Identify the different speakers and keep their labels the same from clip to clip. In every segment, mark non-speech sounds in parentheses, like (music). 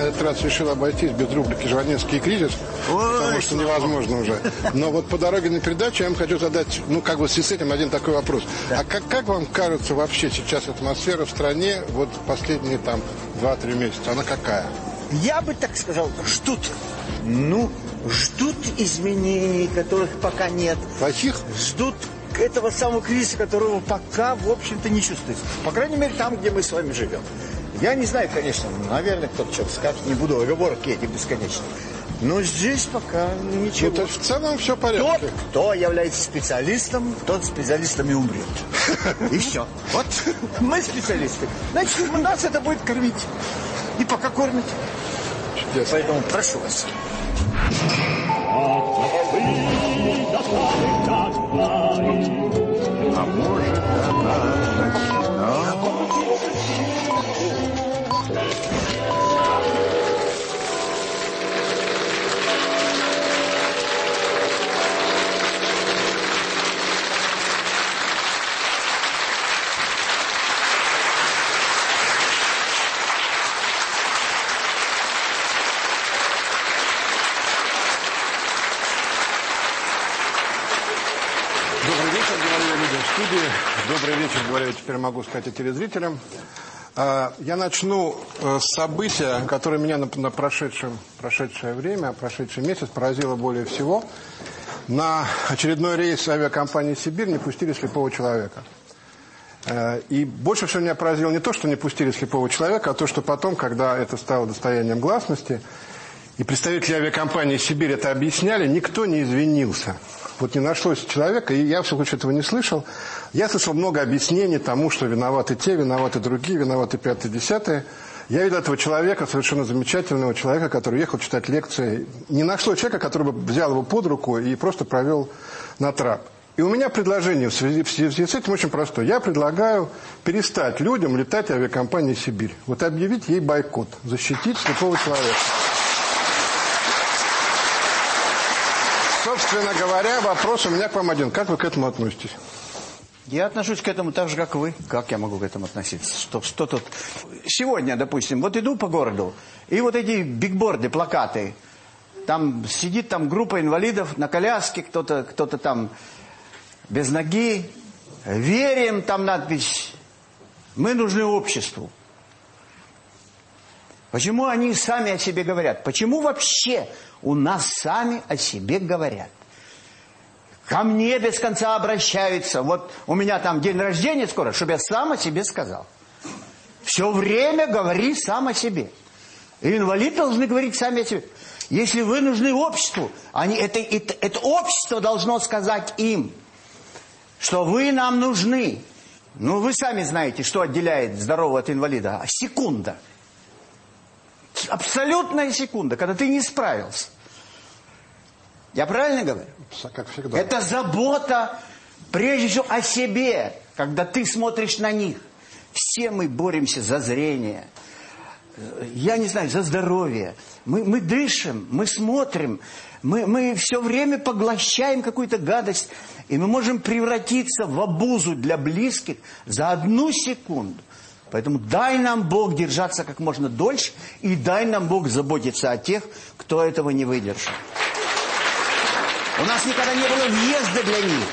Speaker 1: на этот раз решил обойтись без рубрики «Жванецкий кризис»,
Speaker 2: Ой,
Speaker 1: потому что невозможно уже. Но вот по дороге на передачу я вам хочу задать, ну, как бы в связи с этим один такой вопрос. А как, как вам кажется вообще сейчас атмосфера в стране вот последние там 2-3 месяца? Она какая?
Speaker 2: Я бы так сказал, ждут. Ну, ждут изменений, которых пока нет.
Speaker 1: Плохих?
Speaker 2: Ждут этого самого кризиса, которого пока, в общем-то, не чувствуется. По крайней мере, там, где мы с вами живем. Я не знаю, конечно, наверное, кто-то что-то скажет, не буду оговорки эти бесконечные. Но здесь пока ничего.
Speaker 1: Ну, то есть в целом все в
Speaker 2: Тот,
Speaker 1: порядке.
Speaker 2: кто является специалистом, тот специалистом и умрет. И все. Вот мы специалисты. Значит, нас это будет кормить. И пока кормит.
Speaker 1: Чудесно.
Speaker 2: Поэтому прошу вас.
Speaker 3: А может, она начинала?
Speaker 1: Добрый вечер, говорю я людям в студии. Добрый вечер, говорю я теперь могу сказать и телезрителям. А, Я начну э, с события, которое меня на, прошедшем, прошедшее время, прошедший месяц поразило более всего. На очередной рейс авиакомпании «Сибирь» не пустили слепого человека. Э, И больше всего меня поразило не то, что не пустили слепого человека, а то, что потом, когда это стало достоянием гласности, и представители авиакомпании «Сибирь» это объясняли, никто не извинился. Вот не нашлось человека, и я, в случае, этого не слышал. Я слышал много объяснений тому, что виноваты те, виноваты другие, виноваты пятые, десятые. Я видел этого человека, совершенно замечательного человека, который ехал читать лекции. Не нашло человека, который бы взял его под руку и просто провел на трап. И у меня предложение в связи, в связи с этим очень простое. Я предлагаю перестать людям летать авиакомпании «Сибирь». Вот объявить ей бойкот, защитить слепого человека. Собственно говоря, вопрос у меня к вам один. Как вы к этому относитесь?
Speaker 2: Я отношусь к этому так же, как вы. Как я могу к этому относиться? Что, что тут? Сегодня, допустим, вот иду по городу, и вот эти бигборды, плакаты. Там сидит там группа инвалидов на коляске, кто-то кто там без ноги. Верим, там надпись. Мы нужны обществу. Почему они сами о себе говорят? Почему вообще у нас сами о себе говорят? Ко мне без конца обращаются. Вот у меня там день рождения скоро, чтобы я сам о себе сказал. Все время говори сам о себе. И инвалиды должны говорить сами о себе. Если вы нужны обществу, они, это, это, это общество должно сказать им, что вы нам нужны. Ну, вы сами знаете, что отделяет здорового от инвалида. А Секунда. Абсолютная секунда, когда ты не справился. Я правильно говорю?
Speaker 1: Как всегда.
Speaker 2: Это забота, прежде всего, о себе, когда ты смотришь на них. Все мы боремся за зрение, я не знаю, за здоровье. Мы, мы дышим, мы смотрим, мы, мы все время поглощаем какую-то гадость, и мы можем превратиться в обузу для близких за одну секунду. Поэтому дай нам Бог держаться как можно дольше, и дай нам Бог заботиться о тех, кто этого не выдержит. У нас никогда не было въезда для них,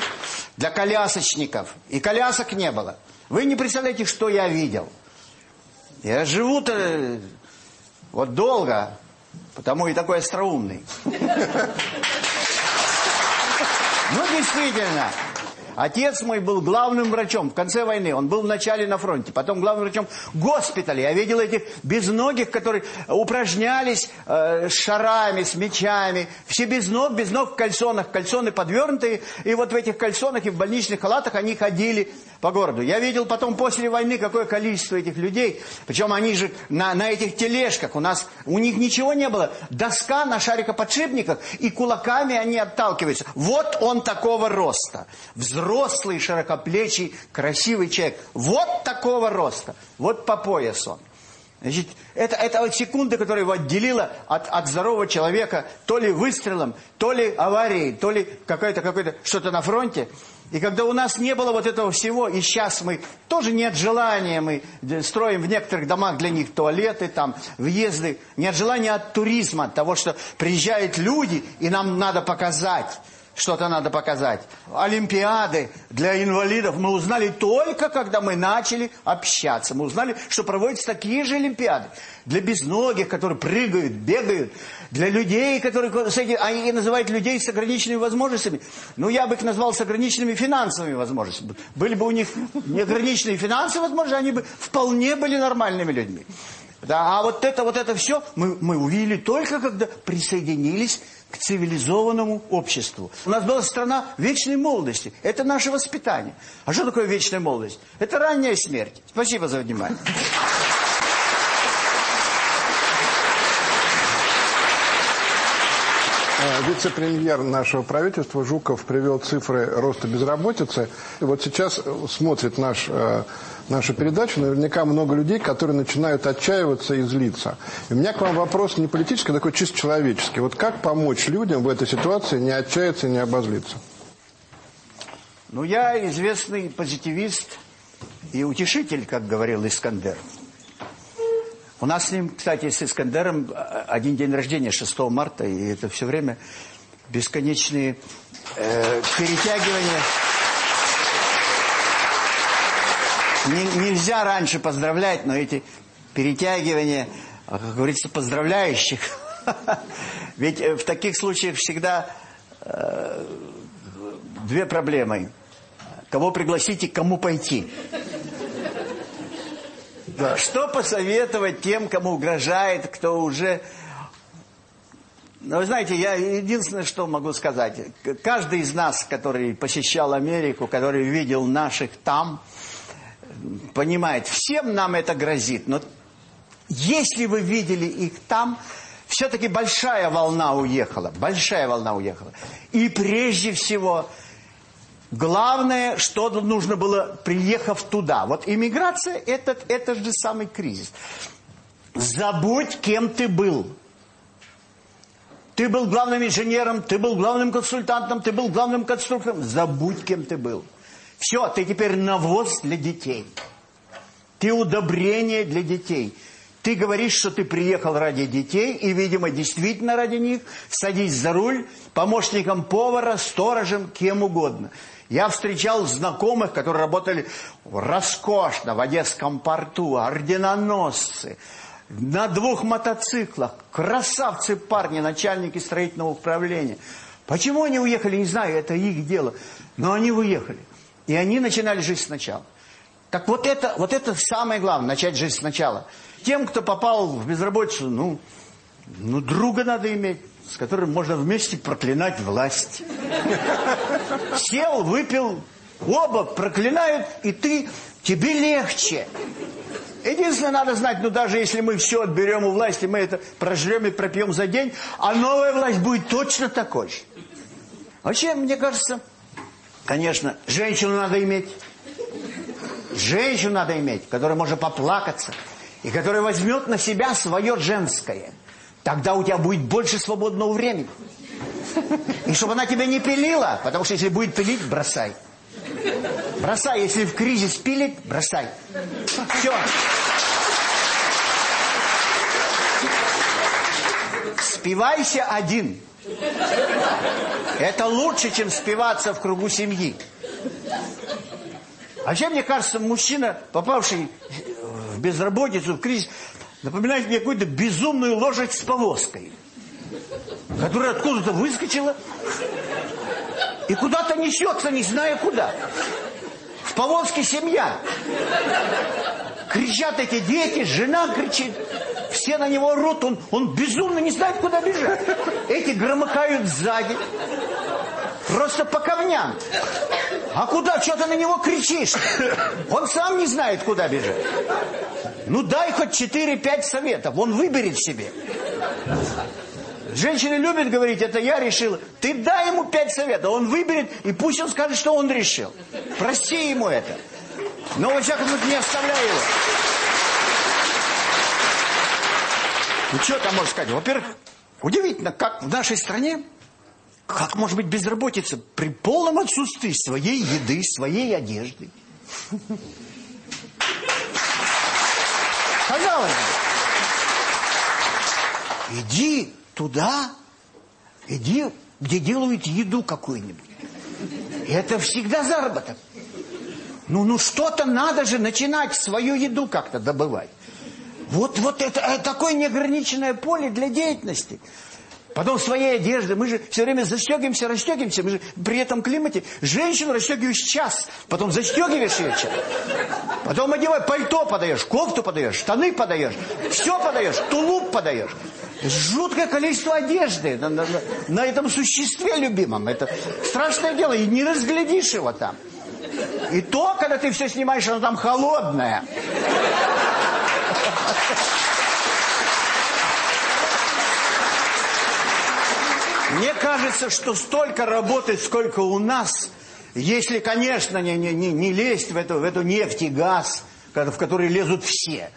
Speaker 2: для колясочников. И колясок не было. Вы не представляете, что я видел. Я живу-то вот долго, потому и такой остроумный. (laughs) Ну, действительно. Отец мой был главным врачом в конце войны. Он был вначале на фронте, потом главным врачом госпиталя. Я видел этих безногих, которые упражнялись э, шарами, с мечами. Все без ног, без ног в кальсонах. Кальсоны подвернутые. И вот в этих кальсонах и в больничных халатах они ходили по городу. Я видел потом после войны, какое количество этих людей. Причем они же на, на этих тележках. У нас, у них ничего не было. Доска на шарикоподшипниках, и кулаками они отталкиваются. Вот он такого роста. Взрослый, широкоплечий, красивый человек. Вот такого роста. Вот по пояс он. Значит, это, это вот секунда, которая его отделила от, от здорового человека то ли выстрелом, то ли аварией, то ли какое-то какое-то что-то на фронте. И когда у нас не было вот этого всего, и сейчас мы тоже нет желания, мы строим в некоторых домах для них туалеты, там, въезды, нет желания от туризма, от того, что приезжают люди, и нам надо показать что-то надо показать. Олимпиады для инвалидов мы узнали только, когда мы начали общаться. Мы узнали, что проводятся такие же Олимпиады. Для безногих, которые прыгают, бегают. Для людей, которые... Они называют людей с ограниченными возможностями. Ну, я бы их назвал с ограниченными финансовыми возможностями. Были бы у них неограниченные финансовые возможности, они бы вполне были нормальными людьми. Да, а вот это, вот это все мы, мы увидели только, когда присоединились к цивилизованному обществу. У нас была страна вечной молодости. Это наше воспитание. А что такое вечная молодость? Это ранняя смерть. Спасибо за внимание.
Speaker 1: Э, вице-премьер нашего правительства Жуков привел цифры роста безработицы. И вот сейчас смотрит наш, э, нашу передачу наверняка много людей, которые начинают отчаиваться и злиться. И у меня к вам вопрос не политический, а такой чисто человеческий. Вот как помочь людям в этой ситуации не отчаяться и не обозлиться?
Speaker 2: Ну, я известный позитивист и утешитель, как говорил Искандер. У нас с ним, кстати, с Искандером а, один день рождения, 6 марта, и это все время бесконечные э, перетягивания. Не, нельзя раньше поздравлять, но эти перетягивания, как говорится, поздравляющих. (laughs) Ведь э, в таких случаях всегда э, две проблемы. Кого пригласить и кому пойти. Да. Что посоветовать тем, кому угрожает, кто уже... Ну, вы знаете, я единственное, что могу сказать. Каждый из нас, который посещал Америку, который видел наших там, понимает, всем нам это грозит. Но если вы видели их там, все-таки большая волна уехала. Большая волна уехала. И прежде всего Главное, что нужно было, приехав туда. Вот иммиграция это, – это же самый кризис. Забудь, кем ты был. Ты был главным инженером, ты был главным консультантом, ты был главным конструктором. Забудь, кем ты был. Все, ты теперь навоз для детей. Ты удобрение для детей. Ты говоришь, что ты приехал ради детей, и, видимо, действительно ради них. Садись за руль, помощником повара, сторожем, кем угодно – я встречал знакомых, которые работали роскошно в Одесском порту, орденоносцы, на двух мотоциклах, красавцы парни, начальники строительного управления. Почему они уехали, не знаю, это их дело. Но они уехали. И они начинали жить сначала. Так вот это, вот это самое главное, начать жить сначала. Тем, кто попал в безработицу, ну, ну друга надо иметь с которым можно вместе проклинать власть. (laughs) Сел, выпил, оба проклинают, и ты, тебе легче. Единственное, надо знать, ну даже если мы все отберем у власти, мы это прожрем и пропьем за день, а новая власть будет точно такой же. Вообще, мне кажется, конечно, женщину надо иметь. Женщину надо иметь, которая может поплакаться, и которая возьмет на себя свое женское – Тогда у тебя будет больше свободного времени. И чтобы она тебя не пилила, потому что если будет пилить, бросай. Бросай, если в кризис пилит, бросай. Все. Спивайся один. Это лучше, чем спиваться в кругу семьи. А вообще, мне кажется, мужчина, попавший в безработицу, в кризис, напоминает мне какую-то безумную лошадь с повозкой, которая откуда-то выскочила и куда-то несется, не зная куда. В повозке семья. Кричат эти дети, жена кричит. Все на него орут, он, он безумно не знает, куда бежать. Эти громыхают сзади. Просто по камням. А куда? Что ты на него кричишь? Он сам не знает, куда бежать. Ну дай хоть 4-5 советов, он выберет себе. Женщины любят говорить, это я решила. Ты дай ему 5 советов, он выберет, и пусть он скажет, что он решил. Прости ему это. Но, во всяком случае, не оставляй его. Ну, что там можно сказать? Во-первых, удивительно, как в нашей стране Как может быть безработица при полном отсутствии своей еды, своей одежды? Казалось бы, иди туда, иди, где делают еду какую-нибудь. Это всегда заработок. Ну, ну что-то надо же начинать свою еду как-то добывать. Вот, вот это, это такое неограниченное поле для деятельности. Потом своей одежды. Мы же все время застегиваемся, расстегиваемся. Мы же при этом климате женщину расстегиваешь час. Потом застегиваешь ее. Потом одевай пальто подаешь, кофту подаешь, штаны подаешь. Все подаешь, тулуп подаешь. Жуткое количество одежды на, на, на этом существе любимом. Это страшное дело. И не разглядишь его там. И то, когда ты все снимаешь, оно там холодное. Мне кажется, что столько работать, сколько у нас, если, конечно, не, не, не, не лезть в эту, в эту нефть и газ, в который лезут все.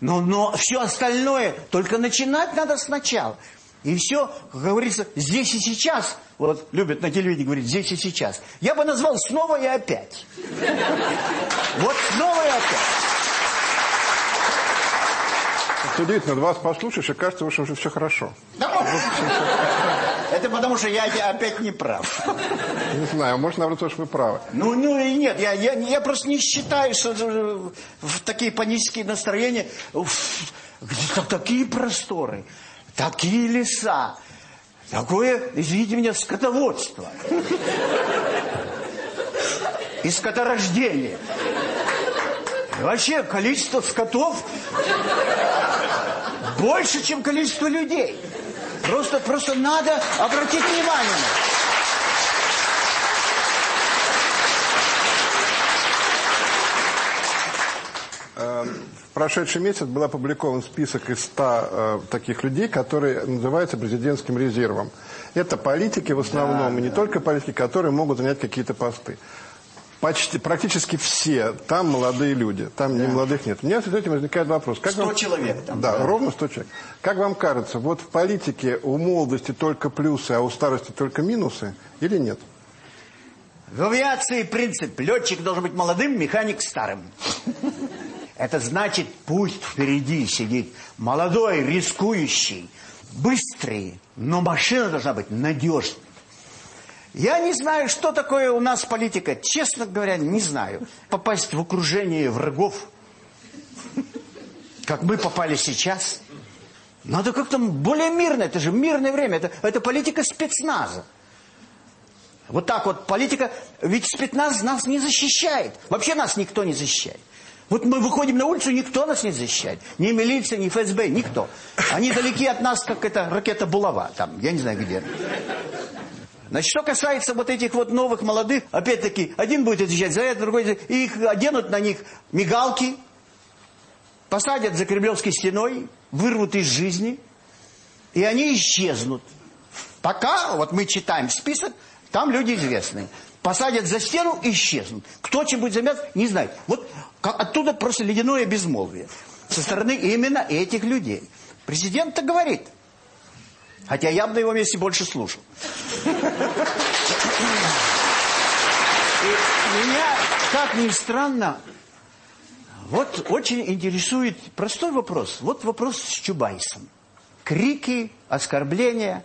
Speaker 2: Но, но все остальное, только начинать надо сначала. И все, как говорится, здесь и сейчас. Вот любят на телевидении говорить, здесь и сейчас. Я бы назвал снова и опять. Вот снова и опять.
Speaker 1: Это удивительно, вас послушаешь, и кажется, что уже все хорошо.
Speaker 2: Это потому, что я опять не прав.
Speaker 1: Не знаю, может, наоборот, тоже вы правы.
Speaker 2: Ну, ну и нет, я, я, я просто не считаю, что в такие панические настроения, где-то такие просторы, такие леса, такое, извините меня, скотоводство. И скоторождение. И вообще, количество скотов больше, чем количество людей. Просто, просто надо обратить внимание.
Speaker 1: В прошедший месяц был опубликован список из 100 э, таких людей, которые называются президентским резервом. Это политики в основном, да, и не да. только политики, которые могут занять какие-то посты. Почти, практически все там молодые люди, там да. не молодых нет. У меня с этим возникает вопрос.
Speaker 2: Как 100 вам... человек там.
Speaker 1: Да, да, ровно 100 человек. Как вам кажется, вот в политике у молодости только плюсы, а у старости только минусы или нет?
Speaker 2: В авиации принцип. Летчик должен быть молодым, механик старым. Это значит, пусть впереди сидит молодой, рискующий, быстрый, но машина должна быть надежной. Я не знаю, что такое у нас политика. Честно говоря, не знаю. Попасть в окружение врагов, как мы попали сейчас, надо как-то более мирно. Это же мирное время. Это, это политика спецназа. Вот так вот политика... Ведь спецназ нас не защищает. Вообще нас никто не защищает. Вот мы выходим на улицу, никто нас не защищает. Ни милиция, ни ФСБ, никто. Они далеки от нас, как эта ракета Булава. Там, я не знаю где. Значит, что касается вот этих вот новых молодых, опять-таки, один будет отвечать за это, другой. И их оденут на них мигалки, посадят за Кремлевской стеной, вырвут из жизни, и они исчезнут. Пока, вот мы читаем список, там люди известные. Посадят за стену, исчезнут. Кто чем будет заниматься, не знаю. Вот оттуда просто ледяное безмолвие. Со стороны именно этих людей. Президент-то говорит – Хотя я бы на его месте больше слушал. И меня, как ни странно, вот очень интересует простой вопрос. Вот вопрос с Чубайсом. Крики, оскорбления.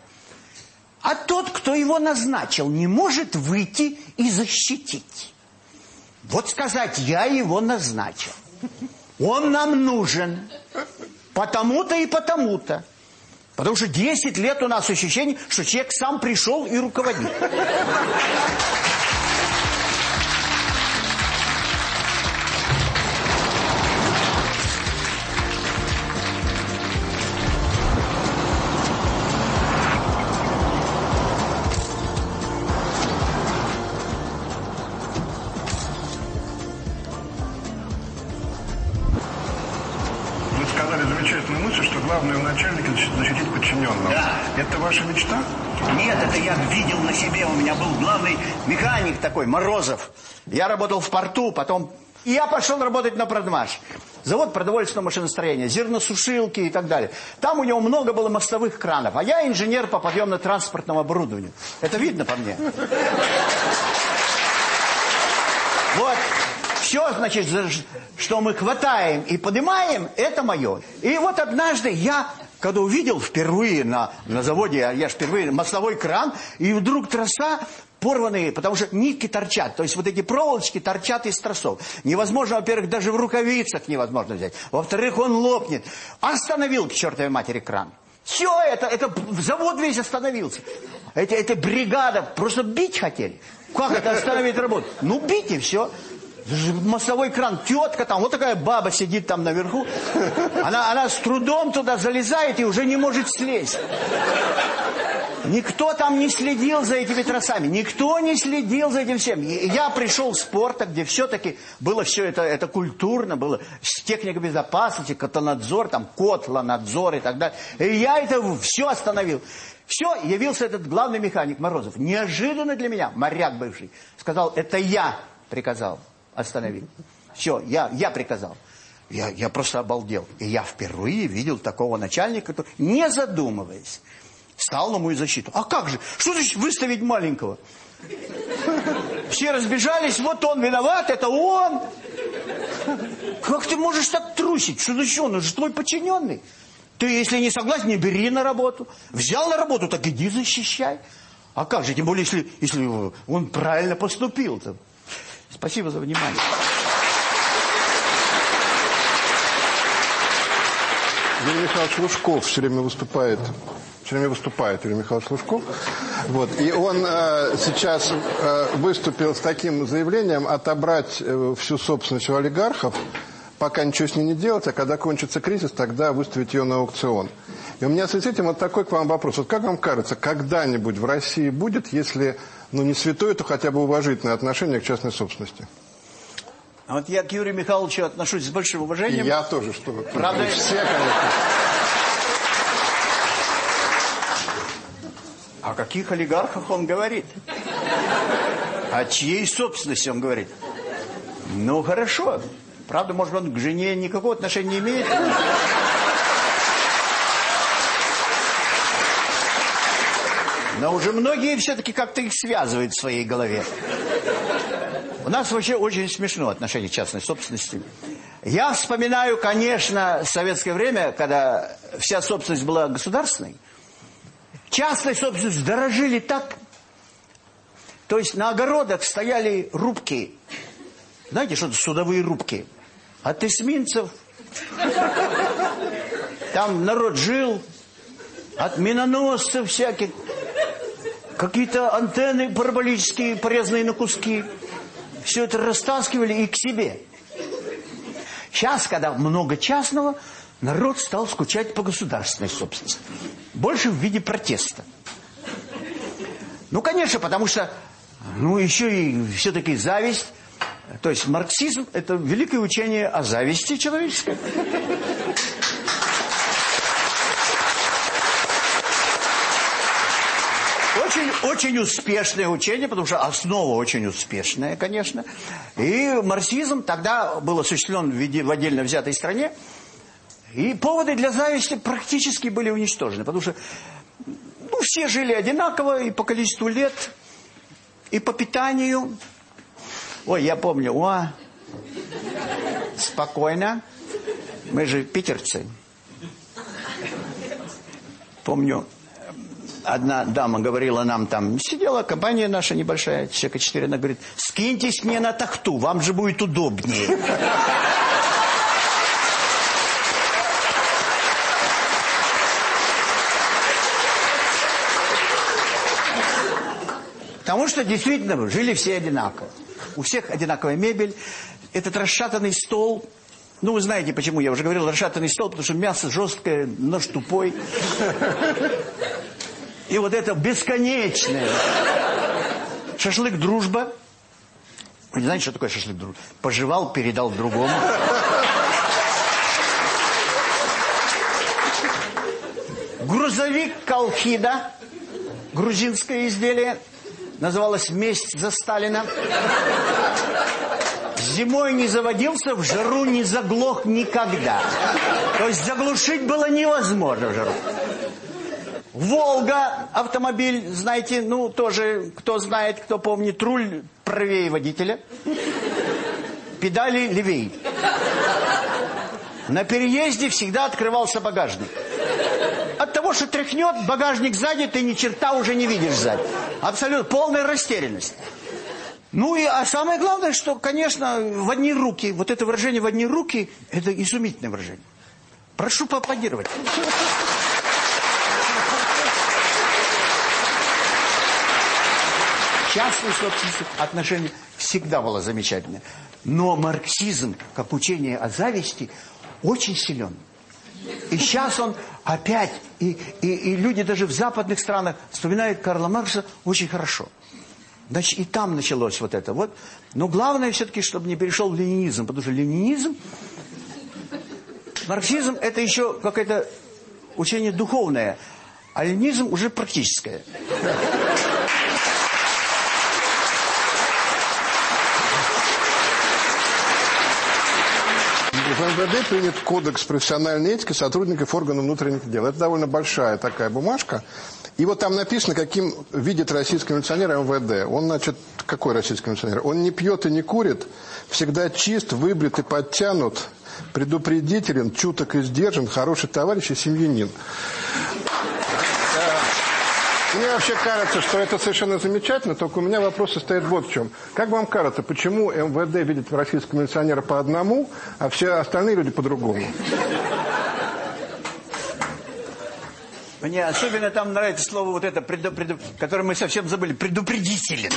Speaker 2: А тот, кто его назначил, не может выйти и защитить. Вот сказать, я его назначил. Он нам нужен. Потому-то и потому-то. Потому что 10 лет у нас ощущение, что человек сам пришел и руководит. Такой, Морозов. Я работал в порту, потом... я пошел работать на продмаш. завод продовольственного машиностроения, зерносушилки и так далее. Там у него много было мостовых кранов, а я инженер по подъемно-транспортному оборудованию. Это видно по мне. Вот. Все, значит, что мы хватаем и поднимаем, это мое. И вот однажды я, когда увидел впервые на, на заводе, я, я впервые, мостовой кран, и вдруг троса порванные, потому что нитки торчат. То есть вот эти проволочки торчат из тросов. Невозможно, во-первых, даже в рукавицах невозможно взять. Во-вторых, он лопнет. Остановил к чертовой матери кран. Все это, это завод весь остановился. Это, это бригада, просто бить хотели. Как это остановить работу? Ну, бить и все. Массовой кран, тетка там, вот такая баба сидит там наверху. Она, она с трудом туда залезает и уже не может слезть. Никто там не следил за этими тросами, никто не следил за этим всем. Я пришел с порта, где все-таки было все это, это культурно, было техника безопасности, котонадзор, там котлонадзор и так далее. И я это все остановил. Все, явился этот главный механик Морозов. Неожиданно для меня, моряк бывший, сказал, это я приказал остановить. Все, я, я приказал. Я, я просто обалдел. И я впервые видел такого начальника, который, не задумываясь, стал на мою защиту. А как же? Что значит выставить маленького? Все разбежались, вот он виноват, это он. Как ты можешь так трусить? Что значит он? Он же твой подчиненный. Ты, если не согласен, не бери на работу. Взял на работу, так иди защищай. А как же, тем более, если, если он правильно поступил. -то. Спасибо за внимание.
Speaker 1: Юрий Михайлович Лужков все время выступает все время выступает Юрий Михайлович Лужков. Вот. И он э, сейчас э, выступил с таким заявлением отобрать э, всю собственность у олигархов, пока ничего с ней не делать, а когда кончится кризис, тогда выставить ее на аукцион. И у меня с этим вот такой к вам вопрос. Вот как вам кажется, когда-нибудь в России будет, если ну не святое, то хотя бы уважительное отношение к частной собственности?
Speaker 2: А вот я к Юрию Михайловичу отношусь с большим уважением.
Speaker 1: И я тоже, что вы.
Speaker 2: Правда,
Speaker 1: все, конечно.
Speaker 2: О каких олигархах он говорит? О чьей собственности он говорит? Ну, хорошо. Правда, может, он к жене никакого отношения не имеет? Но уже многие все-таки как-то их связывают в своей голове. У нас вообще очень смешно отношение к частной собственности. Я вспоминаю, конечно, советское время, когда вся собственность была государственной. Частной собственностью дорожили так. То есть на огородах стояли рубки. Знаете, что это судовые рубки? От эсминцев. Там народ жил. От миноносцев всяких. Какие-то антенны параболические, порезанные на куски. Все это растаскивали и к себе. Сейчас, когда много частного, народ стал скучать по государственной собственности. Больше в виде протеста. Ну, конечно, потому что, ну, еще и все-таки зависть. То есть марксизм – это великое учение о зависти человеческой. Очень, очень успешное учение, потому что основа очень успешная, конечно. И марксизм тогда был осуществлен в, виде, в отдельно взятой стране. И поводы для зависти практически были уничтожены, потому что ну, все жили одинаково и по количеству лет, и по питанию. Ой, я помню, о, спокойно, мы же питерцы. Помню, одна дама говорила нам там, сидела компания наша небольшая, человека четыре, она говорит, скиньтесь мне на тахту, вам же будет удобнее. Потому что действительно жили все одинаково. У всех одинаковая мебель. Этот расшатанный стол. Ну, вы знаете, почему я уже говорил, расшатанный стол, потому что мясо жесткое, нож тупой. И вот это бесконечное. Шашлык дружба. Вы не знаете, что такое шашлык дружба? Пожевал, передал другому. Грузовик Колхида. Грузинское изделие называлась «Месть за Сталина». зимой не заводился, в жару не заглох никогда. То есть заглушить было невозможно в жару. Волга, автомобиль, знаете, ну, тоже, кто знает, кто помнит, руль правее водителя, педали левее. На переезде всегда открывался багажник. От того, что тряхнет, багажник сзади, ты ни черта уже не видишь сзади. Абсолютно полная растерянность. Ну и, а самое главное, что, конечно, в одни руки, вот это выражение в одни руки, это изумительное выражение. Прошу поаплодировать. Частная собственность отношения всегда было замечательное. Но марксизм, как учение о зависти, очень силен. И сейчас он опять, и, и, и люди даже в западных странах вспоминают Карла Маркса очень хорошо. Значит, и там началось вот это вот. Но главное все-таки, чтобы не перешел в ленинизм, потому что ленинизм, марксизм это еще какое-то учение духовное, а ленинизм уже практическое.
Speaker 1: В МВД принят кодекс профессиональной этики сотрудников органов внутренних дел. Это довольно большая такая бумажка. И вот там написано, каким видит российский милиционер МВД. Он, значит, какой российский милиционер? Он не пьет и не курит, всегда чист, выбрит и подтянут, предупредителен, чуток и сдержан, хороший товарищ и семьянин. Мне вообще кажется, что это совершенно замечательно, только у меня вопрос состоит вот в чем. Как вам кажется, почему МВД видит российского милиционера по одному, а все остальные люди по-другому?
Speaker 2: Мне особенно там нравится слово вот это, преду, преду, которое мы совсем забыли, предупредителен.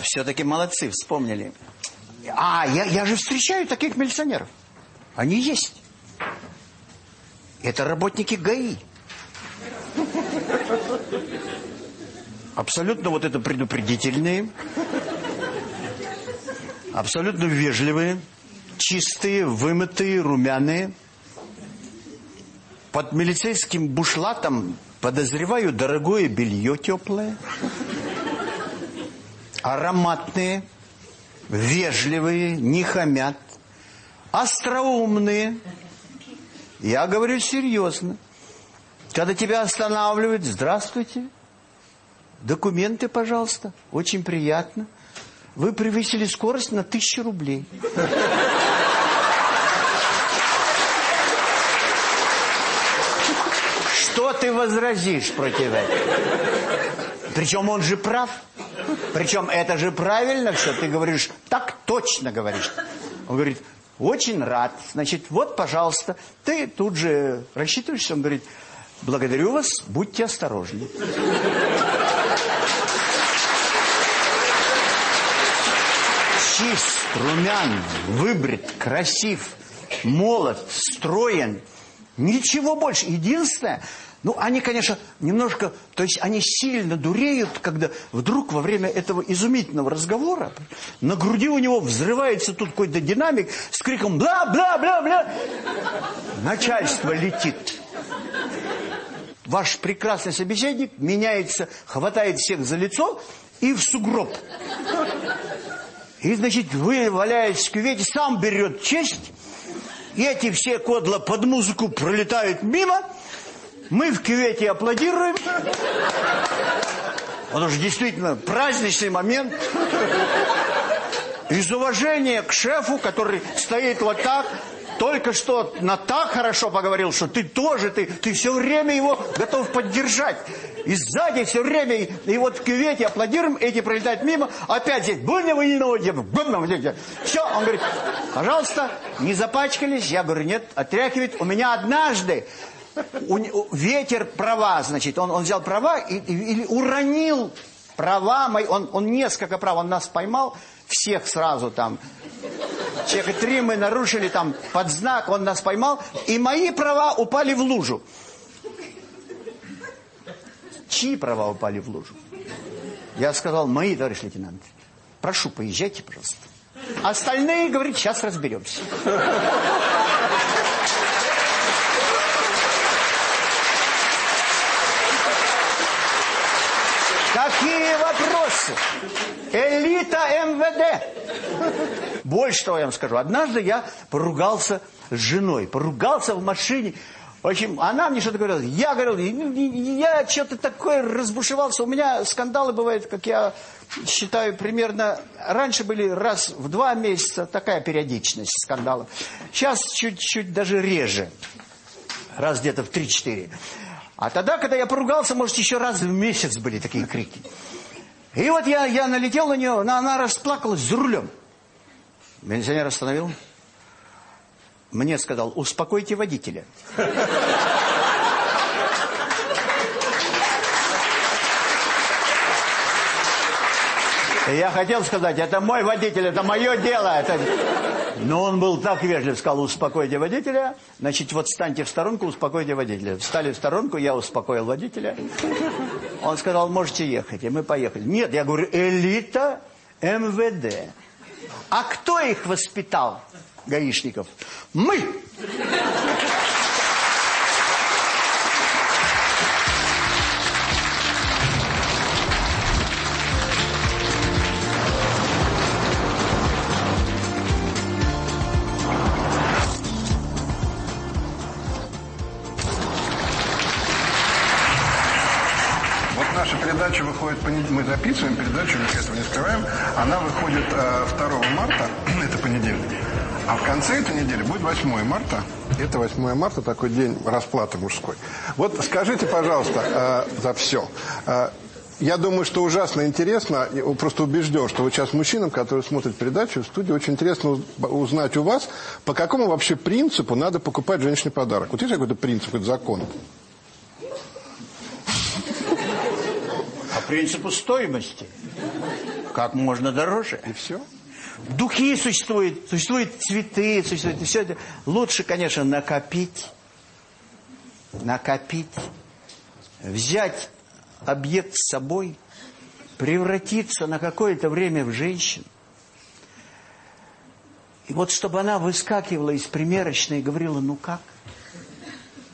Speaker 2: Все-таки молодцы, вспомнили. А, я, я же встречаю таких милиционеров. Они есть. Это работники ГАИ. Абсолютно вот это предупредительные, абсолютно вежливые, чистые, вымытые, румяные. Под милицейским бушлатом, подозреваю, дорогое белье теплое, ароматные, вежливые, не хамят, остроумные. Я говорю серьезно. Когда тебя останавливают, здравствуйте, документы, пожалуйста, очень приятно. Вы превысили скорость на тысячу рублей. Что ты возразишь против этого? Причем он же прав. Причем это же правильно все. Ты говоришь, так точно говоришь. Он говорит, очень рад. Значит, вот, пожалуйста. Ты тут же рассчитываешься. Он говорит, благодарю вас, будьте осторожны. Чист, румян, выбрит, красив, молод, строен. Ничего больше. Единственное, ну, они, конечно, немножко, то есть они сильно дуреют, когда вдруг во время этого изумительного разговора на груди у него взрывается тут какой-то динамик с криком «бла-бла-бла-бла». Начальство летит. Ваш прекрасный собеседник меняется, хватает всех за лицо и в сугроб. И, значит, вы, валяетесь в кювете, сам берет честь, и эти все кодла под музыку пролетают мимо, мы в кювете аплодируем, потому что действительно праздничный момент, из уважения к шефу, который стоит вот так, только что на так хорошо поговорил, что ты тоже, ты, ты все время его готов поддержать. И сзади все время, и, и вот в кювете аплодируем, эти пролетают мимо, опять здесь, Все, он говорит, пожалуйста, не запачкались. Я говорю, нет, отряхивает. У меня однажды у, у, ветер права, значит, он, он взял права и, и, и уронил права мои, он, он несколько прав, он нас поймал, всех сразу там Человека три мы нарушили там под знак, он нас поймал, и мои права упали в лужу. Чьи права упали в лужу? Я сказал, мои, товарищ лейтенант. Прошу, поезжайте, пожалуйста. Остальные, говорит, сейчас разберемся. Какие вопросы? МВД. Больше того я вам скажу. Однажды я поругался с женой. Поругался в машине. В общем, она мне что-то говорила. Я говорил, я что-то такое разбушевался. У меня скандалы бывают, как я считаю, примерно... Раньше были раз в два месяца такая периодичность скандалов. Сейчас чуть-чуть даже реже. Раз где-то в три-четыре. А тогда, когда я поругался, может, еще раз в месяц были такие крики. И вот я, я налетел на нее, она, она расплакалась за рулем. Милиционер остановил. Мне сказал, успокойте водителя. Я хотел сказать, это мой водитель, это мое дело. Это... Но он был так вежлив, сказал, успокойте водителя. Значит, вот встаньте в сторонку, успокойте водителя. Встали в сторонку, я успокоил водителя. Он сказал, можете ехать. И мы поехали. Нет, я говорю, элита МВД. А кто их воспитал, гаишников? Мы!
Speaker 1: Мы записываем передачу, мы этого не скрываем. Она выходит 2 э, марта, (clears throat) это понедельник. А в конце этой недели будет 8 марта. Это 8 марта, такой день расплаты мужской. Вот скажите, пожалуйста, э, за все. Э, я думаю, что ужасно интересно, просто убежден, что вот сейчас мужчинам, которые смотрят передачу в студии, очень интересно узнать у вас, по какому вообще принципу надо покупать женщине подарок. Вот есть какой-то принцип, какой-то закон?
Speaker 2: Принципу стоимости. Как можно дороже.
Speaker 1: И все.
Speaker 2: Духи существуют, существуют цветы, существует все это. Лучше, конечно, накопить, накопить, взять объект с собой, превратиться на какое-то время в женщину. И вот чтобы она выскакивала из примерочной и говорила, ну как?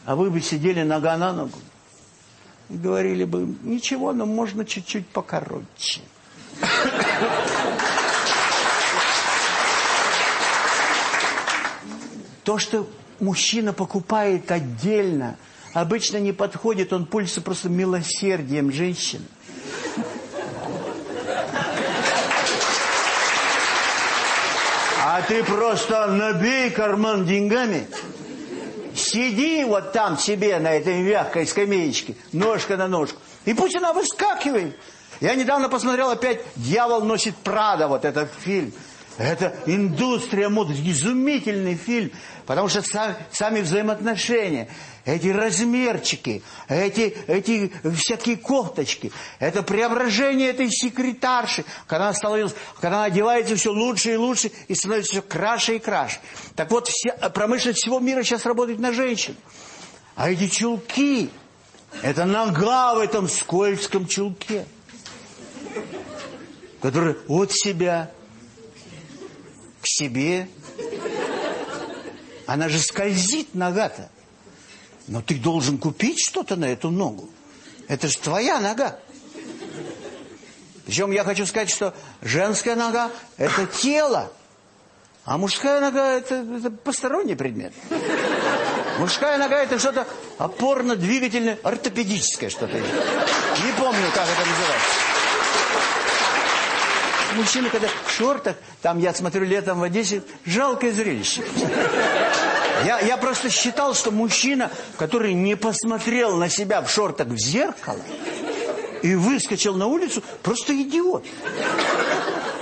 Speaker 2: А вы бы сидели нога на ногу говорили бы, ничего, но можно чуть-чуть покороче. То, что мужчина покупает отдельно, обычно не подходит, он пользуется просто милосердием женщин. А ты просто набей карман деньгами – Сиди вот там себе на этой мягкой скамеечке, ножка на ножку. И пусть она выскакивает. Я недавно посмотрел опять «Дьявол носит Прада», вот этот фильм. Это индустрия моды, изумительный фильм, потому что сами, сами взаимоотношения, эти размерчики, эти, эти всякие кофточки, это преображение этой секретарши, когда она становилась, когда она одевается все лучше и лучше и становится все краше и краше. Так вот, вся, промышленность всего мира сейчас работает на женщин. А эти чулки, это нога в этом скользком чулке, который от себя к себе. Она же скользит нога-то. Но ты должен купить что-то на эту ногу. Это же твоя нога. Причем я хочу сказать, что женская нога – это тело. А мужская нога это, – это посторонний предмет. Мужская нога – это что-то опорно-двигательное, ортопедическое что-то. Не помню, как это называется мужчина, когда в шортах, там я смотрю летом в Одессе, жалкое зрелище. Я, я просто считал, что мужчина, который не посмотрел на себя в шортах в зеркало и выскочил на улицу, просто идиот.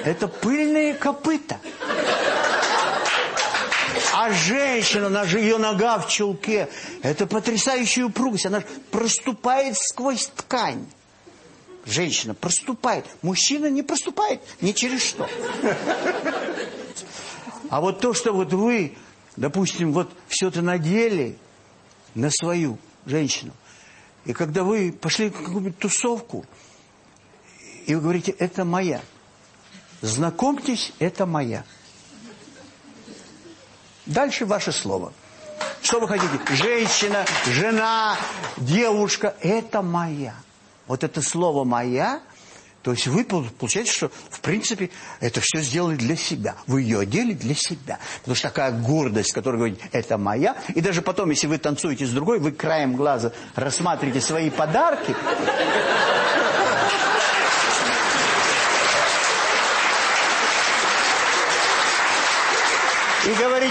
Speaker 2: Это пыльные копыта. А женщина, ее нога в чулке, это потрясающая упругость, она проступает сквозь ткань. Женщина проступает. Мужчина не проступает ни через что. А вот то, что вот вы, допустим, вот все это надели на свою женщину, и когда вы пошли в какую-нибудь тусовку, и вы говорите, это моя. Знакомьтесь, это моя. Дальше ваше слово. Что вы хотите? Женщина, жена, девушка, это моя вот это слово «моя», То есть вы получаете, что в принципе это все сделали для себя. Вы ее одели для себя. Потому что такая гордость, которая говорит, это моя. И даже потом, если вы танцуете с другой, вы краем глаза рассматриваете свои подарки.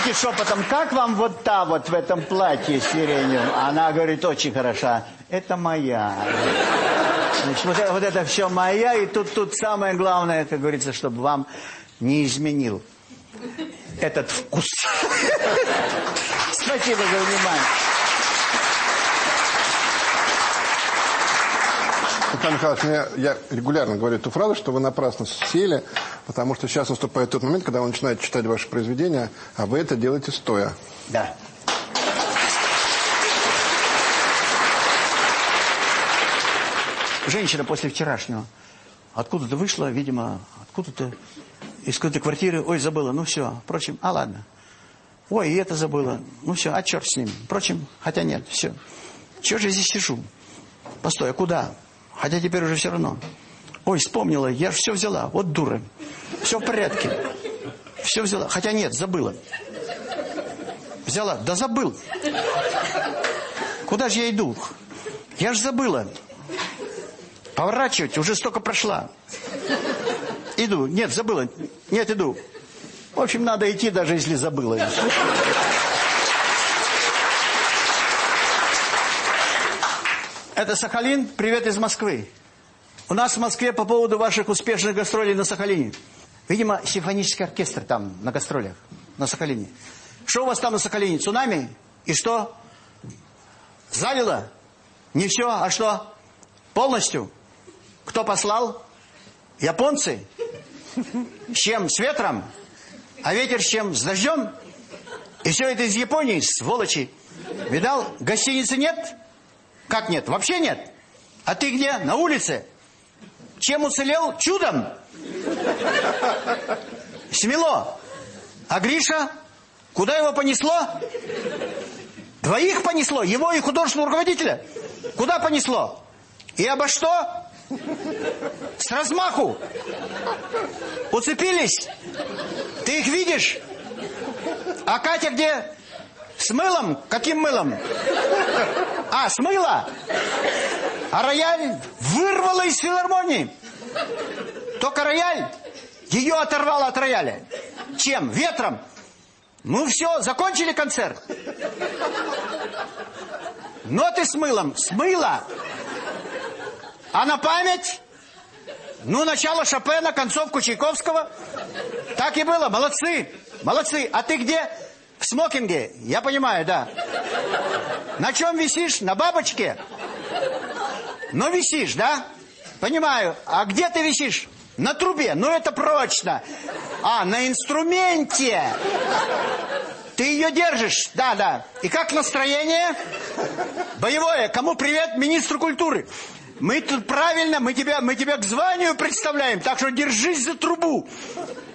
Speaker 2: Говорите шепотом, как вам вот та вот в этом платье сиреневом? Она говорит, очень хороша. Это моя. Значит, вот, вот это все моя, и тут, тут самое главное, как говорится, чтобы вам не изменил этот вкус. (laughs) Спасибо за внимание.
Speaker 1: Михаил Михайлович, мне, я регулярно говорю эту фразу, что вы напрасно сели, потому что сейчас наступает тот момент, когда вы начинаете читать ваши произведения, а вы это делаете стоя.
Speaker 2: Да. Женщина после вчерашнего откуда-то вышла, видимо, откуда-то из какой-то квартиры. Ой, забыла, ну все. Впрочем, а ладно. Ой, и это забыла. Ну все, а черт с ним. Впрочем, хотя нет, все. Чего же я здесь сижу? Постой, а куда? Хотя теперь уже все равно. Ой, вспомнила, я же все взяла. Вот дура. Все в порядке. Все взяла. Хотя нет, забыла. Взяла. Да забыл. Куда же я иду? Я же забыла. Поворачивать, уже столько прошла. Иду. Нет, забыла. Нет, иду. В общем, надо идти, даже если забыла. Это Сахалин. Привет из Москвы. У нас в Москве по поводу ваших успешных гастролей на Сахалине. Видимо, симфонический оркестр там на гастролях, на Сахалине. Что у вас там на Сахалине? Цунами? И что? Залило? Не все, а что? Полностью? Кто послал? Японцы? С чем? С ветром? А ветер с чем? С дождем? И все это из Японии, сволочи. Видал? Гостиницы нет? Как нет? Вообще нет? А ты где? На улице? Чем уцелел? Чудом? Смело. А Гриша? Куда его понесло? Двоих понесло? Его и художественного руководителя? Куда понесло? И обо что? С размаху. Уцепились. Ты их видишь? А Катя где? С мылом? Каким мылом? А, с мыла? А рояль вырвала из филармонии. Только рояль ее оторвало от рояля. Чем? Ветром. Ну все, закончили концерт. Ноты с мылом. С мыла. А на память? Ну, начало Шопена, концовку Чайковского. Так и было. Молодцы. Молодцы. А ты где? В смокинге. Я понимаю, да. На чем висишь? На бабочке? Ну, висишь, да? Понимаю. А где ты висишь? На трубе. Ну, это прочно. А, на инструменте. Ты ее держишь? Да, да. И как настроение? Боевое. Кому привет? Министру культуры. Мы тут правильно, мы тебя, мы тебя к званию представляем, так что держись за трубу.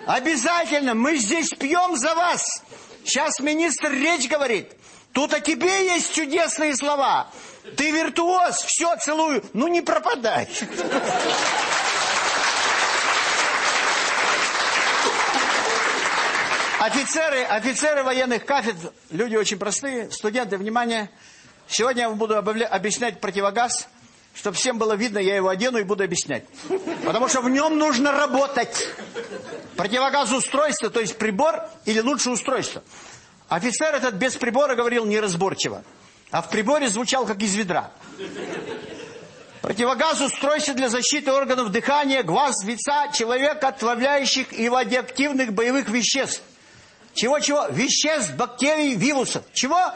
Speaker 2: Обязательно, мы здесь пьем за вас. Сейчас министр речь говорит. Тут о тебе есть чудесные слова. Ты виртуоз, все, целую. Ну не пропадай. Офицеры, офицеры военных кафедр, люди очень простые, студенты, внимание. Сегодня я вам буду объяснять противогаз чтобы всем было видно, я его одену и буду объяснять. Потому что в нем нужно работать. Противогаз устройства, то есть прибор или лучше устройство. Офицер этот без прибора говорил неразборчиво. А в приборе звучал как из ведра. Противогаз устройство для защиты органов дыхания, глаз, лица, человека, отравляющих и радиоактивных боевых веществ. Чего-чего? Веществ, бактерий, вирусов. Чего?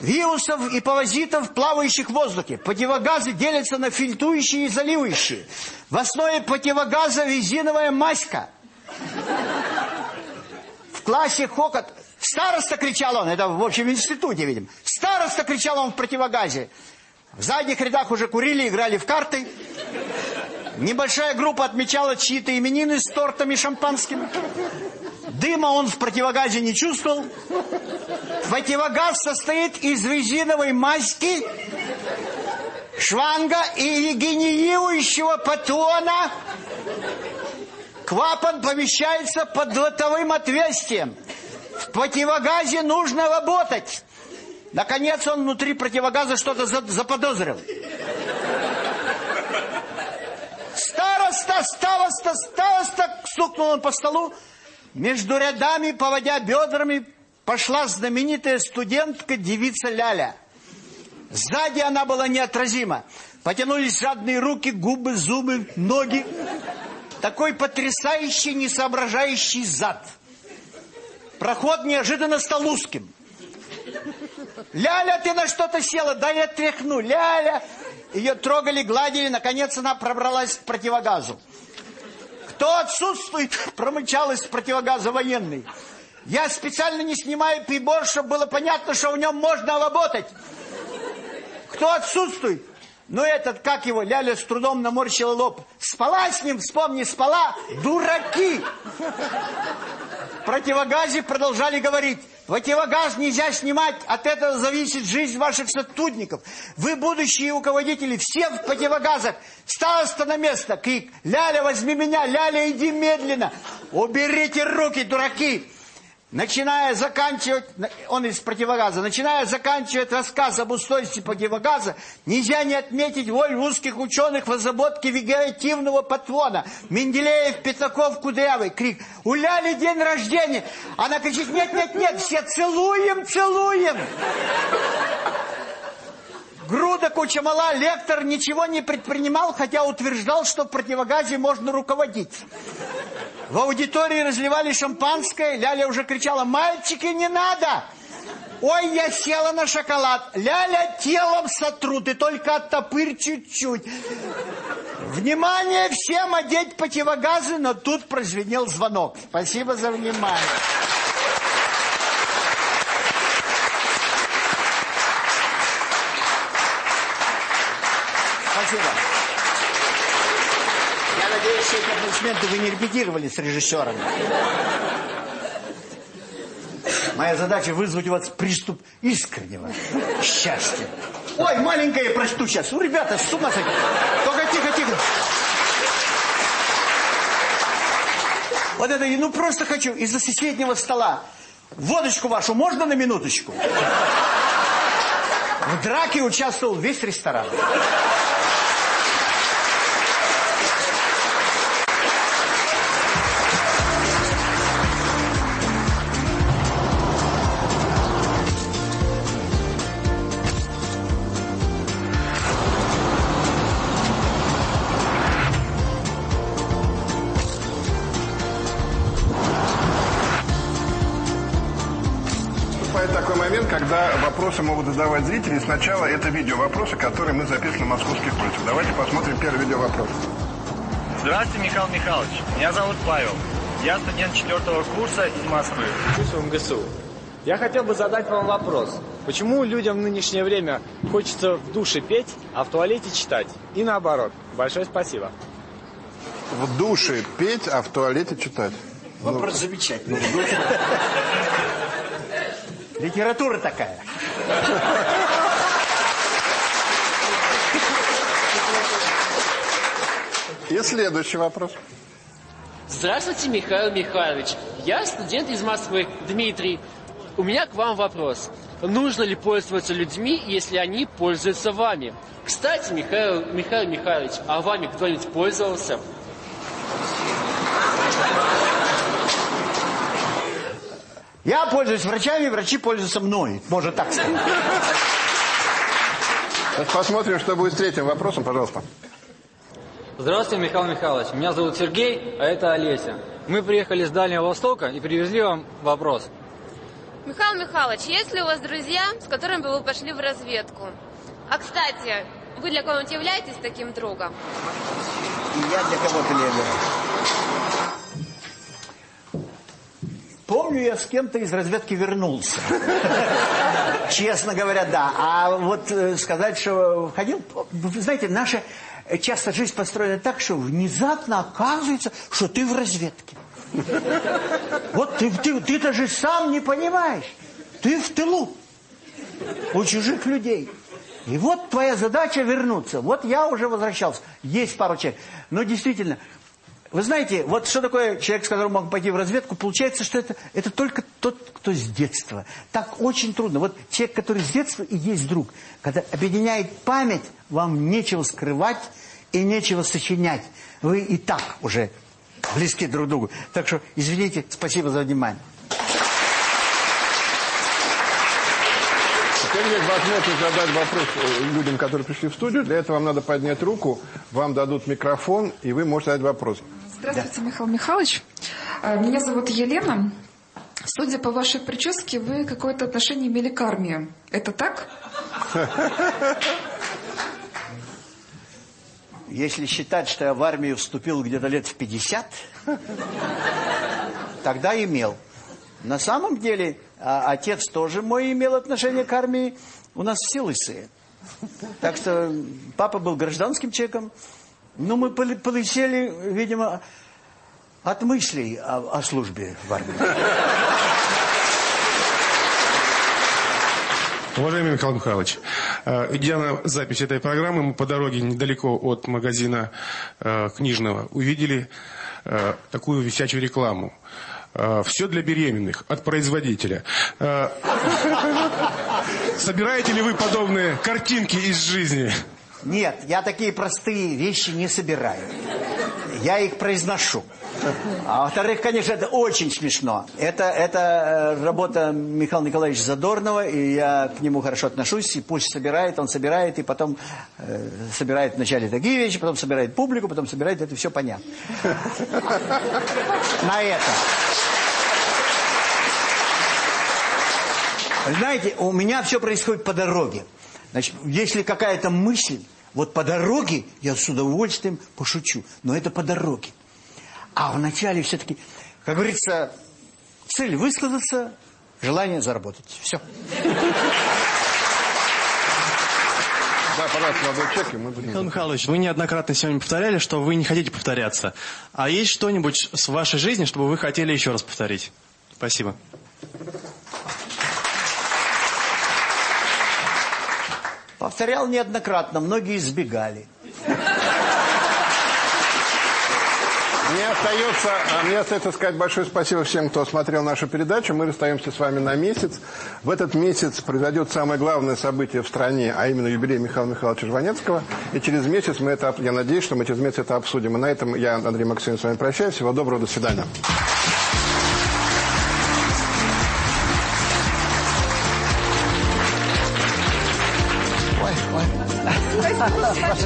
Speaker 2: вирусов и паразитов, плавающих в воздухе. Противогазы делятся на фильтрующие и заливающие. В основе противогаза резиновая маска. В классе хокот... Староста кричал он, это в общем институте, видим. Староста кричал он в противогазе. В задних рядах уже курили, играли в карты. Небольшая группа отмечала чьи-то именины с тортами шампанским. Дыма он в противогазе не чувствовал. Противогаз состоит из резиновой маски шланга и регенерирующего патрона клапан помещается под лотовым отверстием. В противогазе нужно работать. Наконец он внутри противогаза что-то заподозрил. Староста, староста, староста, стукнул он по столу. Между рядами, поводя бедрами, пошла знаменитая студентка девица Ляля. Сзади она была неотразима. Потянулись жадные руки, губы, зубы, ноги. Такой потрясающий, несоображающий зад. Проход неожиданно стал узким. Ляля, ты на что-то села, дай я тряхну. Ляля. Ее трогали, гладили, наконец она пробралась к противогазу. Кто отсутствует, (laughs) промычал из противогаза военный. Я специально не снимаю прибор, чтобы было понятно, что в нем можно работать. Кто отсутствует? Ну этот, как его, Ляля с трудом наморщила лоб. Спала с ним, вспомни, спала. Дураки! В противогазе продолжали говорить. Противогаз нельзя снимать, от этого зависит жизнь ваших сотрудников. Вы, будущие руководители, все в противогазах. Староста на место, крик. Ляля, возьми меня, Ляля, иди медленно. Уберите руки, дураки начиная заканчивать, он из противогаза, начиная заканчивать рассказ об устройстве противогаза, нельзя не отметить роль русских ученых в разработке вегетативного патрона. Менделеев, Пятаков, Кудрявый. Крик. У Ляли день рождения. Она кричит, нет, нет, нет, все целуем, целуем. Груда Кучамала, лектор, ничего не предпринимал, хотя утверждал, что в противогазе можно руководить. В аудитории разливали шампанское, Ляля уже кричала, мальчики, не надо! Ой, я села на шоколад. Ляля телом сотру, ты только оттопырь чуть-чуть. Внимание всем одеть противогазы, но тут прозвенел звонок. Спасибо за внимание. Спасибо. Я надеюсь, что эти аплодисменты вы не репетировали с режиссером. Моя задача вызвать у вас приступ искреннего счастья. Ой, маленькая, прочту сейчас. Ну, ребята, с ума сойти. Только тихо, тихо. Вот это, ну просто хочу из-за соседнего стола. Водочку вашу можно на минуточку? В драке участвовал весь ресторан.
Speaker 1: Задавать зрители. Сначала это видео вопросы, которые мы записывали на московских улицах. Давайте посмотрим первый видео вопрос.
Speaker 4: Здравствуйте, Михаил Михайлович. Меня зовут Павел. Я студент четвертого курса из Москвы. Учусь в МГСУ. Я хотел бы задать вам вопрос. Почему людям в нынешнее время хочется в душе петь, а в туалете читать? И наоборот. Большое спасибо.
Speaker 1: В душе петь, а в туалете читать?
Speaker 2: Вопрос ну... замечательный. Литература такая.
Speaker 1: И следующий вопрос.
Speaker 5: Здравствуйте, Михаил Михайлович. Я студент из Москвы, Дмитрий. У меня к вам вопрос. Нужно ли пользоваться людьми, если они пользуются вами? Кстати, Михаил, Михаил Михайлович, а вами кто-нибудь пользовался?
Speaker 2: Я пользуюсь врачами, врачи пользуются мной. Может так сказать.
Speaker 1: Посмотрим, что будет с третьим вопросом, пожалуйста.
Speaker 6: Здравствуйте, Михаил Михайлович. Меня зовут Сергей, а это Олеся. Мы приехали с Дальнего Востока и привезли вам вопрос.
Speaker 7: Михаил Михайлович, есть ли у вас друзья, с которыми бы вы пошли в разведку? А, кстати, вы для кого-нибудь являетесь таким другом?
Speaker 2: Я для кого-то не являюсь. Помню, я с кем-то из разведки вернулся. (laughs) Честно говоря, да. А вот э, сказать, что ходил... Вы знаете, наша часто жизнь построена так, что внезапно оказывается, что ты в разведке. Вот ты, ты, ты даже сам не понимаешь. Ты в тылу у чужих людей. И вот твоя задача вернуться. Вот я уже возвращался. Есть пару человек. Но действительно, вы знаете, вот что такое человек, с которым могу пойти в разведку, получается, что это, это только тот, кто с детства. Так очень трудно. Вот человек, который с детства и есть друг. Когда объединяет память, вам нечего скрывать и нечего сочинять. Вы и так уже близки друг к другу. Так что, извините, спасибо за внимание.
Speaker 1: Теперь есть возможность задать вопрос э, людям, которые пришли в студию. Для этого вам надо поднять руку, вам дадут микрофон, и вы можете задать вопрос.
Speaker 8: Здравствуйте, Михаил Михайлович. А, Меня зовут Елена. Судя по вашей прическе, вы какое-то отношение имели к армии. Это так?
Speaker 2: Если считать, что я в армию вступил где-то лет в 50, тогда имел. На самом деле, а, отец тоже мой имел отношение к армии. У нас все лысые. Так что папа был гражданским человеком. Но мы полетели, видимо, от мыслей о, о службе в армии.
Speaker 9: Уважаемый Михаил Михайлович, э, идя на запись этой программы, мы по дороге недалеко от магазина э, книжного увидели э, такую висячую рекламу. Все для беременных от производителя. (laughs) Собираете ли вы подобные картинки из жизни?
Speaker 2: Нет, я такие простые вещи не собираю. Я их произношу. А во-вторых, конечно, это очень смешно. Это, это э, работа Михаила Николаевича Задорнова, и я к нему хорошо отношусь, и пусть собирает, он собирает, и потом э, собирает вначале такие вещи, потом собирает публику, потом собирает, это все понятно. На это. Знаете, у меня все происходит по дороге. Значит, если какая-то мысль, вот по дороге я с удовольствием пошучу. Но это по дороге. А вначале все-таки, как говорится, цель высказаться, желание заработать. Все.
Speaker 1: Да, пожалуйста, молодой человек, и мы будем...
Speaker 10: Михаил Михайлович, вы неоднократно сегодня повторяли, что вы не хотите повторяться. А есть что-нибудь с вашей жизни, чтобы вы хотели еще раз повторить? Спасибо.
Speaker 2: Повторял неоднократно, многие избегали.
Speaker 1: Мне остается, а, мне остается сказать большое спасибо всем, кто смотрел нашу передачу. Мы расстаемся с вами на месяц. В этот месяц произойдет самое главное событие в стране, а именно юбилей Михаила Михайловича Жванецкого. И через месяц мы это, я надеюсь, что мы через месяц это обсудим. И на этом я, Андрей Максимович, с вами прощаюсь. Всего доброго, до свидания.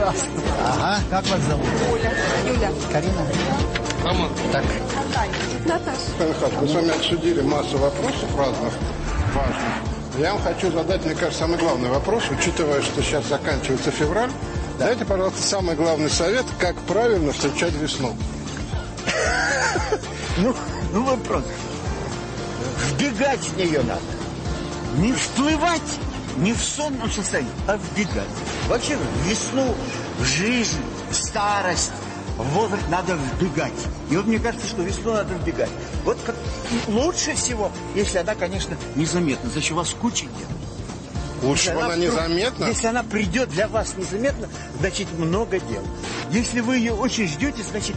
Speaker 2: Пожалуйста. Ага, как вас зовут?
Speaker 8: Оля. Юля.
Speaker 2: Карина?
Speaker 9: Мама.
Speaker 2: Так.
Speaker 8: Наташа.
Speaker 1: Мы с вами обсудили массу вопросов разных, важных. Я вам хочу задать, мне кажется, самый главный вопрос, учитывая, что сейчас заканчивается февраль. Дайте, пожалуйста, самый главный совет, как правильно встречать весну. (laughs)
Speaker 2: Ну, ну вопрос. Вбегать в нее надо. Не всплывать, не в сонном состоянии, а вбегать. Вообще в весну, в жизнь, в старость, в возраст надо вбегать. И вот мне кажется, что весну надо вбегать. Вот как лучше всего, если она, конечно, незаметна. Значит, у вас куча дел.
Speaker 1: Лучше, она
Speaker 2: вдруг-
Speaker 1: незаметна.
Speaker 2: Если она придет для вас незаметно, значит, много дел. Если вы ее очень ждете, значит,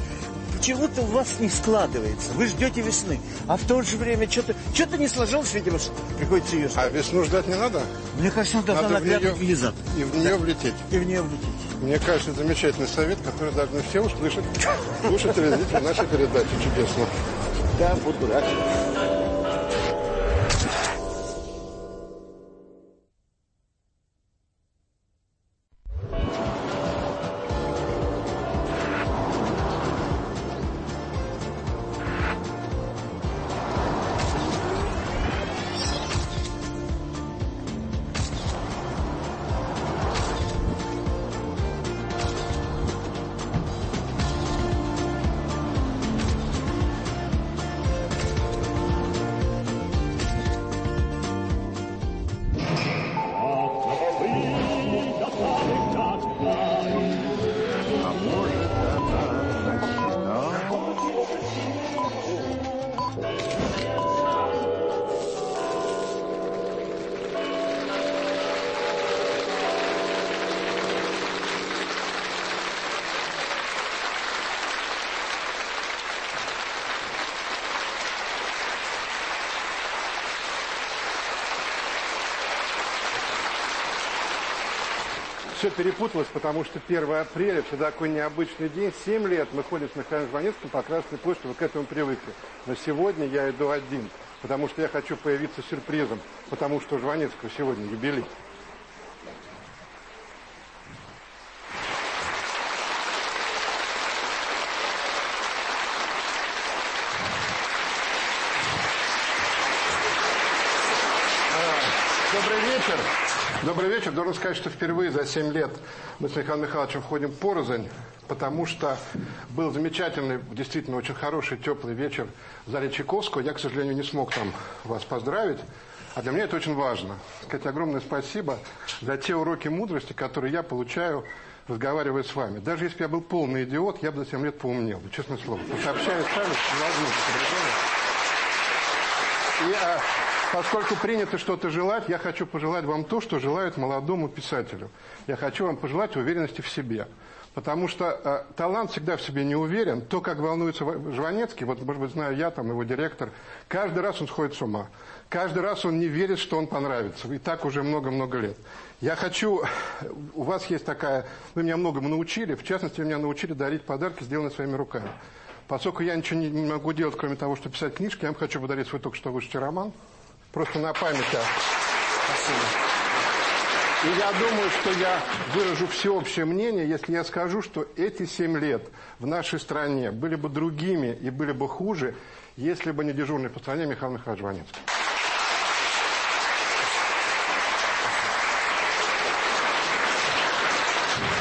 Speaker 2: почему-то у вас не складывается. Вы ждете весны. А в то же время что-то что не сложилось, видимо, что приходится ее
Speaker 1: А весну ждать не надо?
Speaker 2: Мне кажется, надо,
Speaker 1: Надо
Speaker 2: наглядно
Speaker 1: нее-. И в нее влететь.
Speaker 2: И в нее влететь.
Speaker 1: Мне кажется, замечательный совет, который должны все услышать. (laughs) Слушатели, зрители нашей передачи. Чудесно.
Speaker 2: Да, буду рад.
Speaker 1: Все перепуталось, потому что 1 апреля всегда такой необычный день. Семь лет мы ходим с Михаилом Жванецким по Красной площади, вы к этому привыкли. Но сегодня я иду один, потому что я хочу появиться сюрпризом, потому что у Жванецкого сегодня юбилей. Добрый вечер. Добрый вечер. Должен сказать, что впервые за 7 лет мы с Михаилом Михайловичем входим порознь, потому что был замечательный, действительно очень хороший, теплый вечер в зале Чайковского. Я, к сожалению, не смог там вас поздравить. А для меня это очень важно. Сказать огромное спасибо за те уроки мудрости, которые я получаю, разговаривая с вами. Даже если бы я был полный идиот, я бы за 7 лет поумнел, честное слово. Потому что с вами, невозможно И а, поскольку принято что-то желать, я хочу пожелать вам то, что желают молодому писателю. Я хочу вам пожелать уверенности в себе. Потому что э, талант всегда в себе не уверен. То, как волнуется Жванецкий, вот, может быть, знаю я, там, его директор, каждый раз он сходит с ума. Каждый раз он не верит, что он понравится. И так уже много-много лет. Я хочу... У вас есть такая... Вы меня многому научили. В частности, вы меня научили дарить подарки, сделанные своими руками. Поскольку я ничего не, не могу делать, кроме того, что писать книжки, я вам хочу подарить свой только что вышедший роман. Просто на память. Спасибо. И я думаю, что я выражу всеобщее мнение, если я скажу, что эти семь лет в нашей стране были бы другими и были бы хуже, если бы не дежурный по стране Михаил Михайлович Жванецкий.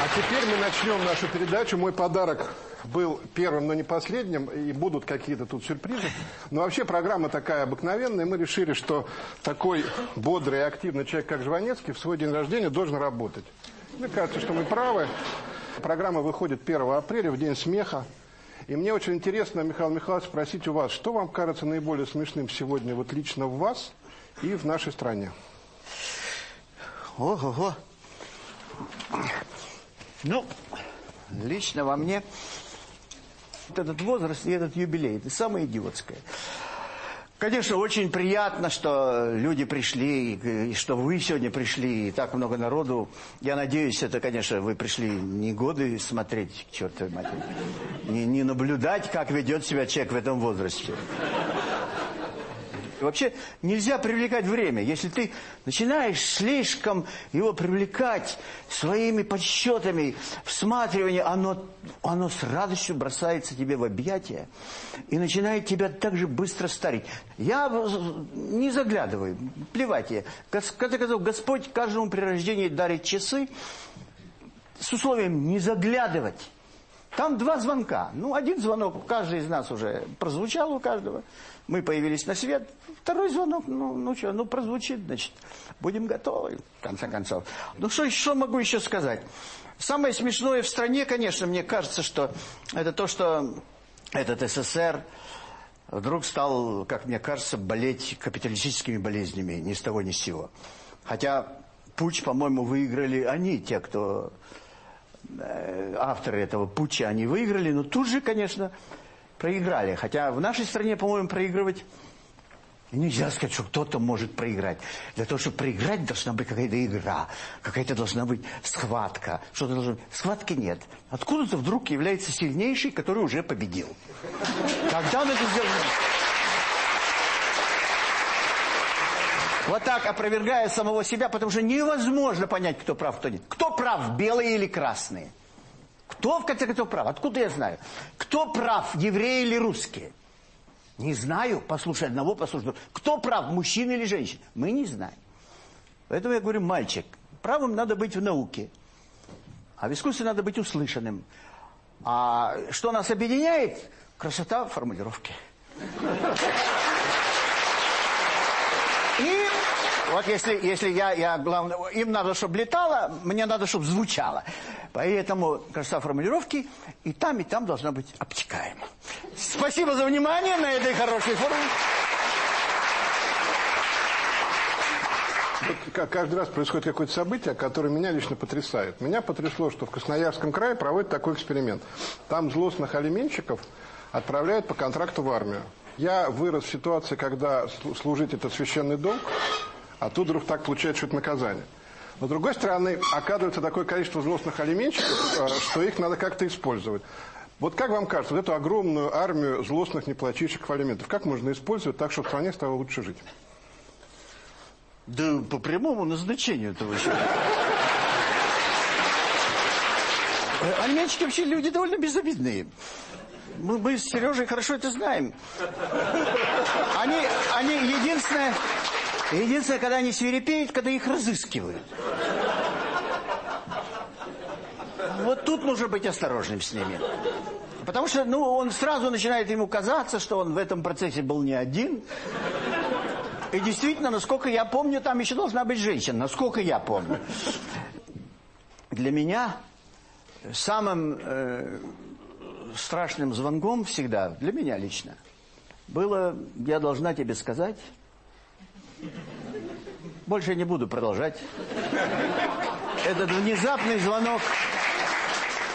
Speaker 1: А теперь мы начнем нашу передачу. Мой подарок был первым, но не последним, и будут какие-то тут сюрпризы. Но вообще программа такая обыкновенная, мы решили, что такой бодрый и активный человек, как Жванецкий, в свой день рождения должен работать. Мне кажется, что мы правы. Программа выходит 1 апреля, в День смеха. И мне очень интересно, Михаил Михайлович, спросить у вас, что вам кажется наиболее смешным сегодня вот лично в вас и в нашей стране?
Speaker 2: Ого-го. Ну, лично во мне этот возраст и этот юбилей, это самое идиотское. Конечно, очень приятно, что люди пришли, и что вы сегодня пришли, и так много народу. Я надеюсь, это, конечно, вы пришли не годы смотреть, к чертовой матери, не, не наблюдать, как ведет себя человек в этом возрасте. Вообще нельзя привлекать время. Если ты начинаешь слишком его привлекать своими подсчетами, всматриванием, оно, оно с радостью бросается тебе в объятия и начинает тебя так же быстро старить. Я не заглядываю, плевать я. В конце концов, Господь каждому при рождении дарит часы с условием не заглядывать. Там два звонка. Ну, один звонок каждый из нас уже прозвучал у каждого. Мы появились на свет. Второй звонок, ну, ну что, ну прозвучит, значит, будем готовы, в конце концов. Ну, что, что могу еще сказать? Самое смешное в стране, конечно, мне кажется, что это то, что этот СССР вдруг стал, как мне кажется, болеть капиталистическими болезнями ни с того ни с сего. Хотя путь, по-моему, выиграли они, те, кто э, авторы этого путча, они выиграли, но тут же, конечно, проиграли. Хотя в нашей стране, по-моему, проигрывать нельзя сказать, что кто-то может проиграть. Для того, чтобы проиграть, должна быть какая-то игра, какая-то должна быть схватка. Что-то должно быть. Схватки нет. Откуда-то вдруг является сильнейший, который уже победил. Когда он это сделал? Вот так опровергая самого себя, потому что невозможно понять, кто прав, кто нет. Кто прав, белые или красные? Кто, в конце концов, прав? Откуда я знаю? Кто прав, евреи или русские? Не знаю. Послушай одного, послушай другого. Кто прав, мужчина или женщина? Мы не знаем. Поэтому я говорю, мальчик, правым надо быть в науке. А в искусстве надо быть услышанным. А что нас объединяет? Красота формулировки. И вот если, если я, я главное, им надо, чтобы летало, мне надо, чтобы звучало. Поэтому красота формулировки и там, и там должна быть обтекаема. Спасибо за внимание на этой хорошей форме.
Speaker 1: Каждый раз происходит какое-то событие, которое меня лично потрясает. Меня потрясло, что в Красноярском крае проводят такой эксперимент. Там злостных алименщиков отправляют по контракту в армию. Я вырос в ситуации, когда служить это священный долг, а тут вдруг так получается, что это наказание. Но, с другой стороны, оказывается такое количество злостных алименщиков, э, что их надо как-то использовать. Вот как вам кажется, вот эту огромную армию злостных неплательщиков алиментов, как можно использовать так, чтобы в стране стало лучше жить?
Speaker 2: Да по прямому назначению этого еще. Э, Алименщики вообще люди довольно безобидные. Мы, мы с Сережей хорошо это знаем. Они, они единственное, единственное, когда они свирепеют, когда их разыскивают. Вот тут нужно быть осторожным с ними. Потому что, ну, он сразу начинает ему казаться, что он в этом процессе был не один. И действительно, насколько я помню, там еще должна быть женщина. Насколько я помню. Для меня самым э, страшным звонком всегда, для меня лично, было «я должна тебе сказать». Больше не буду продолжать. Этот внезапный звонок,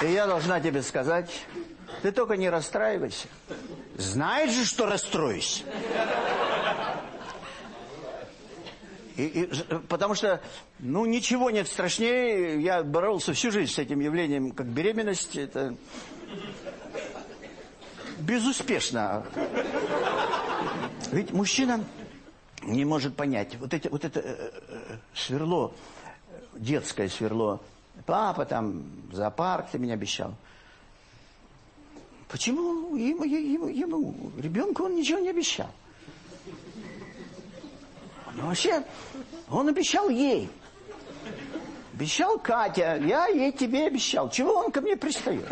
Speaker 2: и я должна тебе сказать, ты только не расстраивайся. Знаешь же, что расстроюсь. И, и, потому что, ну, ничего нет страшнее. Я боролся всю жизнь с этим явлением, как беременность. Это безуспешно. Ведь мужчина не может понять. Вот, эти, вот это э, э, сверло, детское сверло. Папа там, зоопарк ты меня обещал. Почему ему, ему, ему ребенку он ничего не обещал? Ну, вообще, он обещал ей. Обещал Катя, я ей тебе обещал. Чего он ко мне пристает?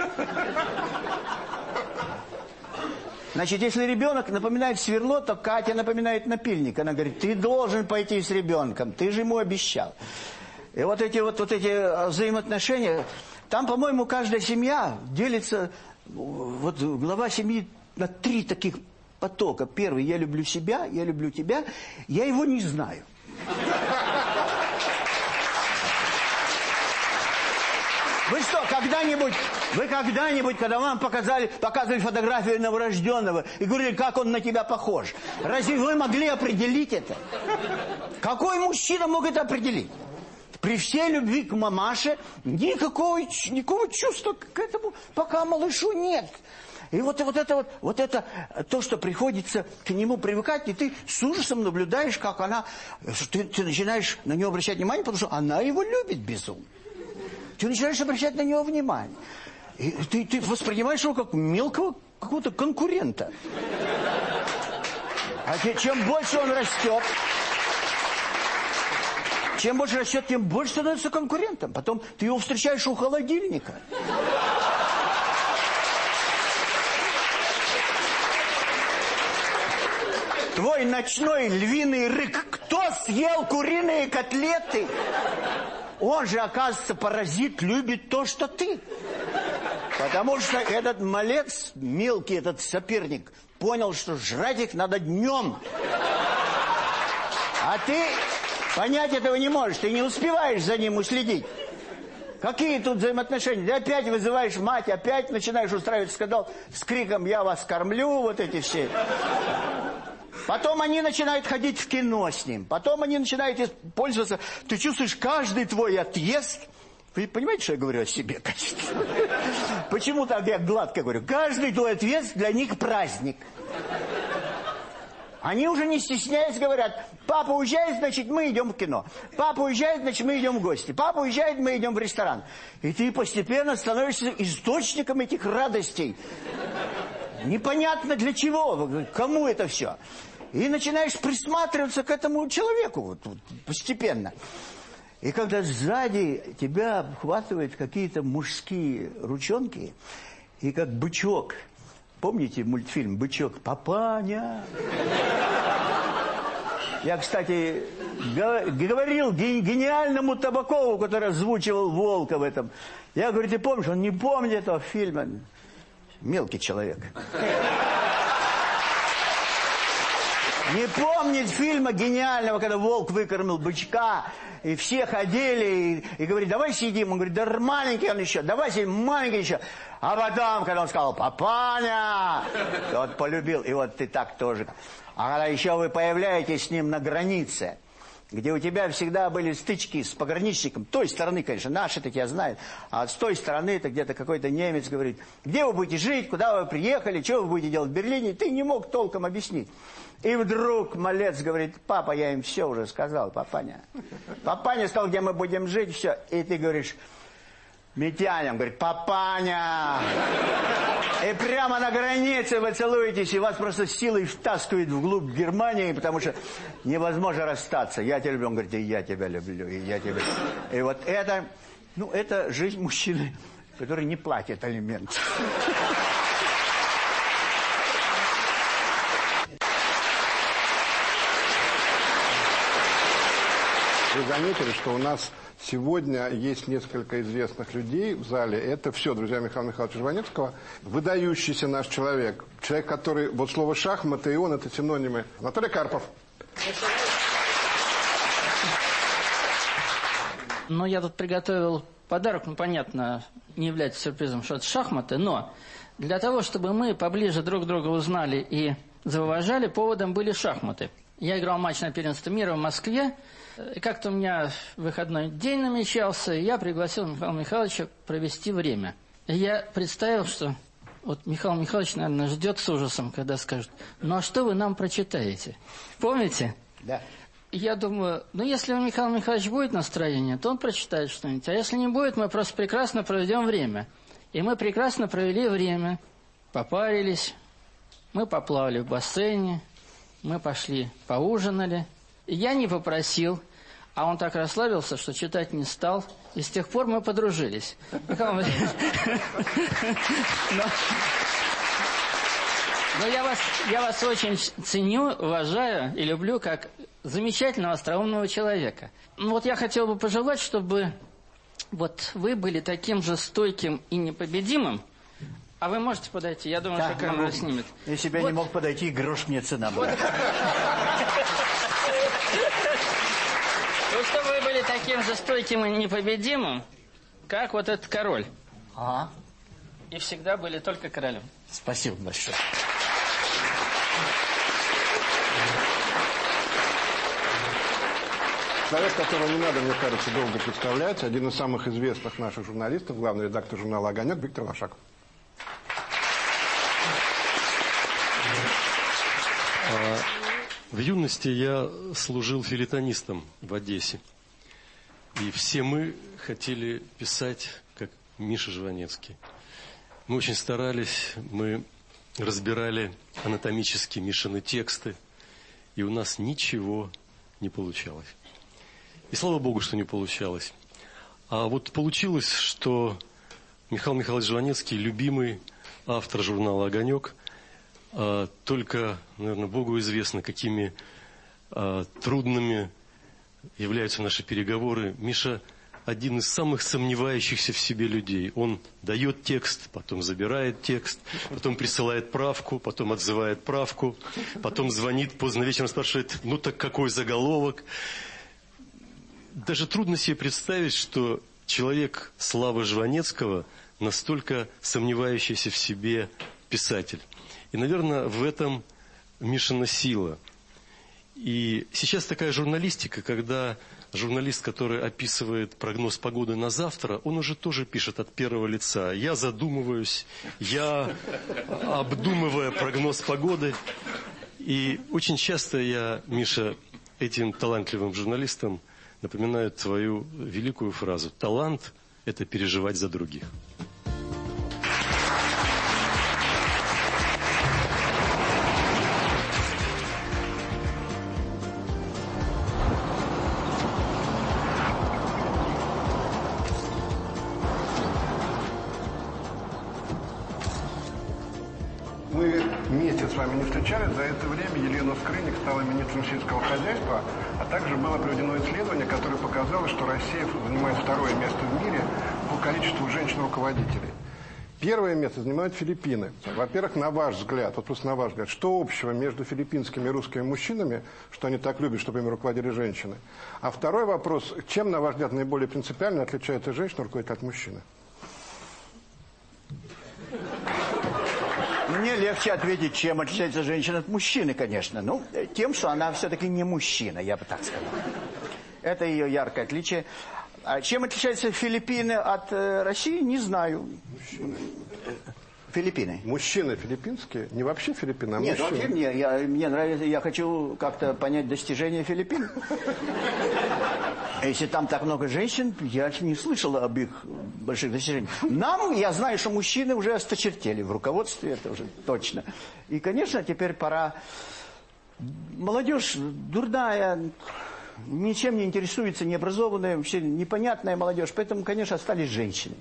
Speaker 2: Значит, если ребенок напоминает сверло, то Катя напоминает напильник. Она говорит, ты должен пойти с ребенком, ты же ему обещал. И вот эти вот, вот эти взаимоотношения, там, по-моему, каждая семья делится, вот глава семьи на три таких потока. Первый, я люблю себя, я люблю тебя, я его не знаю. Вы что, когда-нибудь, вы когда-нибудь, когда вам показали, показывали фотографию новорожденного и говорили, как он на тебя похож, разве вы могли определить это? Какой мужчина мог это определить? При всей любви к мамаше никакого, никакого чувства к этому пока малышу нет. И вот, вот это вот, вот это, то, что приходится к нему привыкать, и ты с ужасом наблюдаешь, как она, ты, ты начинаешь на нее обращать внимание, потому что она его любит безумно. Ты начинаешь обращать на него внимание. И ты, ты воспринимаешь его как мелкого какого-то конкурента. А чем больше он растет, чем больше растет, тем больше становится конкурентом. Потом ты его встречаешь у холодильника. Твой ночной львиный рык. Кто съел куриные котлеты? Он же, оказывается, паразит, любит то, что ты. Потому что этот малец, мелкий этот соперник, понял, что жрать их надо днем. А ты понять этого не можешь, ты не успеваешь за ним уследить. Какие тут взаимоотношения? Ты опять вызываешь мать, опять начинаешь устраивать скандал с криком «я вас кормлю», вот эти все. Потом они начинают ходить в кино с ним. Потом они начинают пользоваться. Ты чувствуешь каждый твой отъезд. Вы понимаете, что я говорю о себе, конечно? Почему так я гладко говорю? Каждый твой отъезд для них праздник. Они уже не стесняясь говорят, папа уезжает, значит, мы идем в кино. Папа уезжает, значит, мы идем в гости. Папа уезжает, мы идем в ресторан. И ты постепенно становишься источником этих радостей. Непонятно для чего, кому это все. И начинаешь присматриваться к этому человеку вот, вот, постепенно. И когда сзади тебя обхватывают какие-то мужские ручонки, и как бычок, помните мультфильм «Бычок»? «Папаня». Я, кстати, говорил гениальному Табакову, который озвучивал Волка в этом. Я говорю, ты помнишь? Он не помнит этого фильма. Мелкий человек. Не помнит фильма гениального, когда волк выкормил бычка, и все ходили, и, и говорит, давай сидим. Он говорит, да маленький он еще, давай сидим, маленький еще. А потом, когда он сказал, папаня, тот полюбил, и вот ты так тоже. А когда еще вы появляетесь с ним на границе, где у тебя всегда были стычки с пограничником, той стороны, конечно, наши такие знают, а с той стороны это где-то какой-то немец говорит, где вы будете жить, куда вы приехали, что вы будете делать в Берлине, ты не мог толком объяснить. И вдруг малец говорит, папа, я им все уже сказал, папаня. Папаня сказал, где мы будем жить, все. И ты говоришь, Митяня, он говорит, папаня. И прямо на границе вы целуетесь, и вас просто силой втаскивает вглубь Германии, потому что невозможно расстаться. Я тебя люблю. Он говорит, и я тебя люблю, и я тебя И вот это, ну, это жизнь мужчины, который не платит алимент.
Speaker 1: Вы заметили, что у нас сегодня есть несколько известных людей в зале. Это все, друзья Михаила Михайловича Жванецкого. Выдающийся наш человек. Человек, который... Вот слово «шахматы» и он – это синонимы. Анатолий Карпов.
Speaker 11: Ну, я тут приготовил подарок, ну, понятно, не является сюрпризом, что это шахматы, но для того, чтобы мы поближе друг друга узнали и зауважали, поводом были шахматы. Я играл матч на первенство мира в Москве, как-то у меня выходной день намечался, и я пригласил Михаила Михайловича провести время. И я представил, что вот Михаил Михайлович, наверное, ждет с ужасом, когда скажет, ну а что вы нам прочитаете? Помните?
Speaker 2: Да.
Speaker 11: Я думаю, ну если у Михаила Михайловича будет настроение, то он прочитает что-нибудь. А если не будет, мы просто прекрасно проведем время. И мы прекрасно провели время, попарились, мы поплавали в бассейне, мы пошли поужинали, я не попросил, а он так расслабился, что читать не стал. И с тех пор мы подружились. Но я вас, я вас очень ценю, уважаю и люблю как замечательного, остроумного человека. Ну вот я хотел бы пожелать, чтобы вот вы были таким же стойким и непобедимым, а вы можете подойти? Я думаю,
Speaker 2: да,
Speaker 11: что камера могу. снимет.
Speaker 2: Если бы вот. я не мог подойти, грош мне цена была.
Speaker 11: Ну, чтобы вы были таким же стойким и непобедимым, как вот этот король.
Speaker 2: Ага.
Speaker 11: И всегда были только королем.
Speaker 2: Спасибо большое.
Speaker 1: Человек, которого не надо, мне кажется, долго представлять, один из самых известных наших журналистов, главный редактор журнала «Огонек» Виктор Лошаков.
Speaker 12: В юности я служил филитонистом в Одессе. И все мы хотели писать, как Миша Жванецкий. Мы очень старались, мы разбирали анатомически Мишины тексты, и у нас ничего не получалось. И слава Богу, что не получалось. А вот получилось, что Михаил Михайлович Жванецкий, любимый автор журнала «Огонек», только, наверное, Богу известно, какими а, трудными являются наши переговоры. Миша один из самых сомневающихся в себе людей. Он дает текст, потом забирает текст, потом присылает правку, потом отзывает правку, потом звонит поздно вечером, спрашивает, ну так какой заголовок? Даже трудно себе представить, что человек Славы Жванецкого настолько сомневающийся в себе писатель. И, наверное, в этом Мишина сила. И сейчас такая журналистика, когда журналист, который описывает прогноз погоды на завтра, он уже тоже пишет от первого лица. Я задумываюсь, я обдумывая прогноз погоды. И очень часто я, Миша, этим талантливым журналистам напоминаю твою великую фразу. Талант – это переживать за других.
Speaker 1: Встречались. За это время Елена Скрынник стала министром сельского хозяйства, а также было проведено исследование, которое показало, что Россия занимает второе место в мире по количеству женщин-руководителей. Первое место занимают Филиппины. Во-первых, на ваш взгляд, вот просто на ваш взгляд, что общего между филиппинскими и русскими мужчинами, что они так любят, чтобы ими руководили женщины? А второй вопрос, чем, на ваш взгляд, наиболее принципиально отличается женщина руководитель от мужчины?
Speaker 2: Мне легче ответить, чем отличается женщина от мужчины, конечно. Ну, тем, что она все-таки не мужчина, я бы так сказал. Это ее яркое отличие. А чем отличаются Филиппины от э, России, не знаю. Филиппины.
Speaker 1: Мужчины филиппинские, не вообще Филиппины, а
Speaker 2: Нет,
Speaker 1: мужчины.
Speaker 2: вообще мне, я, мне нравится, я хочу как-то понять достижения Филиппин. Если там так много женщин, я не слышал об их больших достижениях. Нам, я знаю, что мужчины уже осточертели в руководстве, это уже точно. И, конечно, теперь пора... Молодежь дурная, ничем не интересуется, необразованная, вообще непонятная молодежь. Поэтому, конечно, остались женщины.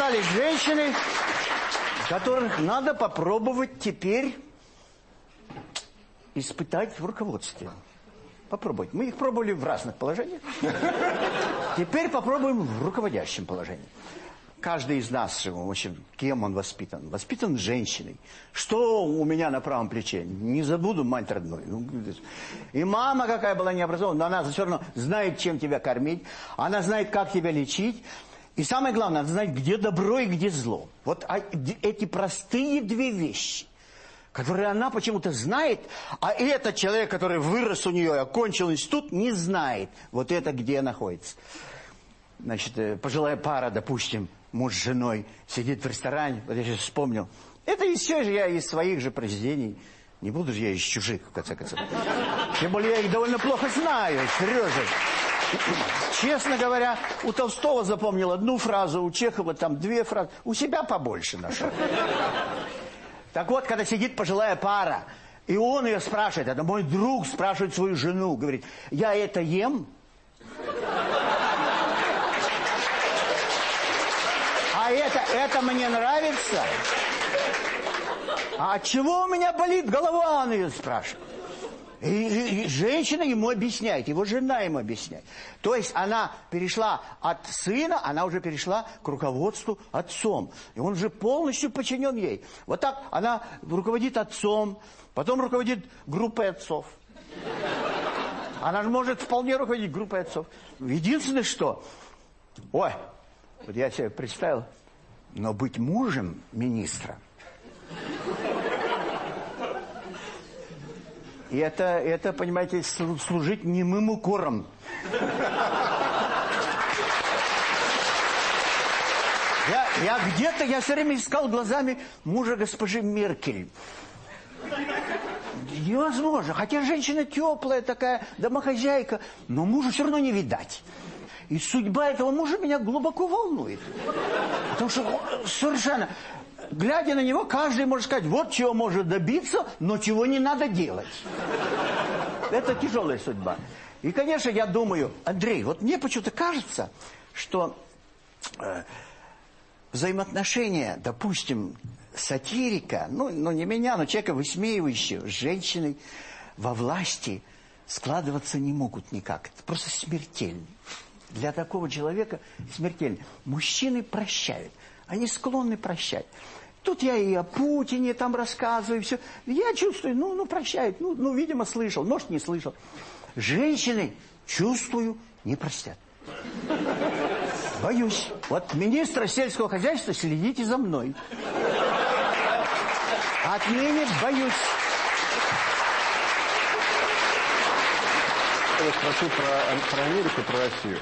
Speaker 2: Остались женщины, которых надо попробовать теперь испытать в руководстве. Попробовать. Мы их пробовали в разных положениях. Теперь попробуем в руководящем положении. Каждый из нас, в общем, кем он воспитан? Воспитан женщиной. Что у меня на правом плече? Не забуду мать родной. Ну, И мама какая была необразованная, но она все равно знает, чем тебя кормить. Она знает, как тебя лечить. И самое главное, она знает, где добро и где зло. Вот а, эти простые две вещи, которые она почему-то знает, а этот человек, который вырос у нее и окончил институт, не знает. Вот это где находится. Значит, э, пожилая пара, допустим, муж с женой, сидит в ресторане, вот я сейчас вспомнил. Это все же я из своих же произведений. Не буду же я из чужих, в конце концов. Тем более я их довольно плохо знаю, Сережа. Честно говоря, у Толстого запомнил одну фразу, у Чехова там две фразы. У себя побольше нашел. Так вот, когда сидит пожилая пара, и он ее спрашивает, это мой друг спрашивает свою жену, говорит, я это ем? А это, это мне нравится? А чего у меня болит голова, он ее спрашивает. И, и, и женщина ему объясняет, его жена ему объясняет. То есть она перешла от сына, она уже перешла к руководству отцом. И он уже полностью подчинен ей. Вот так она руководит отцом, потом руководит группой отцов. Она же может вполне руководить группой отцов. Единственное, что... Ой, вот я себе представил, но быть мужем министра... И это, это, понимаете, служить немым укором. Я, я где-то, я все время искал глазами мужа госпожи Меркель. Невозможно. Хотя женщина теплая такая, домохозяйка, но мужа все равно не видать. И судьба этого мужа меня глубоко волнует. Потому что совершенно глядя на него, каждый может сказать, вот чего может добиться, но чего не надо делать. Это тяжелая судьба. И, конечно, я думаю, Андрей, вот мне почему-то кажется, что э, взаимоотношения, допустим, сатирика, ну, ну не меня, но человека высмеивающего, с женщиной во власти складываться не могут никак. Это просто смертельно. Для такого человека смертельно. Мужчины прощают. Они склонны прощать. Тут я и о Путине там рассказываю, все. Я чувствую, ну, ну прощает, ну, ну, видимо, слышал, может, не слышал. Женщины, чувствую, не простят. Боюсь. Вот министра сельского хозяйства следите за мной. Отныне боюсь.
Speaker 1: Я спрошу про, про Америку, про Россию.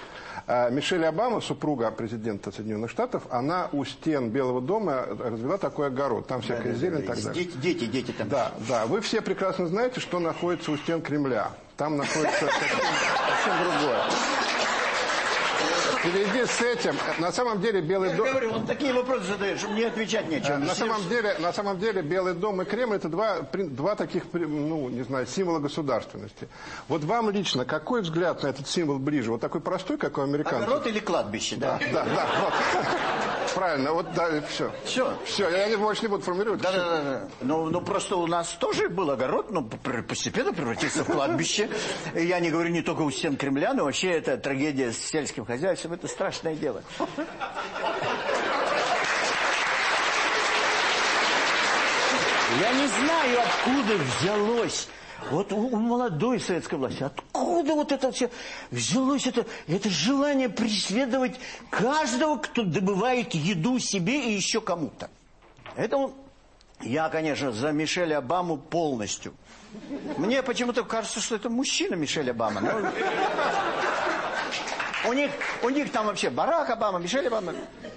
Speaker 1: А Мишель Обама, супруга президента Соединенных Штатов, она у стен Белого дома развела такой огород. Там всякая
Speaker 2: да,
Speaker 1: зелень
Speaker 2: да,
Speaker 1: и так далее.
Speaker 2: Дети, дети, дети там.
Speaker 1: Да, да. Вы все прекрасно знаете, что находится у стен Кремля. Там находится совсем, совсем другое. В связи с этим, на самом деле Белый
Speaker 2: Я
Speaker 1: дом...
Speaker 2: говорю, вот такие вопросы задаешь, мне отвечать нечего.
Speaker 1: На самом, деле, на самом деле Белый дом и Кремль это два, два таких, ну, не знаю, символа государственности. Вот вам лично какой взгляд на этот символ ближе? Вот такой простой, как у американцев?
Speaker 2: Огород или кладбище, да?
Speaker 1: Да, да, вот. (laughs) Правильно, вот да, все.
Speaker 2: Все.
Speaker 1: Все, я больше не буду формулировать.
Speaker 2: Да, да, да. Ну, ну, просто у нас тоже был огород, но пр- постепенно превратился в кладбище. Я не говорю не только у стен Кремля, но вообще это трагедия с сельским хозяйством, это страшное дело. Я не знаю, откуда взялось. Вот у, у молодой советской власти, откуда вот это все взялось, это, это желание преследовать каждого, кто добывает еду себе и еще кому-то. Это он Я, конечно, за Мишель Обаму полностью. Мне почему-то кажется, что это мужчина Мишель Обама. Но... У них, у них там вообще Барак Обама, Мишель Обама.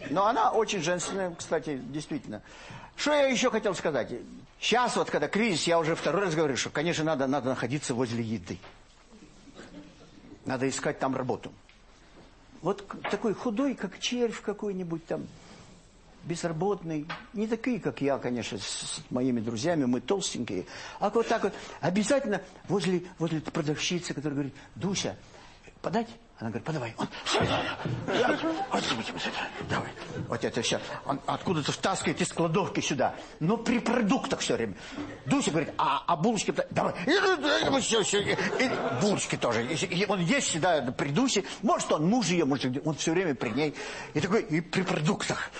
Speaker 2: Но она очень женственная, кстати, действительно. Что я еще хотел сказать? Сейчас вот, когда кризис, я уже второй раз говорю, что, конечно, надо, надо находиться возле еды. Надо искать там работу. Вот такой худой, как червь какой-нибудь там, безработный. Не такие, как я, конечно, с, с моими друзьями, мы толстенькие. А вот так вот, обязательно возле, возле продавщицы, которая говорит, Дуся, подать? Она говорит, подавай. Он, давай. Вот это все. Он откуда-то втаскивает из кладовки сюда. Но при продуктах все время. Дуся говорит, а, а булочки... Давай. Все, все. И булочки тоже. И он есть всегда при Дусе. Может, он муж ее, может, он все время при ней. И такой, и при продуктах.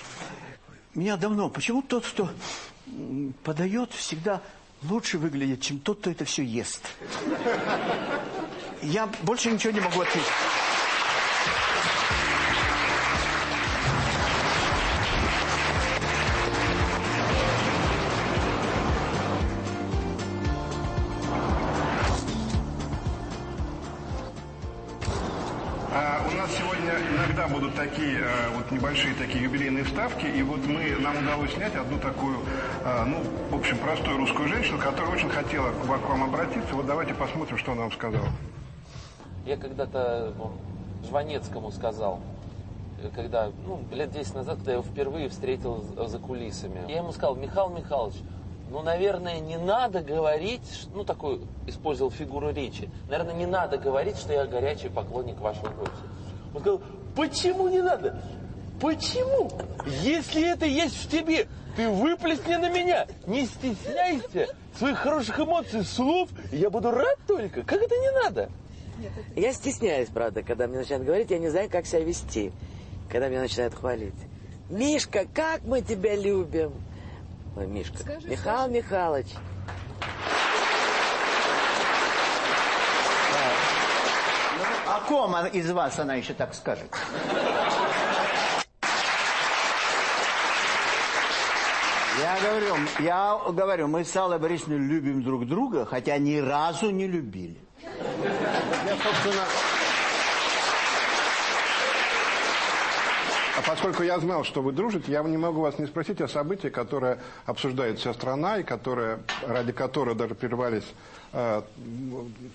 Speaker 2: Меня давно... Почему тот, кто подает, всегда лучше выглядит, чем тот, кто это все ест? Я больше ничего не могу ответить.
Speaker 1: А, иногда будут такие а, вот небольшие такие юбилейные вставки, и вот мы нам удалось снять одну такую, а, ну, в общем, простую русскую женщину, которая очень хотела к вам обратиться. Вот давайте посмотрим, что она вам сказала.
Speaker 13: Я когда-то Жванецкому сказал, когда, ну, лет 10 назад, когда я его впервые встретил за кулисами. Я ему сказал, Михаил Михайлович, ну, наверное, не надо говорить, ну, такую использовал фигуру речи, наверное, не надо говорить, что я горячий поклонник вашего гостя. Он сказал, почему не надо? Почему? Если это есть в тебе, ты выплесни на меня, не стесняйся своих хороших эмоций, слов, я буду рад только. Как это не надо?
Speaker 14: Я стесняюсь, правда, когда мне начинают говорить, я не знаю, как себя вести, когда меня начинают хвалить. Мишка, как мы тебя любим! Ой, Мишка. Скажи, Михаил скажи. Михайлович.
Speaker 2: О ком из вас она еще так скажет? Я говорю, я говорю, мы с Аллой Борисовной любим друг друга, хотя ни разу не любили.
Speaker 1: Я, собственно... А поскольку я знал, что вы дружите, я не могу вас не спросить о событии, которое обсуждает вся страна, и которое, ради которого даже прервались э,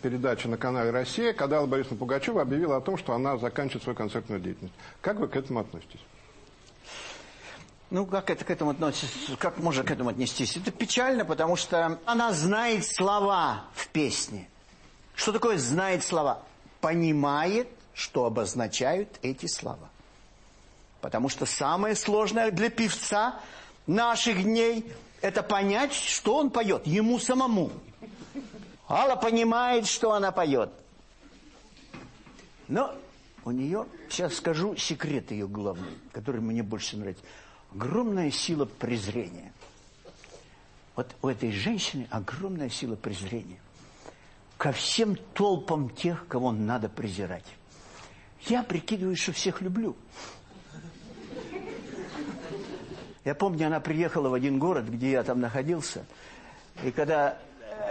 Speaker 1: передачи на канале «Россия», когда Алла Борисовна Пугачева объявила о том, что она заканчивает свою концертную деятельность. Как вы к этому относитесь?
Speaker 2: Ну, как это к этому относится? Как можно к этому отнестись? Это печально, потому что она знает слова в песне. Что такое знает слова? Понимает, что обозначают эти слова. Потому что самое сложное для певца наших дней – это понять, что он поет, ему самому. Алла понимает, что она поет. Но у нее, сейчас скажу секрет ее главный, который мне больше нравится. Огромная сила презрения. Вот у этой женщины огромная сила презрения. Ко всем толпам тех, кого надо презирать. Я прикидываю, что всех люблю. Я помню, она приехала в один город, где я там находился, и когда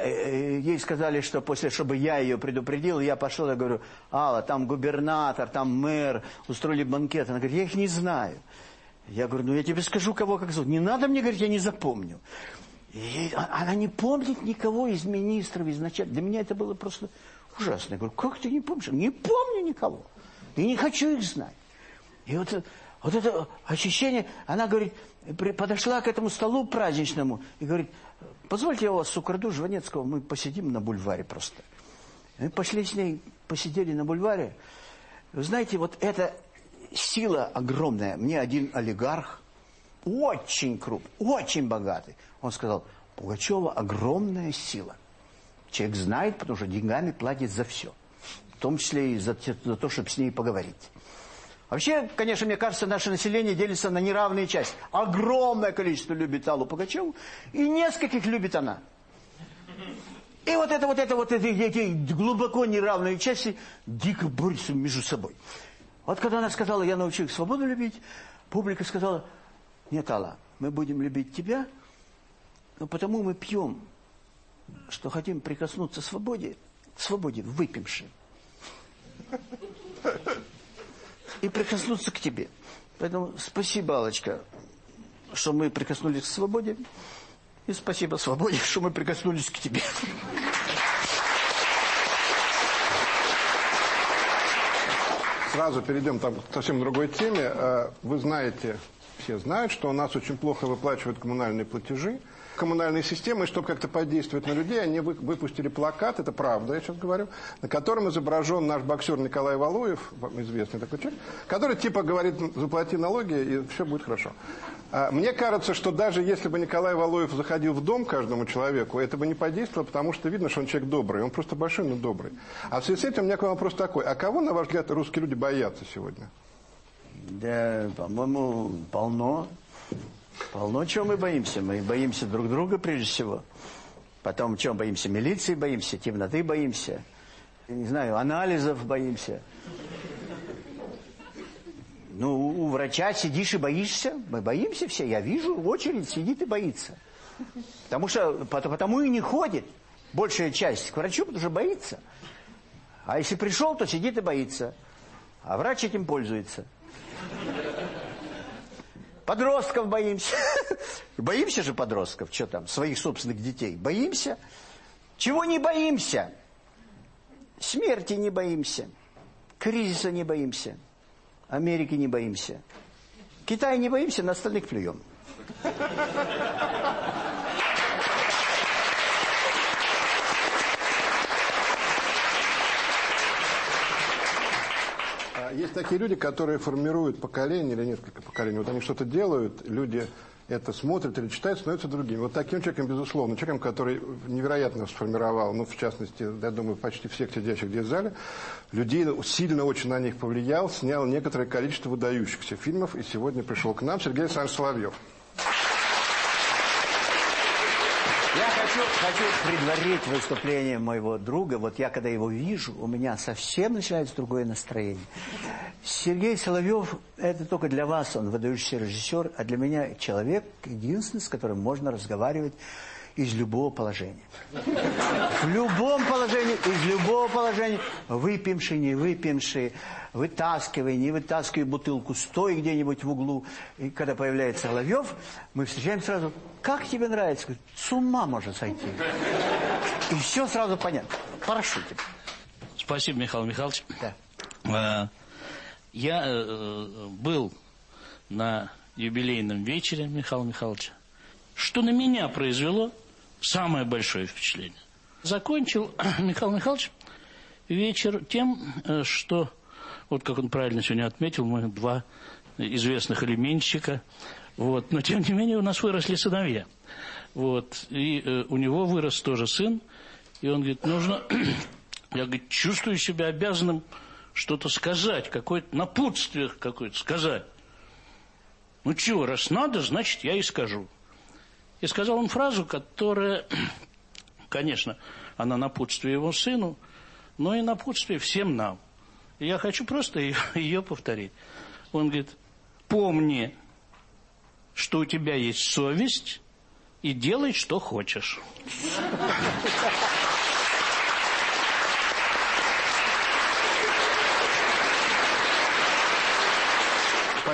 Speaker 2: э, э, ей сказали, что после, чтобы я ее предупредил, я пошел, я говорю, Алла, там губернатор, там мэр, устроили банкет. Она говорит, я их не знаю. Я говорю, ну я тебе скажу, кого как зовут. Не надо мне говорить, я не запомню. И она не помнит никого из министров, из начальников. Для меня это было просто ужасно. Я говорю, как ты не помнишь? Не помню никого. И не хочу их знать. И вот вот это ощущение, она говорит, подошла к этому столу праздничному и говорит, позвольте я вас украду Жванецкого, мы посидим на бульваре просто. Мы пошли с ней, посидели на бульваре. Вы знаете, вот эта сила огромная. Мне один олигарх, очень крупный, очень богатый, он сказал, Пугачева огромная сила. Человек знает, потому что деньгами платит за все. В том числе и за, за то, чтобы с ней поговорить. Вообще, конечно, мне кажется, наше население делится на неравные части. Огромное количество любит Аллу Пугачеву, и нескольких любит она. И вот это вот это вот эти, эти глубоко неравные части дико борются между собой. Вот когда она сказала, я научилась свободу любить, публика сказала, нет, Алла, мы будем любить тебя, Но потому мы пьем, что хотим прикоснуться к свободе, к свободе выпивши. И прикоснуться к тебе. Поэтому спасибо, Аллочка, что мы прикоснулись к свободе. И спасибо свободе, что мы прикоснулись к тебе.
Speaker 1: Сразу перейдем там, к совсем другой теме. Э, вы знаете, все знают, что у нас очень плохо выплачивают коммунальные платежи. Коммунальные системы, чтобы как-то подействовать на людей, они выпустили плакат, это правда, я сейчас говорю, на котором изображен наш боксер Николай Валуев, известный такой человек, который типа говорит, заплати налоги, и все будет хорошо. А, мне кажется, что даже если бы Николай Валуев заходил в дом каждому человеку, это бы не подействовало, потому что видно, что он человек добрый. Он просто большой, но добрый. А в связи с этим у меня к вам вопрос такой. А кого, на ваш взгляд, русские люди боятся сегодня?
Speaker 2: Да, по-моему, полно. Полно чего мы боимся. Мы боимся друг друга прежде всего. Потом чего боимся? Милиции боимся, темноты боимся. Не знаю, анализов боимся. Ну, у врача сидишь и боишься. Мы боимся все. Я вижу, очередь сидит и боится. Потому что потому и не ходит большая часть к врачу, потому что боится. А если пришел, то сидит и боится. А врач этим пользуется. Подростков боимся. (laughs) Боимся же подростков, что там, своих собственных детей. Боимся. Чего не боимся? Смерти не боимся. Кризиса не боимся. Америки не боимся. Китая не боимся, на остальных плюем.
Speaker 1: Есть такие люди, которые формируют поколение или несколько поколений. Вот они что-то делают, люди это смотрят или читают, становятся другими. Вот таким человеком, безусловно, человеком, который невероятно сформировал, ну, в частности, я думаю, почти всех сидящих здесь в зале, людей сильно очень на них повлиял, снял некоторое количество выдающихся фильмов, и сегодня пришел к нам Сергей Александрович Соловьев.
Speaker 2: Я хочу, хочу предварить выступление моего друга. Вот я, когда его вижу, у меня совсем начинается другое настроение. Сергей Соловьев, это только для вас, он выдающийся режиссер, а для меня человек, единственный, с которым можно разговаривать из любого положения. В любом положении, из любого положения, выпивший, не выпивший, вытаскивай, не вытаскивай бутылку, стой где-нибудь в углу. И когда появляется Соловьев, мы встречаем сразу, как тебе нравится? Говорит, с ума может сойти. И все сразу понятно. Тебя.
Speaker 15: Спасибо, Михаил Михайлович.
Speaker 2: Да.
Speaker 15: А, я э, был на юбилейном вечере Михаила Михайловича. Что на меня произвело самое большое впечатление. Закончил (clears throat) Михаил Михайлович вечер тем, э, что, вот как он правильно сегодня отметил, мы два известных элементчика, вот, но тем не менее у нас выросли сыновья. Вот, и э, у него вырос тоже сын, и он говорит, нужно, (clears throat) я говорит, чувствую себя обязанным что-то сказать, какое-то напутствие какое-то сказать. Ну чего, раз надо, значит я и скажу. И сказал он фразу, которая, (clears throat) конечно, она напутствие его сыну, но и напутствие всем нам. Я хочу просто ее, (laughs) ее повторить. Он говорит, помни, что у тебя есть совесть, и делай, что хочешь.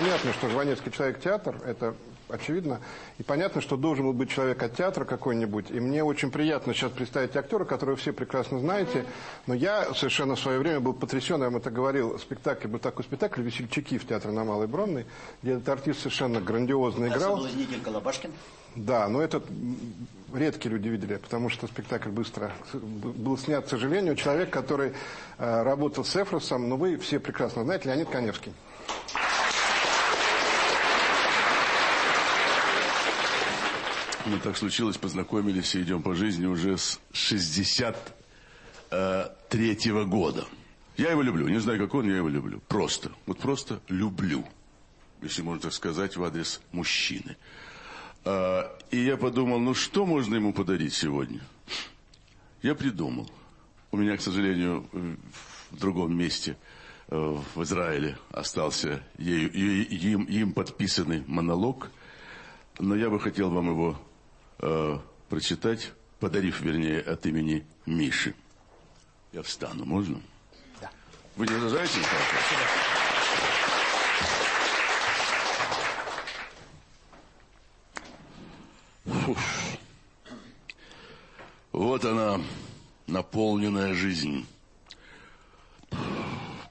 Speaker 1: понятно, что Жванецкий человек-театр, это очевидно. И понятно, что должен был быть человек от театра какой-нибудь. И мне очень приятно сейчас представить актера, которого все прекрасно знаете. Но я совершенно в свое время был потрясен, я вам это говорил, спектакль, был такой спектакль «Весельчаки» в театре на Малой Бронной, где этот артист совершенно грандиозно играл.
Speaker 2: Соблазнитель Колобашкин.
Speaker 1: Да, но этот редкие люди видели, потому что спектакль быстро был снят, к сожалению. Человек, который э, работал с Эфросом, но вы все прекрасно знаете, Леонид Коневский.
Speaker 16: Ну, так случилось, познакомились и идем по жизни уже с 63-го года. Я его люблю, не знаю, как он, я его люблю. Просто, вот просто люблю, если можно так сказать, в адрес мужчины. А, и я подумал, ну что можно ему подарить сегодня? Я придумал. У меня, к сожалению, в другом месте, э, в Израиле, остался им, им подписанный монолог, но я бы хотел вам его э, прочитать, подарив, вернее, от имени Миши. Я встану, можно?
Speaker 2: Да.
Speaker 16: Вы не возражаете? Фух. Вот она, наполненная жизнь.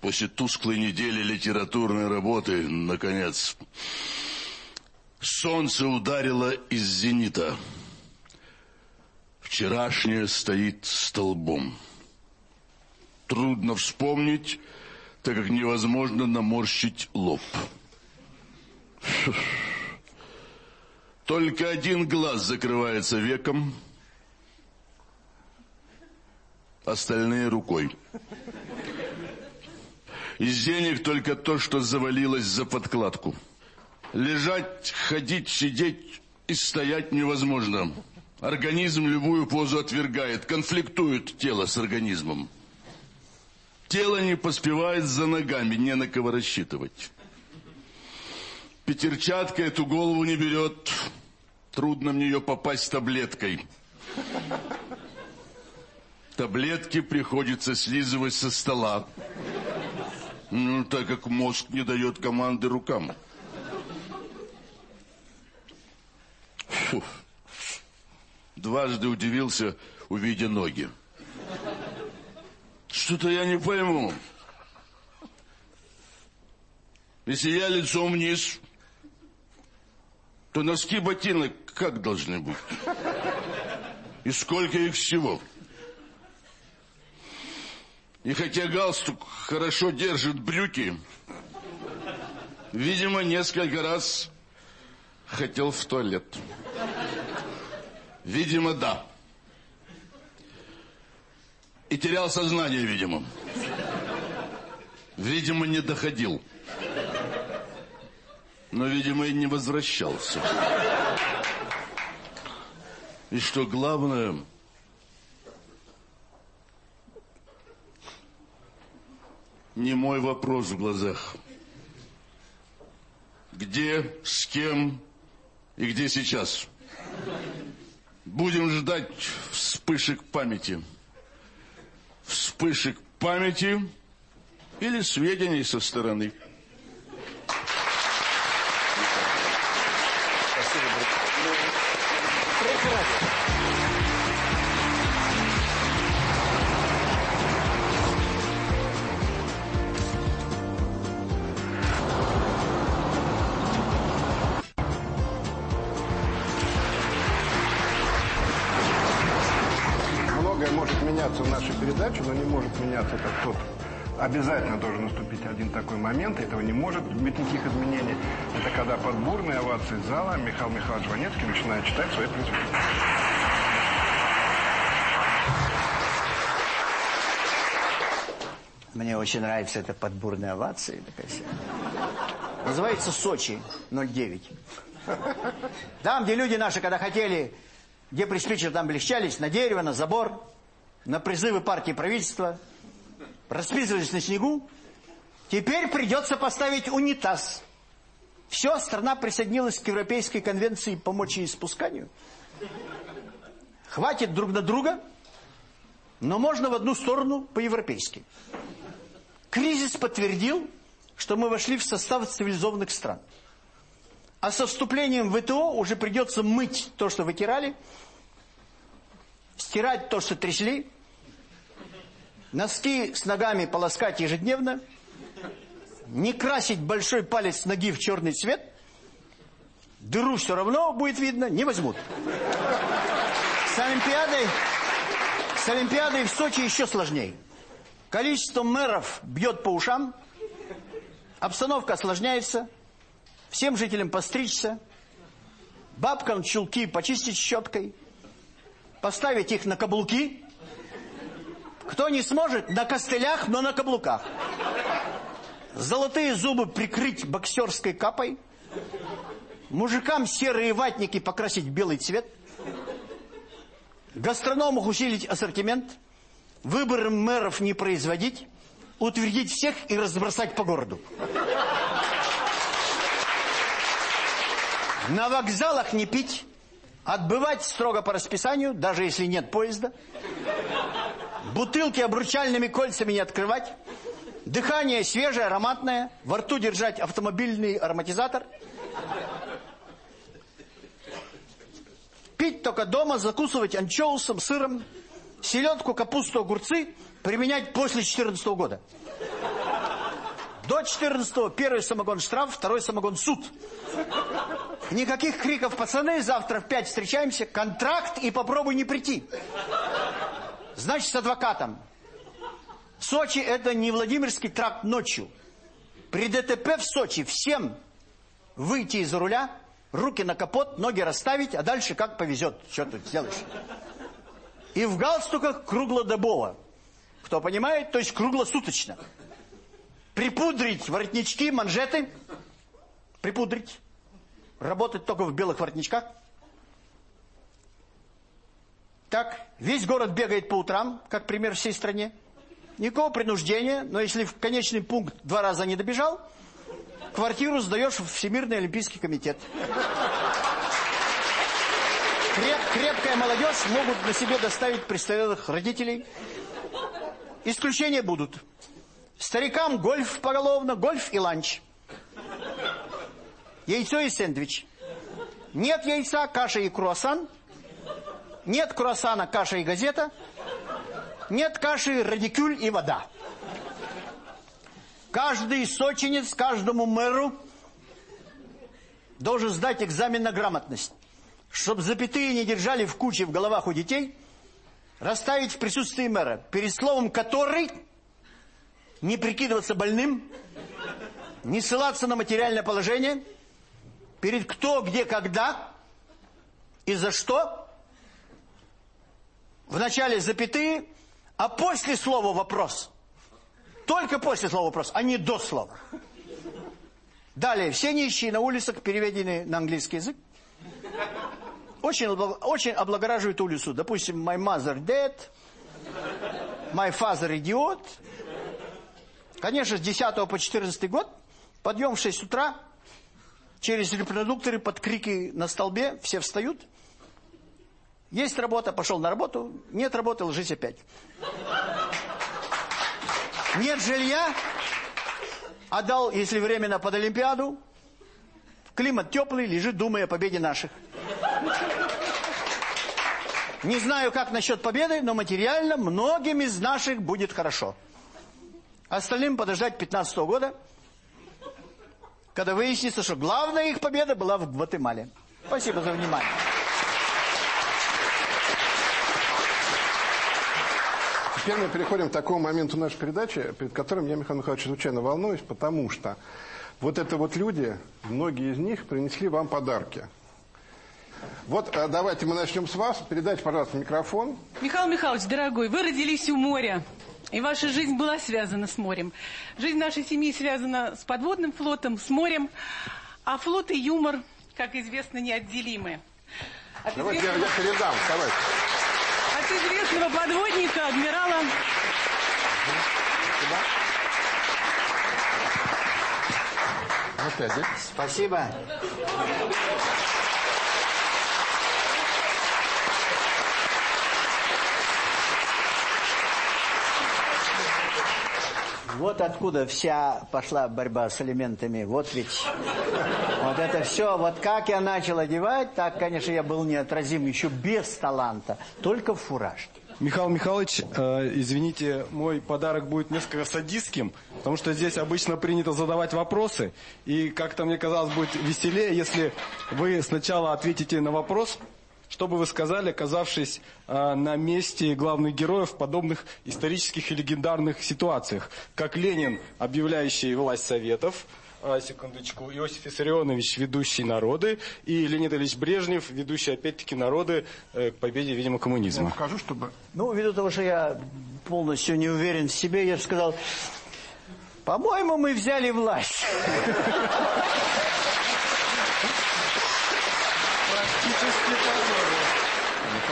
Speaker 16: После тусклой недели литературной работы, наконец, солнце ударило из зенита. Вчерашнее стоит столбом. Трудно вспомнить, так как невозможно наморщить лоб. Только один глаз закрывается веком, остальные рукой. Из денег только то, что завалилось за подкладку. Лежать, ходить, сидеть и стоять невозможно. Организм любую позу отвергает, конфликтует тело с организмом. Тело не поспевает за ногами, не на кого рассчитывать. Пятерчатка эту голову не берет. Трудно в нее попасть таблеткой. Таблетки приходится слизывать со стола. Ну, так как мозг не дает команды рукам. Фу. Дважды удивился, увидя ноги. Что-то я не пойму. Если я лицом вниз, то носки ботинок как должны быть? И сколько их всего? И хотя галстук хорошо держит брюки, видимо, несколько раз хотел в туалет. Видимо, да. И терял сознание, видимо. Видимо, не доходил. Но, видимо, и не возвращался. И что главное, не мой вопрос в глазах. Где, с кем и где сейчас? Будем ждать вспышек памяти. Вспышек памяти или сведений со стороны.
Speaker 1: Обязательно должен наступить один такой момент, этого не может быть никаких изменений. Это когда под бурные овации зала Михаил Михайлович Жванецкий начинает читать свои произведения.
Speaker 2: Мне очень нравится эта подбурная овация. Называется Сочи 09. Там, где люди наши, когда хотели, где при спиче там блещались, на дерево, на забор, на призывы партии правительства, расписывались на снегу, теперь придется поставить унитаз. Все, страна присоединилась к Европейской конвенции по мочеиспусканию. Хватит друг на друга, но можно в одну сторону по-европейски. Кризис подтвердил, что мы вошли в состав цивилизованных стран. А со вступлением в ВТО уже придется мыть то, что вытирали, стирать то, что трясли, носки с ногами полоскать ежедневно, не красить большой палец ноги в черный цвет, дыру все равно будет видно, не возьмут. С Олимпиадой, с Олимпиадой в Сочи еще сложнее. Количество мэров бьет по ушам, обстановка осложняется, всем жителям постричься, бабкам чулки почистить щеткой, поставить их на каблуки. Кто не сможет, на костылях, но на каблуках. Золотые зубы прикрыть боксерской капой. Мужикам серые ватники покрасить белый цвет. Гастрономах усилить ассортимент. Выборы мэров не производить. Утвердить всех и разбросать по городу. На вокзалах не пить. Отбывать строго по расписанию, даже если нет поезда. Бутылки обручальными кольцами не открывать. Дыхание свежее, ароматное. Во рту держать автомобильный ароматизатор. Пить только дома, закусывать анчоусом, сыром. Селедку, капусту, огурцы применять после 14 года. До 14 первый самогон штраф, второй самогон суд. Никаких криков, пацаны, завтра в 5 встречаемся, контракт и попробуй не прийти. Значит, с адвокатом. Сочи это не Владимирский тракт ночью. При ДТП в Сочи всем выйти из-за руля, руки на капот, ноги расставить, а дальше как повезет. Что тут сделаешь? И в галстуках круглодобово. Кто понимает, то есть круглосуточно. Припудрить воротнички, манжеты. Припудрить. Работать только в белых воротничках. Так, весь город бегает по утрам, как пример всей стране. Никакого принуждения, но если в конечный пункт два раза не добежал, квартиру сдаешь в Всемирный Олимпийский комитет. Креп, крепкая молодежь могут на себе доставить престарелых родителей. Исключения будут. Старикам гольф поголовно, гольф и ланч. Яйцо и сэндвич. Нет яйца, каша и круассан. Нет круассана, каша и газета. Нет каши, радикюль и вода. Каждый сочинец, каждому мэру должен сдать экзамен на грамотность. Чтобы запятые не держали в куче в головах у детей, расставить в присутствии мэра, перед словом «который» не прикидываться больным, не ссылаться на материальное положение, перед кто, где, когда и за что, в начале запятые, а после слова «вопрос». Только после слова «вопрос», а не до слова. Далее, все нищие на улицах переведены на английский язык. Очень, очень облагораживает улицу. Допустим, my mother dead, my father idiot. Конечно, с 10 по 14 год, подъем в 6 утра, через репродукторы под крики на столбе, все встают. Есть работа, пошел на работу, нет работы, ложись опять. Нет жилья, отдал, если временно, под Олимпиаду, климат теплый, лежит, думая о победе наших. Не знаю, как насчет победы, но материально многим из наших будет хорошо. Остальным подождать 15 -го года, когда выяснится, что главная их победа была в Гватемале. Спасибо за внимание.
Speaker 1: Теперь мы переходим к такому моменту нашей передачи, перед которым я, Михаил Михайлович, чрезвычайно волнуюсь, потому что вот это вот люди, многие из них принесли вам подарки. Вот э, давайте мы начнем с вас. Передайте, пожалуйста, микрофон.
Speaker 17: Михаил Михайлович, дорогой, вы родились у моря. И ваша жизнь была связана с морем. Жизнь нашей семьи связана с подводным флотом, с морем. А флот и юмор, как известно, неотделимы.
Speaker 1: От давайте известного... я, я передам, давайте.
Speaker 17: От известного подводника, адмирала...
Speaker 2: Да? Спасибо. Вот откуда вся пошла борьба с элементами. Вот ведь вот это все. Вот как я начал одевать, так, конечно, я был неотразим еще без таланта. Только в фуражке.
Speaker 10: Михаил Михайлович, э, извините, мой подарок будет несколько садистским, потому что здесь обычно принято задавать вопросы. И как-то мне казалось, будет веселее, если вы сначала ответите на вопрос, что бы вы сказали, оказавшись э, на месте главных героев в подобных исторических и легендарных ситуациях? Как Ленин, объявляющий власть Советов, секундочку, Иосиф Виссарионович, ведущий народы, и Леонид Ильич Брежнев, ведущий опять-таки народы э, к победе, видимо, коммунизма.
Speaker 1: Я скажу, чтобы...
Speaker 2: Ну, ввиду того, что я полностью не уверен в себе, я бы сказал, по-моему, мы взяли власть.
Speaker 18: Михаил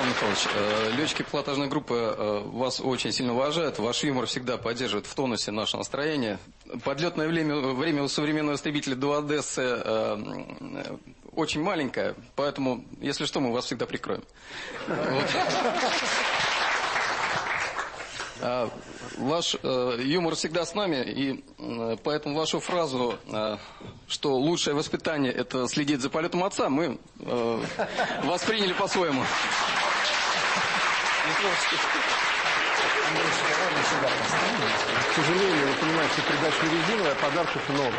Speaker 18: Михайлович, э, летчики пилотажной группы э, вас очень сильно уважают. Ваш юмор всегда поддерживает в тонусе наше настроение. Подлетное время, время у современного истребителя до Одессы э, очень маленькая, поэтому, если что, мы вас всегда прикроем. А, Ваш э, юмор всегда с нами, и э, поэтому вашу фразу, э, что лучшее воспитание – это следить за полетом отца, мы э, восприняли по-своему.
Speaker 1: К сожалению, вы понимаете, передача резиновая, а подарков много.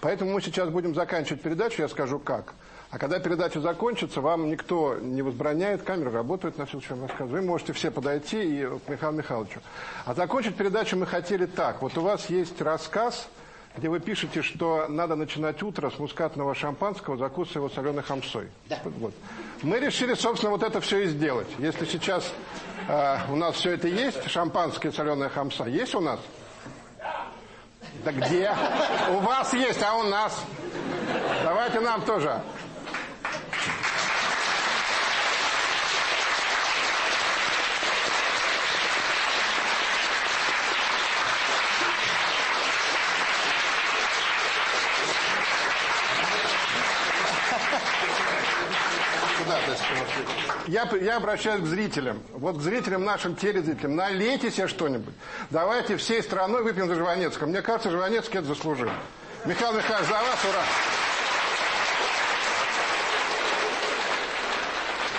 Speaker 1: Поэтому мы сейчас будем заканчивать передачу, я скажу как. А когда передача закончится, вам никто не возбраняет, камеры работают на все, что я рассказываю. Вы можете все подойти и к Михаилу Михайловичу. А закончить передачу мы хотели так. Вот у вас есть рассказ, где вы пишете, что надо начинать утро с мускатного шампанского, закусывая его соленой хамсой.
Speaker 2: Да.
Speaker 1: Вот. Мы решили, собственно, вот это все и сделать. Если сейчас э, у нас все это есть, шампанское соленая хамса, есть у нас? Да где? У вас есть, а у нас? Давайте нам тоже. Я, я обращаюсь к зрителям. Вот к зрителям, нашим телезрителям. Налейте себе что-нибудь. Давайте всей страной выпьем за Жванецкого. Мне кажется, Жванецкий это заслужил. Михаил Михайлович, за вас ура!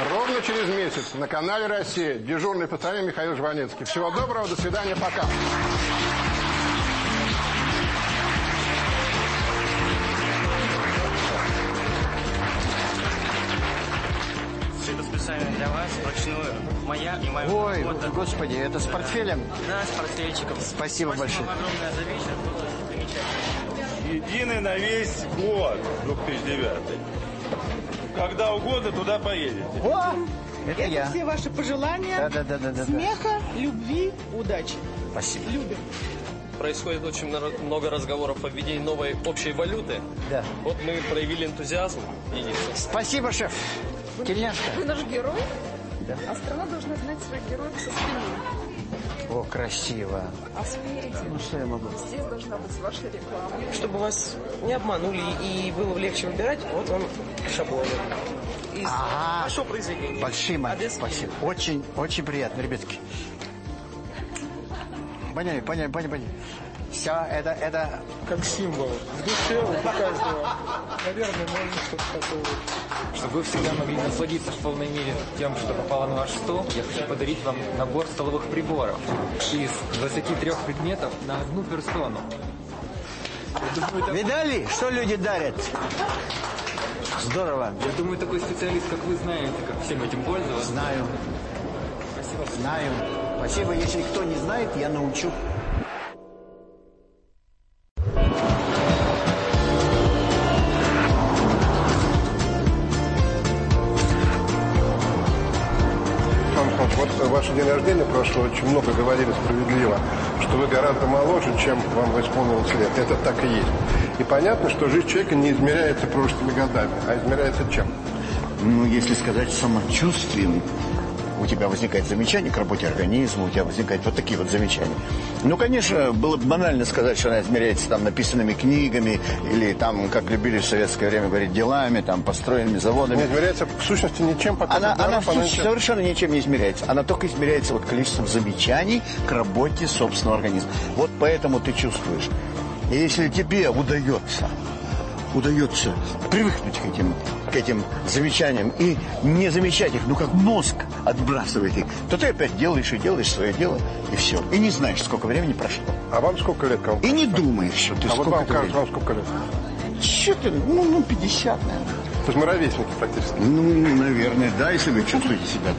Speaker 1: Ровно через месяц на канале «Россия» дежурный пацан Михаил Жванецкий. Всего доброго, до свидания, пока.
Speaker 19: Специально для вас, вручную. Моя и моя
Speaker 2: Ой,
Speaker 19: фото.
Speaker 2: господи, это с портфелем?
Speaker 19: Да, с портфельчиком.
Speaker 2: Спасибо большое.
Speaker 19: вам огромное за вечер, было замечательно.
Speaker 20: Единый на весь год, 2009. Когда угодно туда поедете.
Speaker 2: О, это
Speaker 21: Это
Speaker 2: я.
Speaker 21: все ваши пожелания.
Speaker 2: Да, да, да, да, да, да.
Speaker 21: Смеха, любви, удачи.
Speaker 2: Спасибо.
Speaker 21: Любим.
Speaker 22: Происходит очень много разговоров о введении новой общей валюты.
Speaker 2: Да.
Speaker 22: Вот мы проявили энтузиазм. И
Speaker 2: Спасибо, шеф. Тельняшка.
Speaker 8: Вы наш герой,
Speaker 2: Да.
Speaker 8: а страна должна знать своих героев со спины.
Speaker 2: О, красиво.
Speaker 8: А спереди
Speaker 2: Ну, что я могу?
Speaker 8: здесь должна быть ваша реклама.
Speaker 23: Чтобы вас не обманули и было легче выбирать, вот вам шаблоны. Из
Speaker 2: Ага.
Speaker 23: вашего произведения.
Speaker 2: Большие мальчики, спасибо. Очень, очень приятно, ребятки. Поняли, поняли, поняли, поняли. Все, это, это...
Speaker 24: Как символ. В душе у каждого. Наверное, можно что-то такое.
Speaker 6: Чтобы вы всегда могли насладиться в полной мере тем, что попало на ваш стол, я хочу подарить вам набор столовых приборов из 23 предметов на одну персону.
Speaker 2: Видали, что люди дарят? Здорово.
Speaker 6: Я думаю, такой специалист, как вы, знаете, как всем этим пользоваться.
Speaker 2: Знаю.
Speaker 6: Спасибо.
Speaker 2: Знаю. Спасибо, если кто не знает, я научу.
Speaker 1: Ваше день рождения прошло, очень много говорили справедливо, что вы гораздо моложе, чем вам исполнилось лет. Это так и есть. И понятно, что жизнь человека не измеряется прожитыми годами, а измеряется чем?
Speaker 2: Ну, если сказать самочувствием, у тебя возникает замечание к работе организма, у тебя возникают вот такие вот замечания. Ну, конечно, было бы банально сказать, что она измеряется там написанными книгами или там, как любили в советское время говорить, делами, там, построенными заводами.
Speaker 1: Не измеряется в сущности ничем, пока
Speaker 2: Она, она в сущности совершенно ничем не измеряется. Она только измеряется вот количеством замечаний к работе собственного организма. Вот поэтому ты чувствуешь. И если тебе удается, удается привыкнуть к этим, к этим замечаниям и не замечать их, ну как мозг отбрасывает их, то ты опять делаешь и делаешь свое дело, и все. И не знаешь, сколько времени прошло.
Speaker 1: А вам сколько лет? Кому?
Speaker 2: И не думаешь, что ты
Speaker 1: А вот
Speaker 2: сколько
Speaker 1: вам
Speaker 2: это
Speaker 1: кажется, вам сколько лет?
Speaker 2: Че ты, ну, ну 50, наверное.
Speaker 1: То есть мы ровесники практически.
Speaker 2: Ну, наверное, да, если вы чувствуете себя.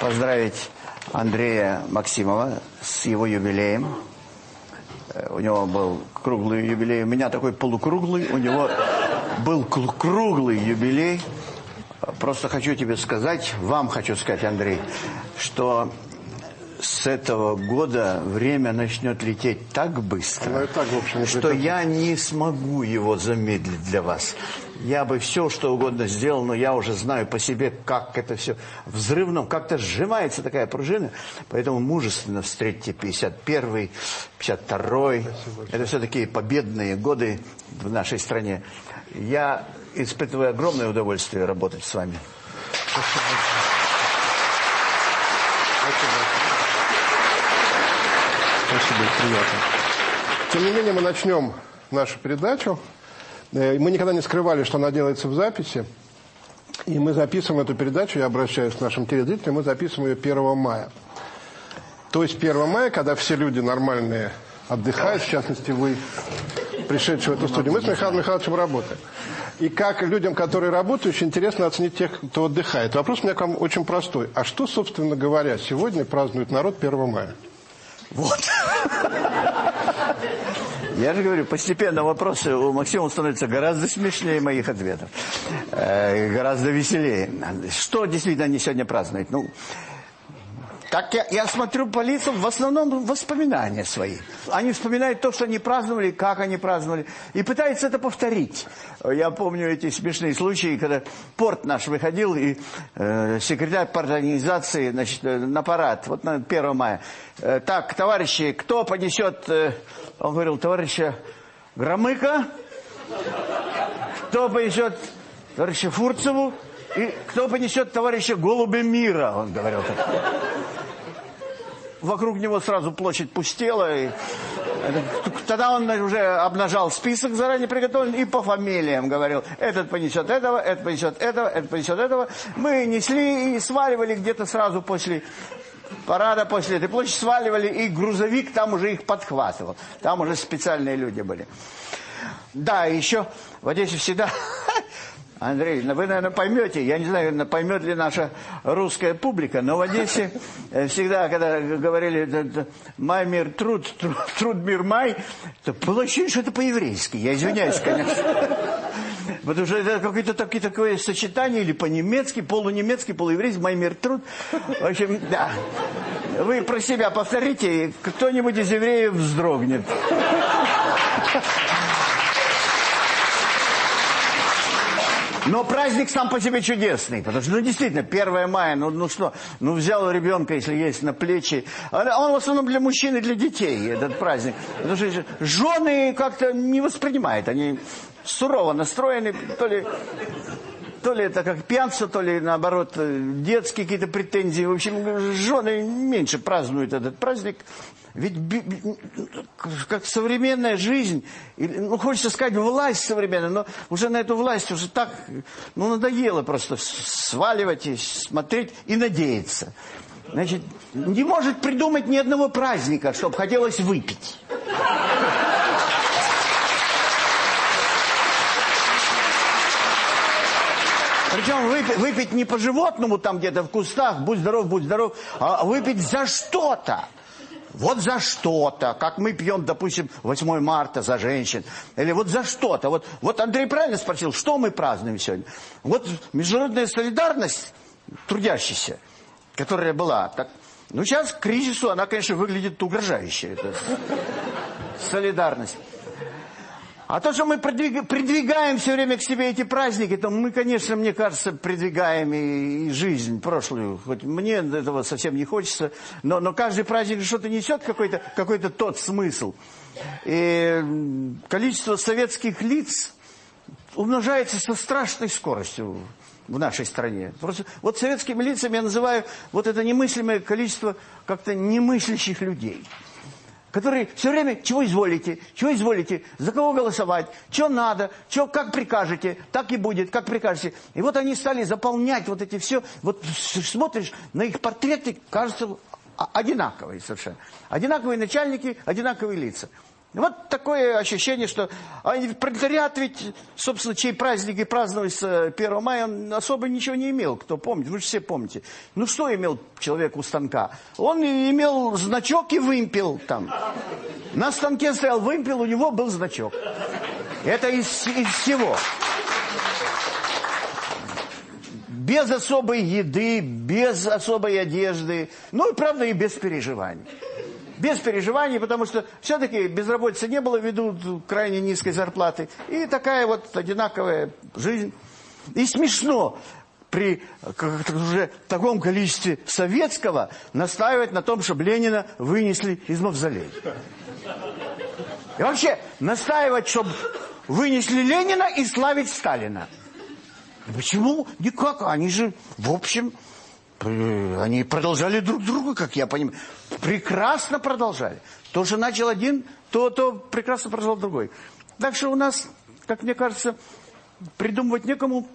Speaker 2: Поздравить Андрея Максимова с его юбилеем. Э, У него был круглый юбилей. У меня такой полукруглый. У него был круглый юбилей. Просто хочу тебе сказать, вам хочу сказать, Андрей, что с этого года время начнет лететь так быстро,
Speaker 1: Ну, так, общем,
Speaker 2: что
Speaker 1: это-
Speaker 2: я не смогу его замедлить для вас. Я бы все, что угодно сделал, но я уже знаю по себе, как это все взрывно, как-то сжимается такая пружина. Поэтому мужественно встретьте 51-й, 52-й. Это все такие победные годы в нашей стране. Я испытываю огромное удовольствие работать с вами.
Speaker 1: Спасибо, приятно. Тем не менее, мы начнем нашу передачу. Э, Мы никогда не скрывали, что она делается в записи. И мы записываем эту передачу, я обращаюсь к нашим телезрителям, мы записываем ее 1 мая. То есть 1 мая, когда все люди нормальные отдыхают, в частности вы, пришедшие в эту студию, мы с Михаилом Михайловичем работаем. И как людям, которые работают, очень интересно оценить тех, кто отдыхает. Вопрос у меня к вам очень простой. А что, собственно говоря, сегодня празднует народ 1 мая?
Speaker 2: Вот. Я же говорю, постепенно вопросы у Максима становятся гораздо смешнее моих ответов. Э, гораздо веселее. Что действительно они сегодня празднуют? Ну, так я, я смотрю по лицам, в основном воспоминания свои. Они вспоминают то, что они праздновали, как они праздновали, и пытаются это повторить. Я помню эти смешные случаи, когда порт наш выходил, и э, секретарь парторганизации значит, э, на парад, вот на 1 мая. Э, так, товарищи, кто понесет... э, он говорил, товарища Громыка, кто понесет товарища Фурцеву, и кто понесет товарища Голубя Мира, он говорил. Вокруг него сразу площадь пустела. И... Тогда он уже обнажал список заранее приготовленный и по фамилиям говорил. Этот понесет этого, этот понесет этого, этот понесет этого. Мы несли и сваливали где-то сразу после парада, после этой площади, сваливали, и грузовик там уже их подхватывал. Там уже специальные люди были. Да, еще в Одессе всегда... (laughs) Андрей, ну вы, наверное, поймете, я не знаю, поймет ли наша русская публика, но в Одессе э, всегда, когда говорили «май, мир, труд, труд, труд, мир, май», то было ощущение, что это по-еврейски. Я извиняюсь, конечно. Потому что это какое-то такое, такое сочетание, или по-немецки, полунемецкий, полуеврейский, «май, мир, труд». В общем, да. Вы про себя повторите, и кто-нибудь из евреев вздрогнет. Но праздник сам по себе чудесный, потому что, ну, действительно, 1 мая, ну, ну что, ну, взял ребенка, если есть, на плечи. А Он в основном для мужчин и для детей, этот праздник. Потому что жены как-то не воспринимают, они сурово настроены, то ли... То ли это как пьянство, то ли наоборот э, детские какие-то претензии. В общем, жены меньше празднуют этот праздник. Ведь как современная жизнь, ну хочется сказать власть современная, но уже на эту власть уже так, ну надоело просто сваливать и смотреть и надеяться. Значит, не может придумать ни одного праздника, чтобы хотелось выпить. Причем выпить, выпить не по-животному там где-то в кустах, будь здоров, будь здоров, а выпить за что-то. Вот за что-то, как мы пьем, допустим, 8 марта за женщин. Или вот за что-то. Вот, вот Андрей правильно спросил, что мы празднуем сегодня? Вот международная солидарность трудящихся, которая была. Так, ну, сейчас к кризису она, конечно, выглядит угрожающе. эта солидарность. А то, что мы придвигаем все время к себе эти праздники, то мы, конечно, мне кажется, придвигаем и, и жизнь прошлую. Хоть мне этого совсем не хочется, но, но каждый праздник что-то несет, какой-то какой тот смысл. И количество советских лиц умножается со страшной скоростью в нашей стране. Просто вот советскими лицами я называю вот это немыслимое количество как-то немыслящих людей которые все время, чего изволите, чего изволите, за кого голосовать, что надо, что, как прикажете, так и будет, как прикажете. И вот они стали заполнять вот эти все, вот смотришь на их портреты, кажется, одинаковые совершенно. Одинаковые начальники, одинаковые лица. Вот такое ощущение, что они, пролетариат ведь, собственно, чей праздник и праздновался 1 мая, он особо ничего не имел, кто помнит, вы же все помните. Ну что имел человек у станка? Он имел значок и вымпел там. На станке стоял вымпел, у него был значок. Это из, из всего. Без особой еды, без особой одежды, ну и, правда, и без переживаний без переживаний, потому что все-таки безработицы не было ввиду крайне низкой зарплаты. И такая вот одинаковая жизнь. И смешно при уже таком количестве советского настаивать на том, чтобы Ленина вынесли из мавзолея. И вообще настаивать, чтобы вынесли Ленина и славить Сталина. Почему? Никак. Они же, в общем, они продолжали друг друга, как я понимаю. Прекрасно продолжали. То, что начал один, то, то прекрасно продолжал другой. Так что у нас, как мне кажется, придумывать некому,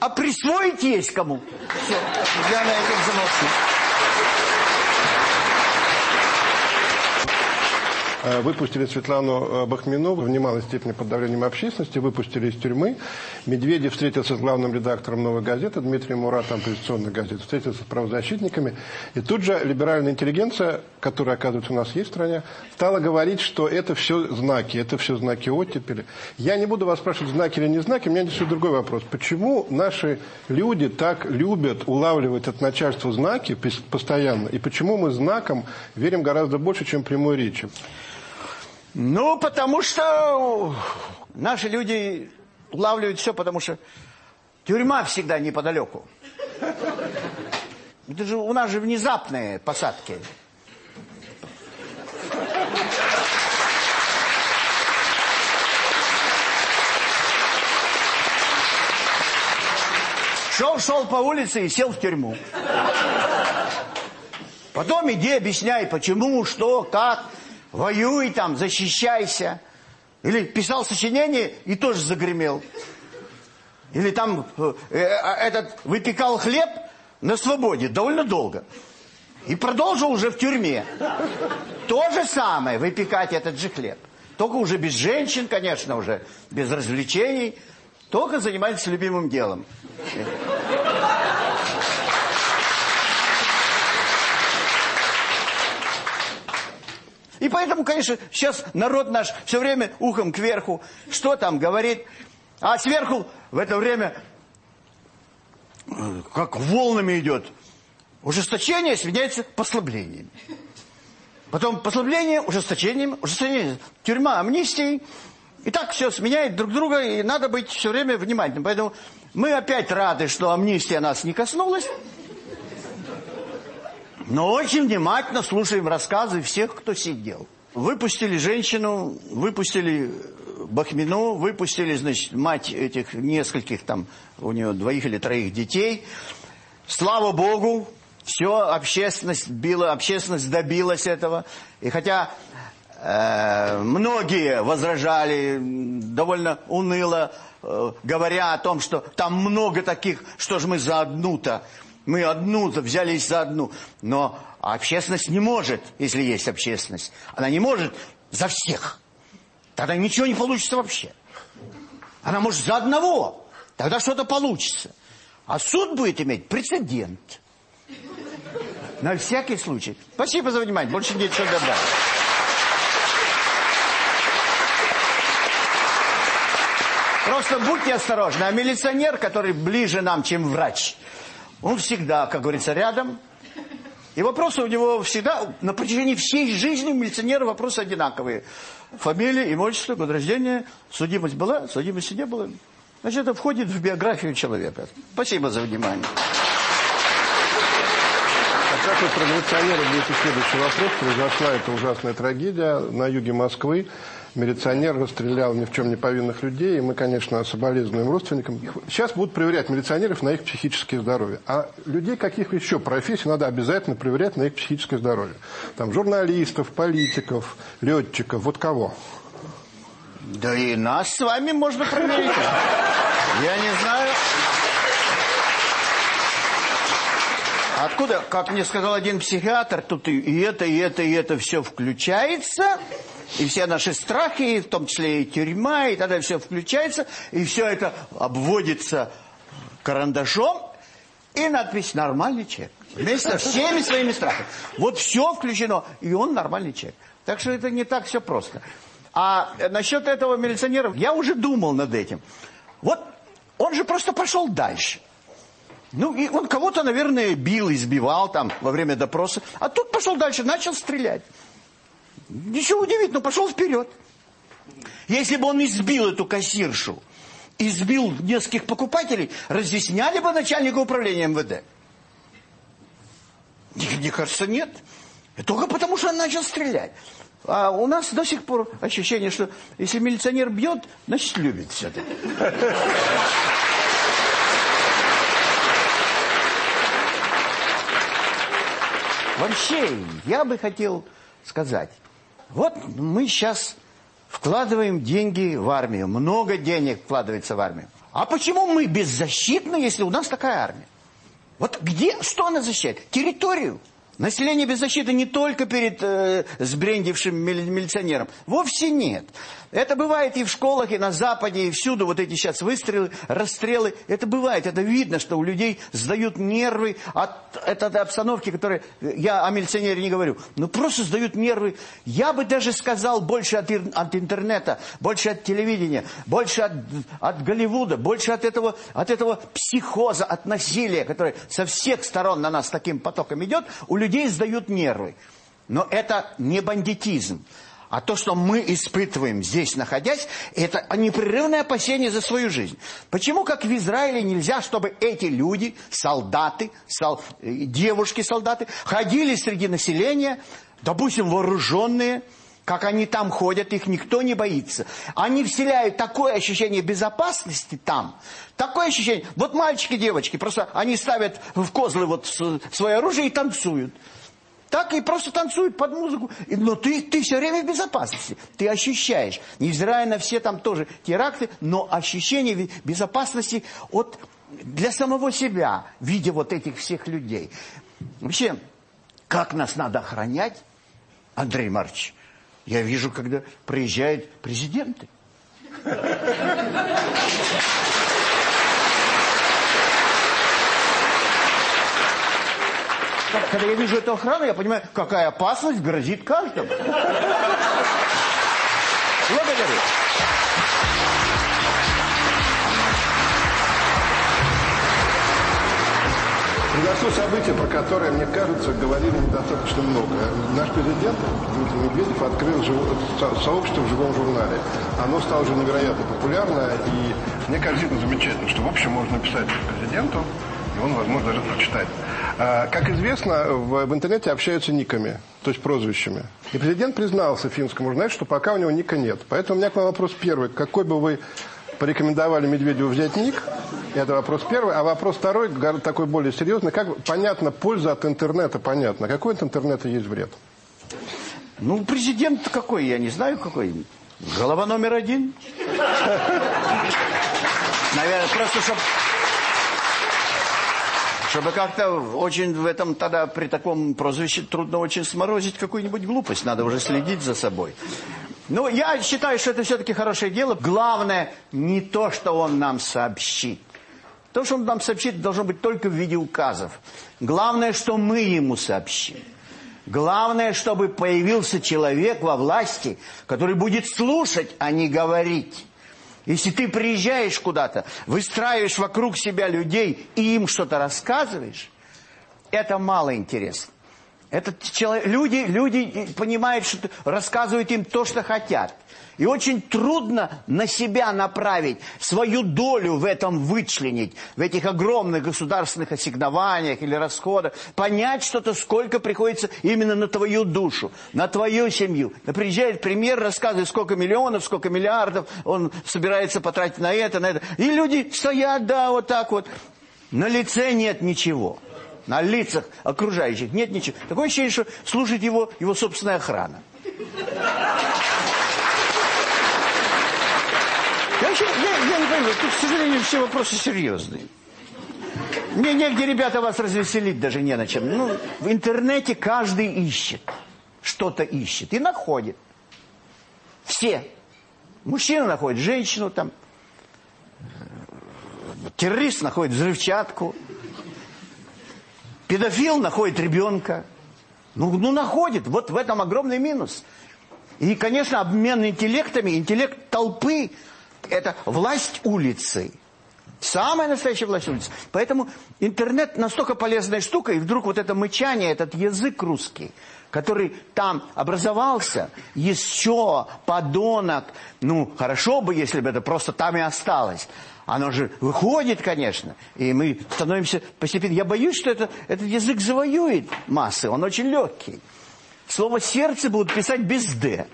Speaker 2: а присвоить есть кому. Все, я на этом замолчу.
Speaker 1: Выпустили Светлану э, Бахмину в немалой степени под давлением общественности, выпустили из тюрьмы. Медведев встретился с главным редактором «Новой газеты» Дмитрием Муратом, оппозиционной газеты, встретился с правозащитниками. И тут же либеральная интеллигенция, которая, оказывается, у нас есть в стране, стала говорить, что это все знаки, это все знаки оттепели. Я не буду вас спрашивать, знаки или не знаки, меня здесь другой вопрос. Почему наши люди так любят улавливать от начальства знаки постоянно, и почему мы знакам верим гораздо больше, чем прямой речи?
Speaker 2: Ну, потому что наши люди улавливают все, потому что тюрьма всегда неподалеку. Это же у нас же внезапные посадки. Шел-шел по улице и сел в тюрьму. Потом иди объясняй, почему, что, как воюй там, защищайся. Или писал сочинение и тоже загремел. Или там э, э, этот выпекал хлеб на свободе довольно долго. И продолжил уже в тюрьме. То же самое, выпекать этот же хлеб. Только уже без женщин, конечно, уже без развлечений. Только занимается любимым делом. И поэтому, конечно, сейчас народ наш все время ухом кверху, что там говорит, а сверху в это время как волнами идет. Ужесточение сменяется послаблением. Потом послабление, ужесточением, ужесточение, тюрьма, амнистией. И так все сменяет друг друга, и надо быть все время внимательным. Поэтому мы опять рады, что амнистия нас не коснулась. Но очень внимательно слушаем рассказы всех, кто сидел. Выпустили женщину, выпустили Бахмину, выпустили, значит, мать этих нескольких там, у нее двоих или троих детей. Слава Богу, все, общественность била, общественность добилась этого. И хотя э, многие возражали довольно уныло, э, говоря о том, что там много таких, что же мы за одну-то мы одну взялись за одну. Но общественность не может, если есть общественность. Она не может за всех. Тогда ничего не получится вообще. Она может за одного. Тогда что-то получится. А суд будет иметь прецедент. На всякий случай. Спасибо за внимание. Больше нечего добавить. Просто будьте осторожны. А милиционер, который ближе нам, чем врач, он всегда, как говорится, рядом. И вопросы у него всегда, на протяжении всей жизни у милиционера вопросы одинаковые. Фамилия, имущество, год рождения, судимость была, судимости не было. Значит, это входит в биографию человека. Спасибо за внимание.
Speaker 1: А как вот про милиционеров будет следующий вопрос. Произошла эта ужасная трагедия на юге Москвы милиционер расстрелял ни в чем не повинных людей, и мы, конечно, соболезнуем родственникам. Сейчас будут проверять милиционеров на их психическое здоровье. А людей каких еще профессий надо обязательно проверять на их психическое здоровье? Там журналистов, политиков, летчиков, вот кого?
Speaker 2: Да и нас с вами можно проверить. Я не знаю. Откуда, как мне сказал один психиатр, тут и, это, и это, и это все включается, и все наши страхи, в том числе и тюрьма, и тогда все включается, и все это обводится карандашом, и надпись «Нормальный человек». Вместе всеми своими страхами. Вот все включено, и он нормальный человек. Так что это не так все просто. А насчет этого милиционера, я уже думал над этим. Вот он же просто пошел дальше. Ну, и он кого-то, наверное, бил, избивал там во время допроса. А тут пошел дальше, начал стрелять. Ничего удивительного, пошел вперед. Если бы он избил эту кассиршу, избил нескольких покупателей, разъясняли бы начальника управления МВД? Мне, кажется, нет. Только потому, что он начал стрелять. А у нас до сих пор ощущение, что если милиционер бьет, значит, любит все-таки. Вообще, я бы хотел сказать, вот мы сейчас вкладываем деньги в армию, много денег вкладывается в армию. А почему мы беззащитны, если у нас такая армия? Вот где, что она защищает? Территорию. Население без защиты не только перед э, сбрендившим милиционером. Вовсе нет. Это бывает и в школах, и на Западе, и всюду. Вот эти сейчас выстрелы, расстрелы. Это бывает. Это видно, что у людей сдают нервы от этой обстановки, которая... Я о милиционере не говорю. Но просто сдают нервы. Я бы даже сказал больше от, от интернета, больше от телевидения, больше от, от Голливуда, больше от этого, от этого психоза, от насилия, которое со всех сторон на нас таким потоком идет. У людей сдают нервы. Но это не бандитизм. А то, что мы испытываем здесь, находясь, это непрерывное опасение за свою жизнь. Почему, как в Израиле, нельзя, чтобы эти люди, солдаты, сол... девушки-солдаты, ходили среди населения, допустим, вооруженные, как они там ходят, их никто не боится. Они вселяют такое ощущение безопасности там, такое ощущение. Вот мальчики, девочки, просто они ставят в козлы вот свое оружие и танцуют. Так и просто танцуют под музыку. Но ты, ты все время в безопасности. Ты ощущаешь. Невзирая на все там тоже теракты, но ощущение безопасности от, для самого себя, видя вот этих всех людей. Вообще, как нас надо охранять, Андрей Марч? Я вижу, когда приезжают президенты. Когда я вижу эту охрану, я понимаю, какая опасность грозит каждому. Благодарю.
Speaker 1: Произошло событие, про которое, мне кажется, говорили недостаточно много. Наш президент Дмитрий Медведев открыл сообщество в живом журнале. Оно стало уже невероятно популярно, и мне кажется, это замечательно, что в общем можно написать президенту, и он, возможно, даже прочитает. А, как известно, в, в интернете общаются никами, то есть прозвищами. И президент признался финскому журналисту, что пока у него ника нет. Поэтому у меня к вам вопрос первый. Какой бы вы порекомендовали Медведеву взять ник? Это вопрос первый. А вопрос второй, такой более серьезный. Как понятно, польза от интернета понятно. Какой от интернета есть вред?
Speaker 2: Ну, президент какой, я не знаю какой. Голова номер один. (laughs) Наверное, просто чтобы чтобы как-то очень в этом тогда при таком прозвище трудно очень сморозить какую-нибудь глупость. Надо уже следить за собой. Ну, я считаю, что это все-таки хорошее дело. Главное не то, что он нам сообщит. То, что он нам сообщит, должно быть только в виде указов. Главное, что мы ему сообщим. Главное, чтобы появился человек во власти, который будет слушать, а не говорить. Если ты приезжаешь куда-то, выстраиваешь вокруг себя людей и им что-то рассказываешь, это мало интересно. Это человек, люди, люди понимают, что рассказывают им то, что хотят. И очень трудно на себя направить, свою долю в этом вычленить, в этих огромных государственных ассигнованиях или расходах, понять что-то, сколько приходится именно на твою душу, на твою семью. Приезжает премьер, рассказывает, сколько миллионов, сколько миллиардов он собирается потратить на это, на это. И люди стоят, да, вот так вот. На лице нет ничего. На лицах окружающих нет ничего. Такое ощущение, что служит его, его собственная охрана. Вообще, я, я не понимаю, тут, к сожалению, все вопросы серьезные. Мне негде, ребята, вас развеселить даже не на чем. Ну, в интернете каждый ищет. Что-то ищет. И находит. Все. Мужчина находит женщину там. Террорист находит взрывчатку. Педофил находит ребенка. Ну, ну, находит. Вот в этом огромный минус. И, конечно, обмен интеллектами, интеллект толпы – это власть улицы. Самая настоящая власть улицы. Поэтому интернет настолько полезная штука, и вдруг вот это мычание, этот язык русский, который там образовался, еще, подонок, ну, хорошо бы, если бы это просто там и осталось. Оно же выходит, конечно, и мы становимся постепенно... Я боюсь, что это, этот язык завоюет массы, он очень легкий. Слово «сердце» будут писать без «д».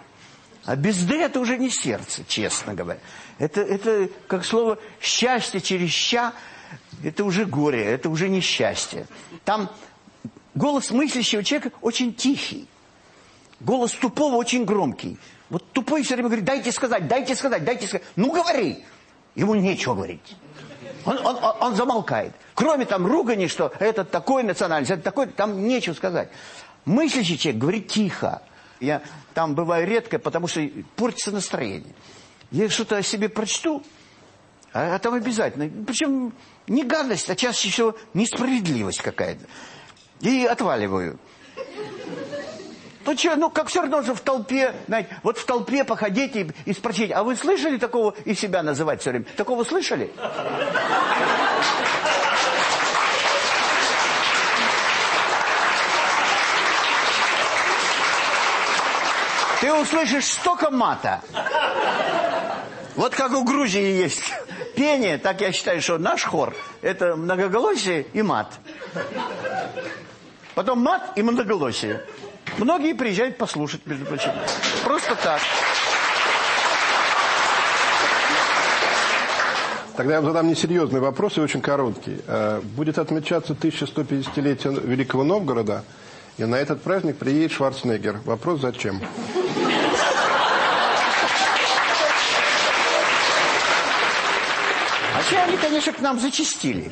Speaker 2: А без «д» это уже не сердце, честно говоря. Это, это как слово «счастье» через «ща» это уже горе, это уже несчастье. Там голос мыслящего человека очень тихий. Голос тупого очень громкий. Вот тупой все время говорит, дайте сказать, дайте сказать, дайте сказать. Ну, говори. Ему нечего говорить. Он, он, он, замолкает. Кроме там ругани, что этот такой национальность, это такой, там нечего сказать. Мыслящий человек говорит тихо. Я там бываю редко, потому что портится настроение. Я что-то о себе прочту, а, а там обязательно. Причем не гадость, а чаще всего несправедливость какая-то. И отваливаю. Ну что, ну как все равно же в толпе, знаете, вот в толпе походить и, и спросить, а вы слышали такого и себя называть все время? Такого слышали? Ты услышишь столько мата. Вот как у Грузии есть пение, так я считаю, что наш хор – это многоголосие и мат. Потом мат и многоголосие. Многие приезжают послушать, между прочим. Просто так.
Speaker 1: Тогда я вам задам несерьезный вопрос и очень короткий. Э, будет отмечаться 1150-летие Великого Новгорода, и на этот праздник приедет Шварценеггер. Вопрос зачем?
Speaker 2: Вообще они, конечно, к нам зачистили.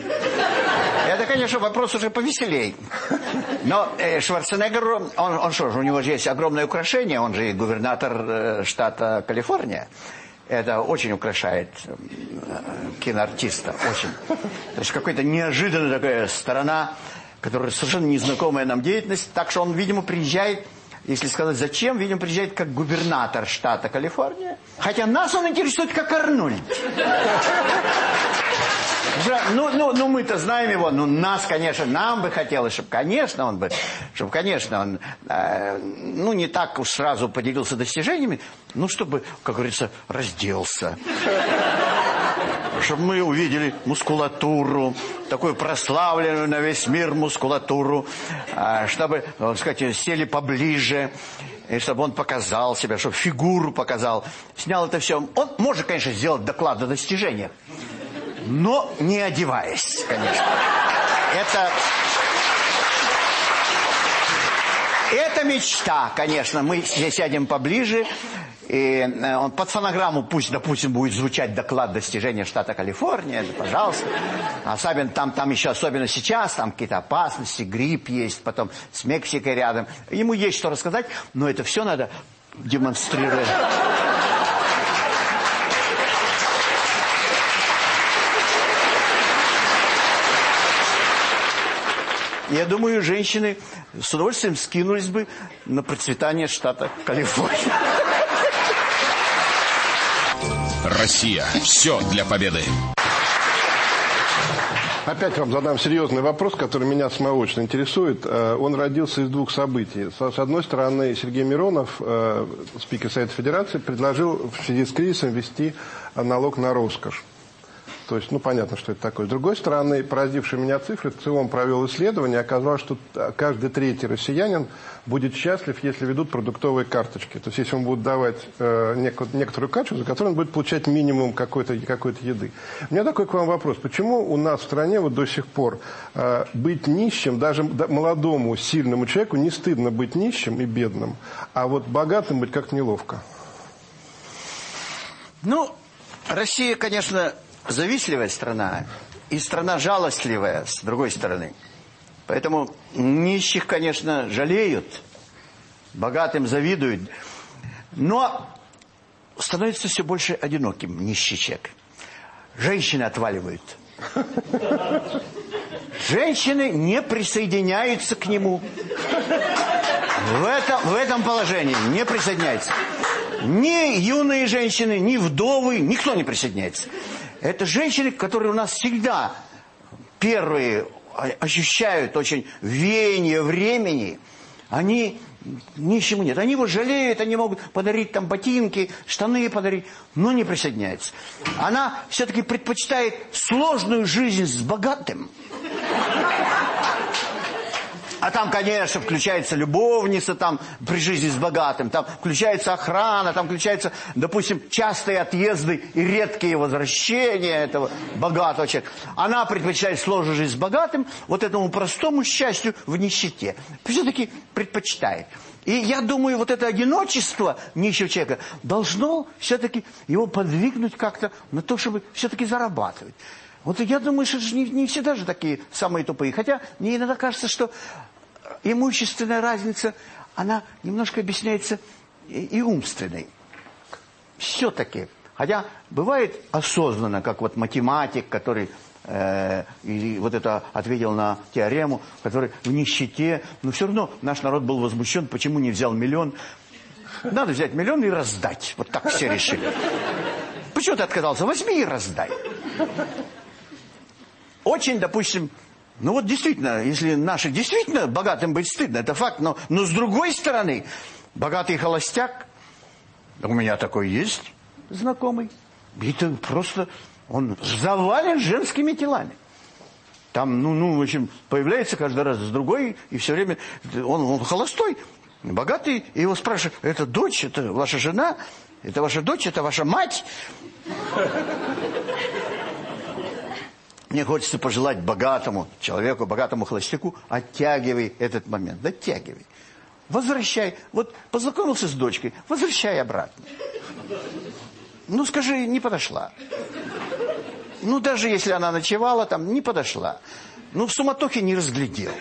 Speaker 2: Это, конечно, вопрос уже повеселей. Но э, Шварценеггер, он, он что же, у него же есть огромное украшение, он же губернатор э, штата Калифорния. Это очень украшает э, киноартиста, очень. То есть какая-то неожиданная такая сторона, которая совершенно незнакомая нам деятельность. Так что он, видимо, приезжает если сказать зачем, видимо, приезжает как губернатор штата Калифорния. Хотя нас он интересует как Арнольд. Ну, ну, ну мы-то знаем его, ну нас, конечно, нам бы хотелось, чтобы, конечно, он бы, чтобы, конечно, он, э, ну, не так уж сразу поделился достижениями, ну, чтобы, как говорится, разделся чтобы мы увидели мускулатуру, такую прославленную на весь мир мускулатуру, а, чтобы, так сказать, сели поближе, и чтобы он показал себя, чтобы фигуру показал. Снял это все. Он может, конечно, сделать доклад о достижениях, но не одеваясь, конечно. Это... Это мечта, конечно. Мы сядем поближе, и э, он под фонограмму пусть, допустим, будет звучать доклад достижения штата Калифорния, да, пожалуйста. Особенно там, там еще, особенно сейчас, там какие-то опасности, грипп есть, потом с Мексикой рядом. Ему есть что рассказать, но это все надо демонстрировать. Я думаю, женщины с удовольствием скинулись бы на процветание штата Калифорния.
Speaker 25: Россия. Все для победы.
Speaker 1: Опять вам задам серьезный вопрос, который меня самого очень интересует. Э, он родился из двух событий. С одной стороны, Сергей Миронов, э, спикер Совета Федерации, предложил в связи с кризисом ввести налог на роскошь. То есть, ну, понятно, что это такое. С другой стороны, поразившие меня цифры, ЦИОМ провел исследование, оказалось, что каждый третий россиянин будет счастлив, если ведут продуктовые карточки. То есть, если он будет давать э, некоторую карточку, за которую он будет получать минимум какой-то какой еды. У меня такой к вам вопрос. Почему у нас в стране вот до сих пор э, быть нищим, даже молодому, сильному человеку не стыдно быть нищим и бедным, а вот богатым быть как неловко?
Speaker 2: Ну, Россия, конечно, завистливая страна. и страна жалостливая, с другой стороны. Поэтому нищих, конечно, жалеют, богатым завидуют. Но становится все больше одиноким нищий человек. Женщины отваливают. Женщины не присоединяются к нему. В этом, в этом положении не присоединяются. Ни юные женщины, ни вдовы, никто не присоединяется. Это женщины, которые у нас всегда первые ощущают очень веяние времени. Они ничему нет. Они его жалеют, они могут подарить там ботинки, штаны подарить, но не присоединяются. Она все-таки предпочитает сложную жизнь с богатым. А там, конечно, включается любовница там при жизни с богатым, там включается охрана, там включаются, допустим, частые отъезды и редкие возвращения этого богатого человека. Она предпочитает сложную жизнь с богатым, вот этому простому счастью в нищете. Все-таки предпочитает. И я думаю, вот это одиночество нищего человека должно все-таки его подвигнуть как-то на то, чтобы все-таки зарабатывать. Вот я думаю, что не, не всегда же такие самые тупые. Хотя мне иногда кажется, что имущественная разница, она немножко объясняется и, и умственной. Все-таки. Хотя бывает осознанно, как вот математик, который э, и вот это ответил на теорему, который в нищете, но все равно наш народ был возмущен, почему не взял миллион. Надо взять миллион и раздать. Вот так все решили. Почему ты отказался? Возьми и раздай. Очень, допустим, ну вот действительно, если наших действительно богатым быть стыдно, это факт. Но, но с другой стороны, богатый холостяк, у меня такой есть знакомый, это просто, он завален женскими телами. Там, ну, ну, в общем, появляется каждый раз с другой, и все время, он, он холостой, богатый, и его спрашивают, это дочь, это ваша жена, это ваша дочь, это ваша мать. Мне хочется пожелать богатому человеку, богатому холостяку, оттягивай этот момент, оттягивай. Возвращай. Вот познакомился с дочкой, возвращай обратно. Ну, скажи, не подошла. Ну, даже если она ночевала там, не подошла. Ну, в суматохе не разглядел.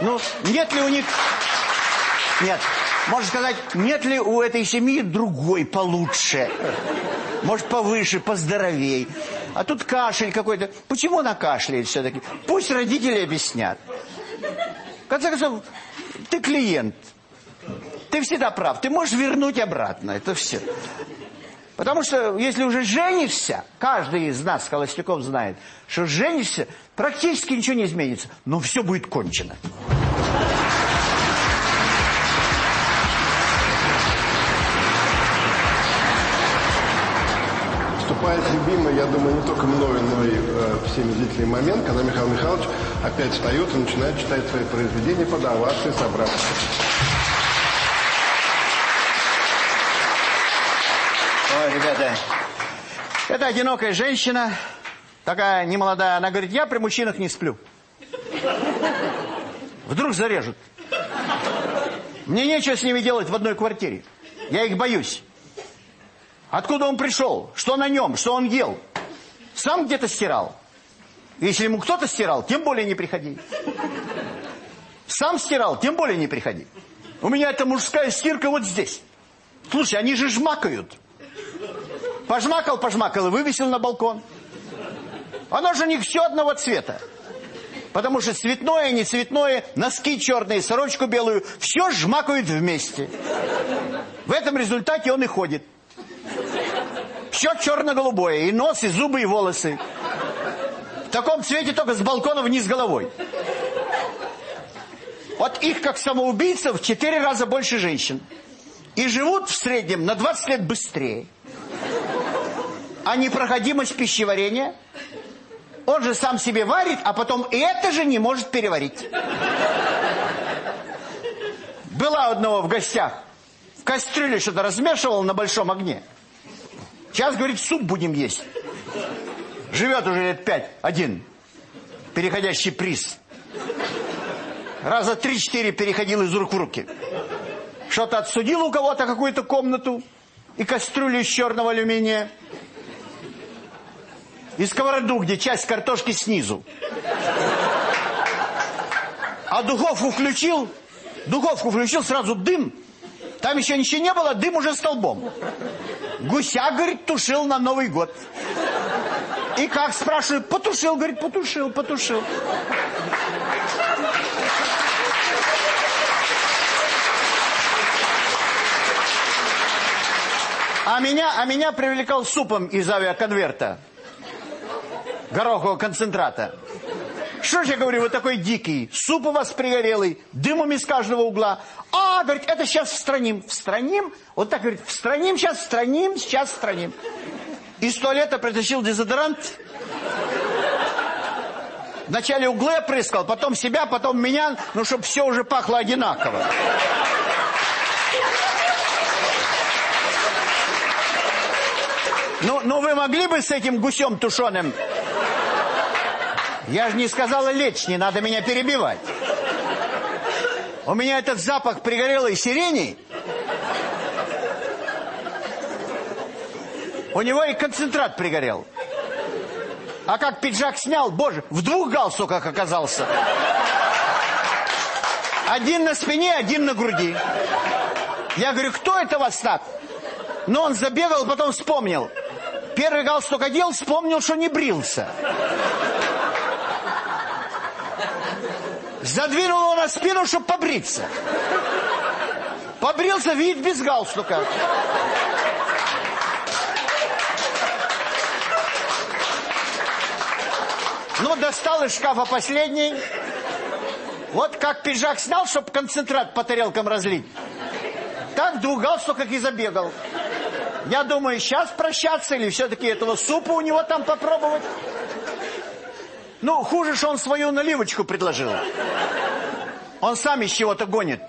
Speaker 2: Ну, нет ли у них... Нет. Можно сказать, нет ли у этой семьи другой получше? Может, повыше, поздоровей. А тут кашель какой-то. Почему она кашляет все-таки? Пусть родители объяснят. В конце концов, ты клиент. Ты всегда прав. Ты можешь вернуть обратно. Это все. Потому что если уже женишься, каждый из нас, холостяков, знает, что женишься, практически ничего не изменится. Но все будет кончено.
Speaker 1: Наступает любимый, я думаю, не только мною, но и э, всеми зрителями момент, когда Михаил Михайлович опять встает и начинает читать свои произведения под овации собравшихся.
Speaker 2: Ой, ребята, это одинокая женщина, такая немолодая, она говорит, я при мужчинах не сплю. Вдруг зарежут. Мне нечего с ними делать в одной квартире. Я их боюсь. Откуда он пришел? Что на нем? Что он ел? Сам где-то стирал? Если ему кто-то стирал, тем более не приходи. Сам стирал, тем более не приходи. У меня эта мужская стирка вот здесь. Слушай, они же жмакают. Пожмакал, пожмакал и вывесил на балкон. Оно же них все одного цвета. Потому что цветное, не цветное, носки черные, сорочку белую, все жмакают вместе. В этом результате он и ходит. Все черно-голубое. И нос, и зубы, и волосы. В таком цвете только с балкона вниз головой. Вот их, как самоубийцев, в четыре раза больше женщин. И живут в среднем на 20 лет быстрее. А непроходимость пищеварения... Он же сам себе варит, а потом и это же не может переварить. Была одного в гостях. В кастрюле что-то размешивал на большом огне. Сейчас, говорит, суп будем есть. Живет уже лет пять, один. Переходящий приз. Раза три-четыре переходил из рук в руки. Что-то отсудил у кого-то какую-то комнату и кастрюлю из черного алюминия. и сковороду, где часть картошки снизу. А духовку включил, духовку включил, сразу дым. Там еще ничего не было, дым уже столбом. Гуся, говорит, тушил на Новый год. И как, спрашиваю, потушил, говорит, потушил, потушил. А меня, а меня привлекал супом из авиаконверта. Горохового концентрата. Что ж я говорю, вы такой дикий, суп у вас пригорелый, дымом из каждого угла. А, говорит, это сейчас встраним. Встраним? Вот так говорит, встраним сейчас, встраним, сейчас встраним. Из туалета притащил дезодорант. Вначале углы опрыскал, потом себя, потом меня, ну, чтобы все уже пахло одинаково. Ну, ну вы могли бы с этим гусем тушеным? Я же не сказала лечь, не надо меня перебивать. У меня этот запах пригорелой сирени. У него и концентрат пригорел. А как пиджак снял, боже, в двух галстуках оказался. Один на спине, один на груди. Я говорю, кто это вас так? Но он забегал, потом вспомнил. Первый галстук одел, вспомнил, что не брился. Задвинул его на спину, чтобы побриться. Побрился, вид без галстука. Ну, достал из шкафа последний. Вот как пиджак снял, чтобы концентрат по тарелкам разлить. Так двух галстуках и забегал. Я думаю, сейчас прощаться или все-таки этого супа у него там попробовать. Ну, хуже, что он свою наливочку предложил. Он сам из чего-то гонит.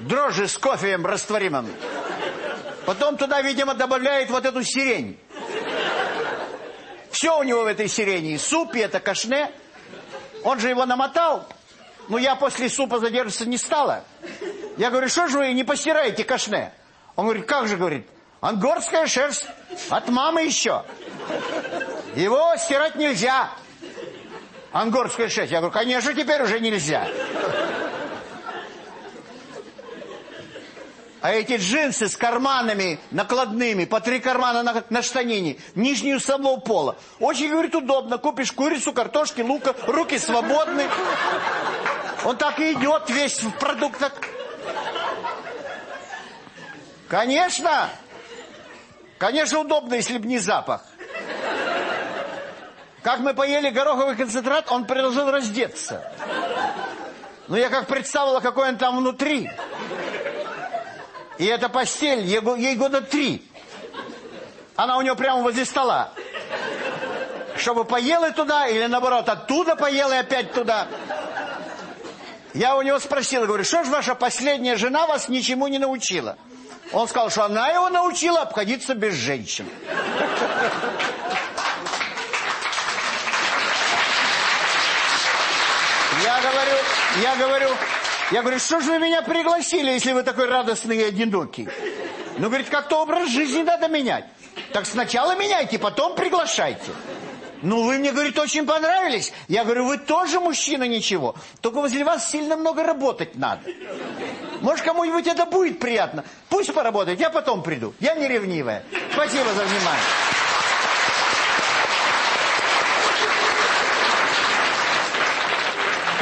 Speaker 2: Дрожжи с кофеем растворимым. Потом туда, видимо, добавляет вот эту сирень. Все у него в этой сирени. Суп, и это кашне. Он же его намотал. Но я после супа задерживаться не стала. Я говорю, что же вы не постираете кашне? Он говорит, как же, говорит, ангорская шерсть, от мамы еще. Его стирать нельзя. Ангорская шерсть. Я говорю, конечно, теперь уже нельзя. А эти джинсы с карманами накладными, по три кармана на, на штанине, нижнюю самого пола. Очень, говорит, удобно. Купишь курицу, картошки, лука, руки свободны. Он так и идет весь в продуктах. Конечно. Конечно, удобно, если бы не запах. Как мы поели гороховый концентрат, он предложил раздеться. Но я как представила, какой он там внутри. И эта постель, ей года три. Она у него прямо возле стола. Чтобы поела туда, или наоборот, оттуда поела и опять туда. Я у него спросил, говорю, что же ваша последняя жена вас ничему не научила? Он сказал, что она его научила обходиться без женщин. Я говорю, я говорю, я говорю, что же вы меня пригласили, если вы такой радостный и одинокий? Ну, говорит, как-то образ жизни надо менять. Так сначала меняйте, потом приглашайте. Ну, вы мне, говорит, очень понравились. Я говорю, вы тоже мужчина, ничего. Только возле вас сильно много работать надо. Может, кому-нибудь это будет приятно. Пусть поработает, я потом приду. Я не ревнивая. Спасибо за внимание.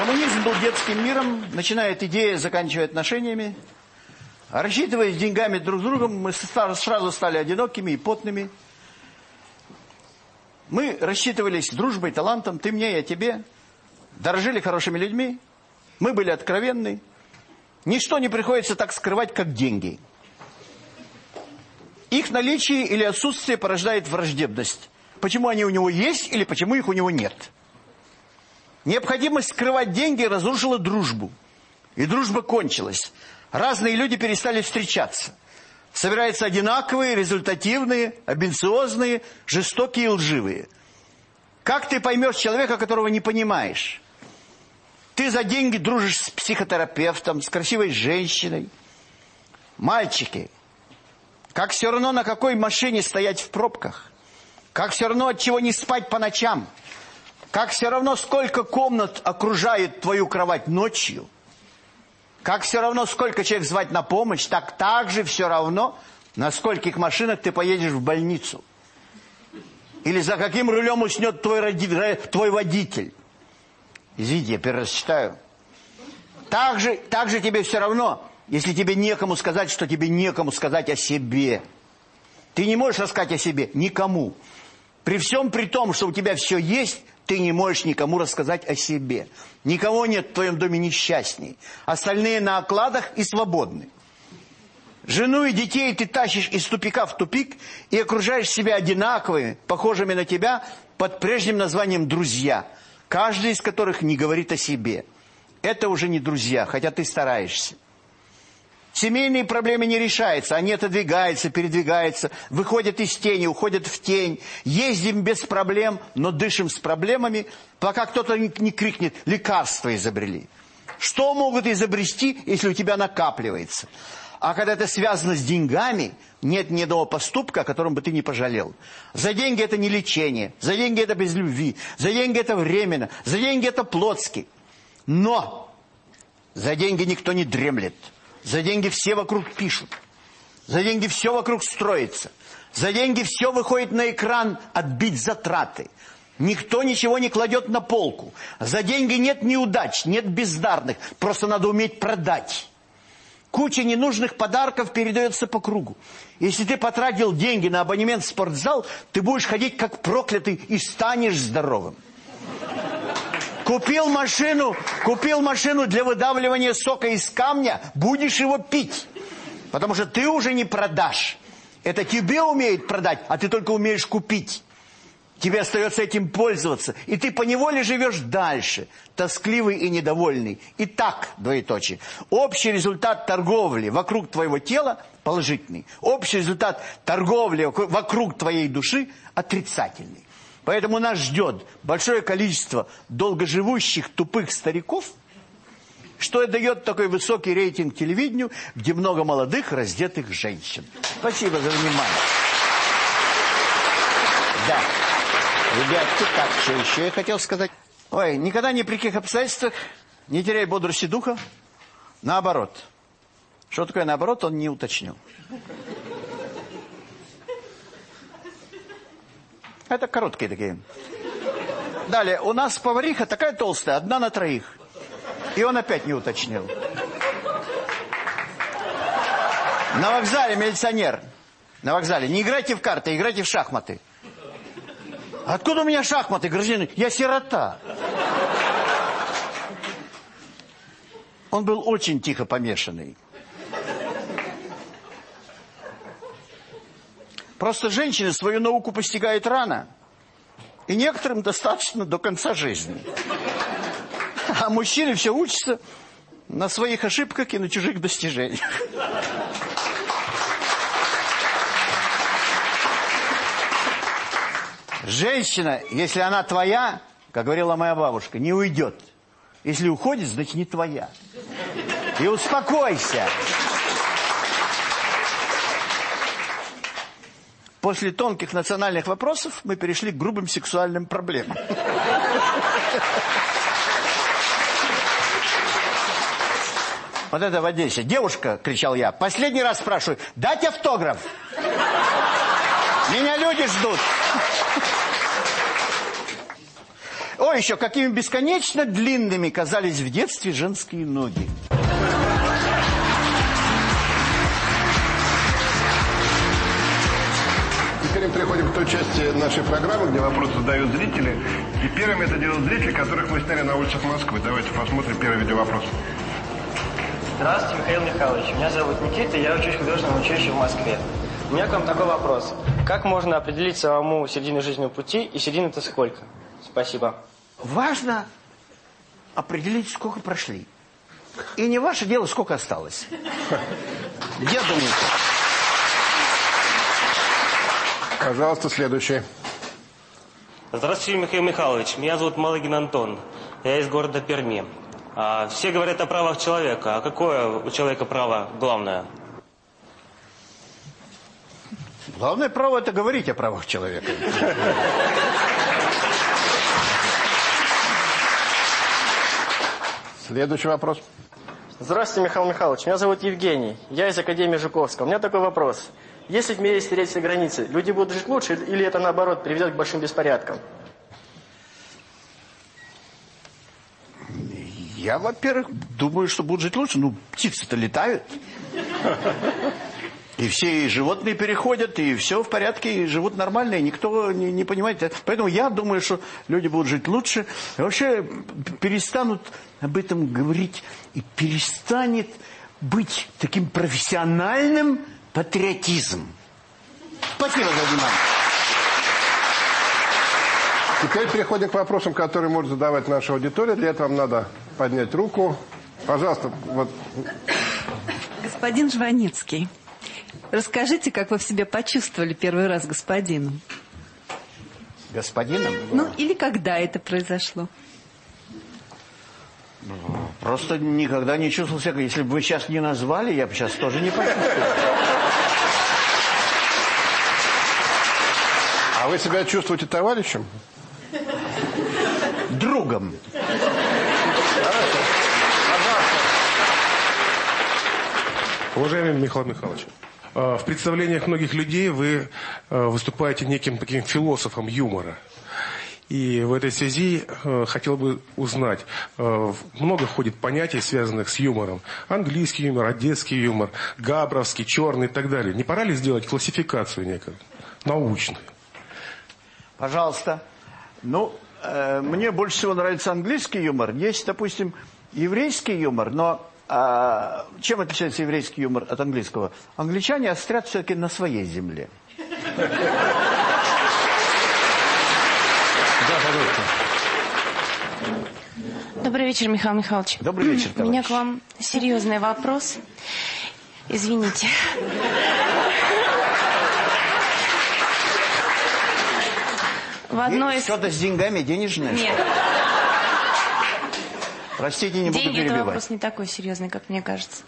Speaker 2: Коммунизм был детским миром, начиная от идеи, заканчивая отношениями. Рассчитываясь деньгами друг с другом, мы сразу стали одинокими и потными. Мы рассчитывались дружбой, талантом, ты мне, я тебе. Дорожили хорошими людьми. Мы были откровенны. Ничто не приходится так скрывать, как деньги. Их наличие или отсутствие порождает враждебность. Почему они у него есть или почему их у него нет. Необходимость скрывать деньги разрушила дружбу. И дружба кончилась. Разные люди перестали встречаться. Собираются одинаковые, результативные, амбициозные, жестокие и лживые. Как ты поймешь человека, которого не понимаешь? Ты за деньги дружишь с психотерапевтом, с красивой женщиной. Мальчики, как все равно на какой машине стоять в пробках. Как все равно от чего не спать по ночам. Как все равно сколько комнат окружает твою кровать ночью. Как все равно сколько человек звать на помощь, так также все равно на скольких машинах ты поедешь в больницу. Или за каким рулем уснет твой, роди... твой водитель. Извините, я первый раз читаю. Так же, так же тебе все равно, если тебе некому сказать, что тебе некому сказать о себе. Ты не можешь рассказать о себе никому. При всем при том, что у тебя все есть, ты не можешь никому рассказать о себе. Никого нет в твоем доме несчастней. Остальные на окладах и свободны. Жену и детей ты тащишь из тупика в тупик и окружаешь себя одинаковыми, похожими на тебя, под прежним названием «друзья», каждый из которых не говорит о себе. Это уже не друзья, хотя ты стараешься. Семейные проблемы не решаются, они отодвигаются, передвигаются, выходят из тени, уходят в тень. Ездим без проблем, но дышим с проблемами, пока кто-то не крикнет «лекарства изобрели». Что могут изобрести, если у тебя накапливается? А когда это связано с деньгами, нет ни одного поступка, о котором бы ты не пожалел. За деньги это не лечение, за деньги это без любви, за деньги это временно, за деньги это плотски. Но за деньги никто не дремлет. За деньги все вокруг пишут. За деньги все вокруг строится. За деньги все выходит на экран отбить затраты. Никто ничего не кладет на полку. За деньги нет неудач, нет бездарных. Просто надо уметь продать. Куча ненужных подарков передается по кругу. Если ты потратил деньги на абонемент в спортзал, ты будешь ходить как проклятый и станешь здоровым. Купил машину, купил машину для выдавливания сока из камня, будешь его пить. Потому что ты уже не продашь. Это тебе умеют продать, а ты только умеешь купить. Тебе остается этим пользоваться. И ты поневоле живешь дальше, тоскливый и недовольный. Итак, двоеточие, общий результат торговли вокруг твоего тела положительный. Общий результат торговли вокруг твоей души отрицательный. Поэтому нас ждет большое количество долгоживущих тупых стариков, что и дает такой высокий рейтинг телевидению, где много молодых раздетых женщин. Спасибо за внимание. Да. Ребятки, так, что еще я хотел сказать? Ой, никогда ни при каких обстоятельствах не теряй бодрости духа. Наоборот. Что такое наоборот, он не уточнил. Это короткие такие. Далее, у нас повариха такая толстая, одна на троих. И он опять не уточнил. На вокзале милиционер. На вокзале. Не играйте в карты, играйте в шахматы. Откуда у меня шахматы, гражданин? Я сирота. Он был очень тихо помешанный. Просто женщины свою науку постигают рано. И некоторым достаточно до конца жизни. А мужчины все учатся на своих ошибках и на чужих достижениях. Женщина, если она твоя, как говорила моя бабушка, не уйдет. Если уходит, значит не твоя. И успокойся. После тонких национальных вопросов мы перешли к грубым сексуальным проблемам. Вот это в Одессе. Девушка, кричал я, последний раз спрашиваю, дать автограф? Меня люди ждут. О, еще какими бесконечно длинными казались в детстве женские ноги.
Speaker 1: Переходим к той части нашей программы, где вопросы задают зрители. И первым это делают зрители, которых мы сняли на улицах Москвы. Давайте посмотрим первый видеовопрос.
Speaker 26: Здравствуйте, Михаил Михайлович. Меня зовут Никита, я учусь в художественном училище в Москве. У меня к вам такой вопрос. Как можно определить самому середину жизненного пути и середину это сколько? Спасибо.
Speaker 2: Важно определить, сколько прошли. И не ваше дело, сколько осталось. Где думаете?
Speaker 1: Пожалуйста, следующий.
Speaker 26: Здравствуйте, Михаил Михайлович. Меня зовут Малыгин Антон. Я из города Перми. А, все говорят о правах человека. А какое у человека право главное?
Speaker 2: Главное право – это говорить о правах человека.
Speaker 1: Следующий вопрос.
Speaker 26: Здравствуйте, Михаил Михайлович. Меня зовут Евгений. Я из Академии Жуковского. У меня такой вопрос. Если в мире стереть границы, люди будут жить лучше или это, наоборот, приведет к большим беспорядкам?
Speaker 2: Я, во-первых, думаю, что будут жить лучше. Ну, птицы-то летают. И все и животные переходят, и все в порядке, и живут нормально, и никто не, не понимает. Поэтому я думаю, что люди будут жить лучше. И вообще перестанут об этом говорить, и перестанет быть таким профессиональным патриотизм. Спасибо за внимание.
Speaker 1: Теперь переходим к вопросам, которые может задавать наша аудитория. Для этого вам надо поднять руку. Пожалуйста, вот.
Speaker 27: Господин Жванецкий, расскажите, как вы в себя почувствовали первый раз господином?
Speaker 2: Господином?
Speaker 27: Ну, или когда это произошло?
Speaker 2: Просто никогда не чувствовал себя. Если бы вы сейчас не назвали, я бы сейчас тоже не почувствовал.
Speaker 1: А вы себя чувствуете товарищем?
Speaker 2: Другом.
Speaker 28: Уважаемый Михаил Михайлович, э, в представлениях многих людей вы э, выступаете неким таким философом юмора. И в этой связи э, хотел бы узнать, много ходит понятий, связанных с юмором. Английский юмор, одесский юмор, габровский, черный и так далее. Не пора ли сделать классификацию некую, научную?
Speaker 2: Пожалуйста. Ну, э, мне больше всего нравится английский юмор. Есть, допустим, еврейский юмор, но э, чем отличается еврейский юмор от английского? Англичане острят все-таки на своей земле.
Speaker 29: Добрый вечер, Михаил Михайлович.
Speaker 2: Добрый вечер,
Speaker 29: У меня к вам серьезный вопрос. Извините. В одной из...
Speaker 2: Что-то с деньгами денежное?
Speaker 29: Нет.
Speaker 2: Простите, не буду
Speaker 29: Деньги это
Speaker 2: перебивать.
Speaker 29: вопрос не такой серьезный, как мне кажется.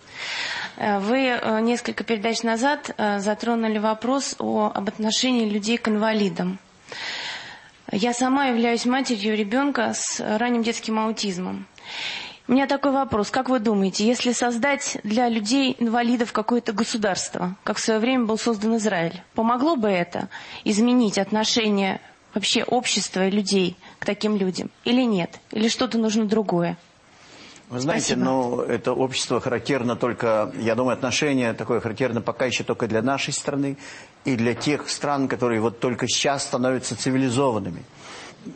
Speaker 29: Э, Вы э, несколько передач назад э, затронули вопрос о, об отношении людей к инвалидам. Я сама являюсь матерью ребенка с ранним детским аутизмом. У меня такой вопрос. Как вы думаете, если создать для людей-инвалидов какое-то государство, как в свое время был создан Израиль, помогло бы это изменить отношение вообще общества и людей к таким людям? Или нет? Или что-то нужно другое?
Speaker 2: Вы знаете,
Speaker 29: Спасибо.
Speaker 2: ну, это общество характерно только, я думаю, отношение такое характерно пока еще только для нашей страны и для тех стран, которые вот только сейчас становятся цивилизованными.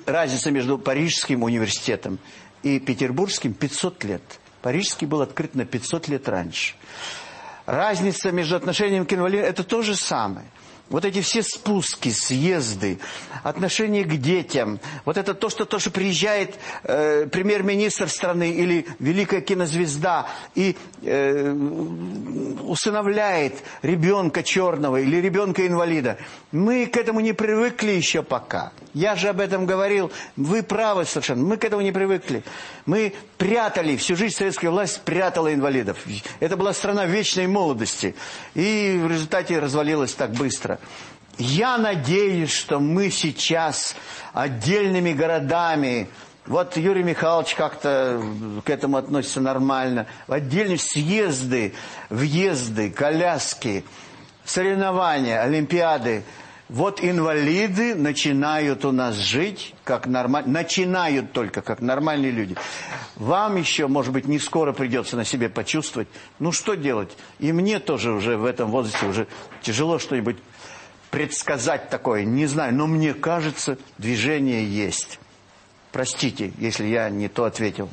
Speaker 2: Разница между Парижским университетом и Петербургским 500 лет. Парижский был открыт на 500 лет раньше. Разница между отношением к инвалидам – это то же самое. Вот эти все спуски, съезды, отношение к детям, вот это то, что, то, что приезжает э, премьер-министр страны или великая кинозвезда и э, усыновляет ребенка черного или ребенка-инвалида. Мы к этому не привыкли еще пока. Я же об этом говорил. Вы правы совершенно. Мы к этому не привыкли. Мы прятали, всю жизнь советская власть прятала инвалидов. Это была страна вечной молодости. И в результате развалилась так быстро. Я надеюсь, что мы сейчас отдельными городами, вот Юрий Михайлович как-то к этому относится нормально, отдельные съезды, въезды, коляски, соревнования, олимпиады. Вот инвалиды начинают у нас жить как нормально, начинают только как нормальные люди. Вам еще, может быть, не скоро придется на себе почувствовать. Ну что делать? И мне тоже уже в этом возрасте уже тяжело что-нибудь предсказать такое, не знаю, но мне кажется, движение есть. Простите, если я не то ответил.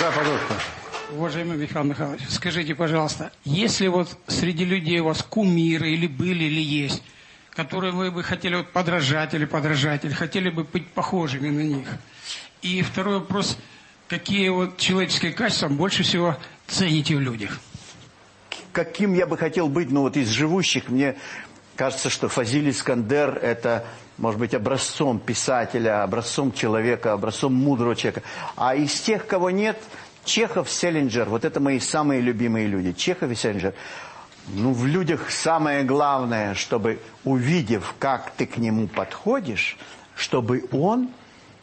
Speaker 1: Да, пожалуйста.
Speaker 30: Уважаемый Михаил Михайлович, скажите, пожалуйста, если вот среди людей у вас кумиры или были, или есть, которые вы бы хотели вот подражать или подражать, или хотели бы быть похожими на них? И второй вопрос, какие вот человеческие качества больше всего цените в людях?
Speaker 2: каким я бы хотел быть, ну вот из живущих, мне кажется, что Фазиль Искандер – это, может быть, образцом писателя, образцом человека, образцом мудрого человека. А из тех, кого нет, Чехов, Селлинджер, вот это мои самые любимые люди. Чехов и Селлинджер. Ну, в людях самое главное, чтобы, увидев, как ты к нему подходишь, чтобы он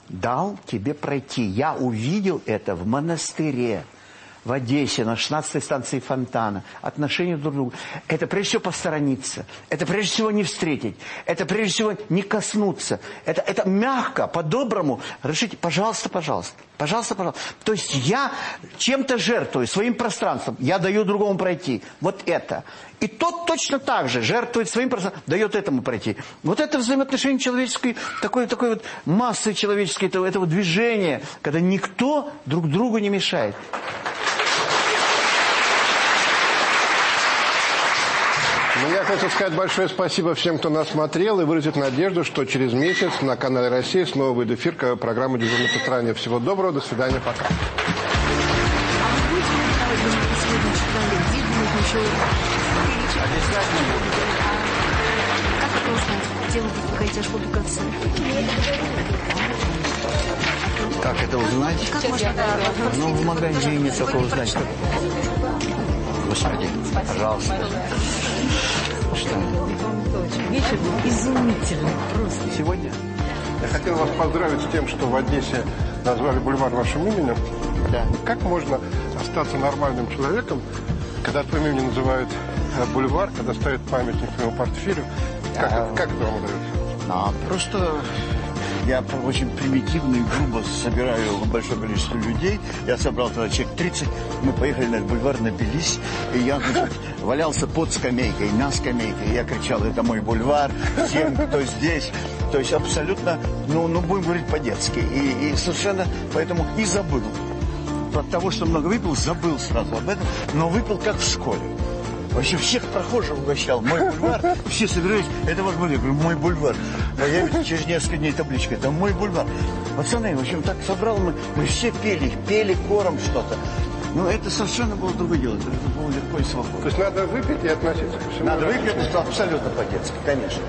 Speaker 2: дал тебе пройти. Я увидел это в монастыре в Одессе, на 16-й станции Фонтана, отношения друг к другу. Это прежде всего посторониться, это прежде всего не встретить, это прежде всего не коснуться. Это, это мягко, по-доброму решить, пожалуйста, пожалуйста, пожалуйста, пожалуйста. То есть я чем-то жертвую, своим пространством, я даю другому пройти. Вот это. И тот точно так же жертвует своим пространством, дает этому пройти. Вот это взаимоотношение человеческой, такой, такой вот массы человеческой, этого, этого движения, когда никто друг другу не мешает.
Speaker 1: Ну, я хочу сказать большое спасибо всем, кто нас смотрел, и выразить надежду, что через месяц на канале «Россия» снова выйдет в эфир программа «Дежурный по стране». Всего доброго, до свидания, пока.
Speaker 31: Ошибку конца?
Speaker 2: Как это узнать?
Speaker 31: Как можно?
Speaker 2: Ну, в магазине только узнать. Господи, пожалуйста. Что?
Speaker 27: Вечер был изумительный, просто.
Speaker 2: Сегодня?
Speaker 1: Я хотел вас поздравить с тем, что в Одессе назвали бульвар вашим именем.
Speaker 2: Да.
Speaker 1: Как можно остаться нормальным человеком, когда твоим именем называют э, бульвар, когда ставят памятник твоему портфелю? Как,
Speaker 2: А,
Speaker 1: это, как это вам удается?
Speaker 2: А, просто я очень примитивно и грубо собираю большое количество людей. Я собрал тогда человек 30. Мы поехали на бульвар, напились. И я значит, валялся под скамейкой, на скамейке. Я кричал, это мой бульвар, всем, кто здесь. То есть абсолютно, ну, ну будем говорить по-детски. И, и совершенно поэтому и забыл. От того, что много выпил, забыл сразу об этом. Но выпил как в школе. Вообще всех прохожих угощал. Мой бульвар. Все собирались. Это ваш бульвар. Я говорю, мой бульвар. Появится через несколько дней табличка. Это мой бульвар. Пацаны, в общем, так собрал мы. Мы все пели, пели кором что-то. Ну, это совершенно было другое дело. Это было легко и свободно.
Speaker 1: То есть надо выпить и относиться ко всему.
Speaker 2: Надо выпить, это абсолютно по-детски, конечно.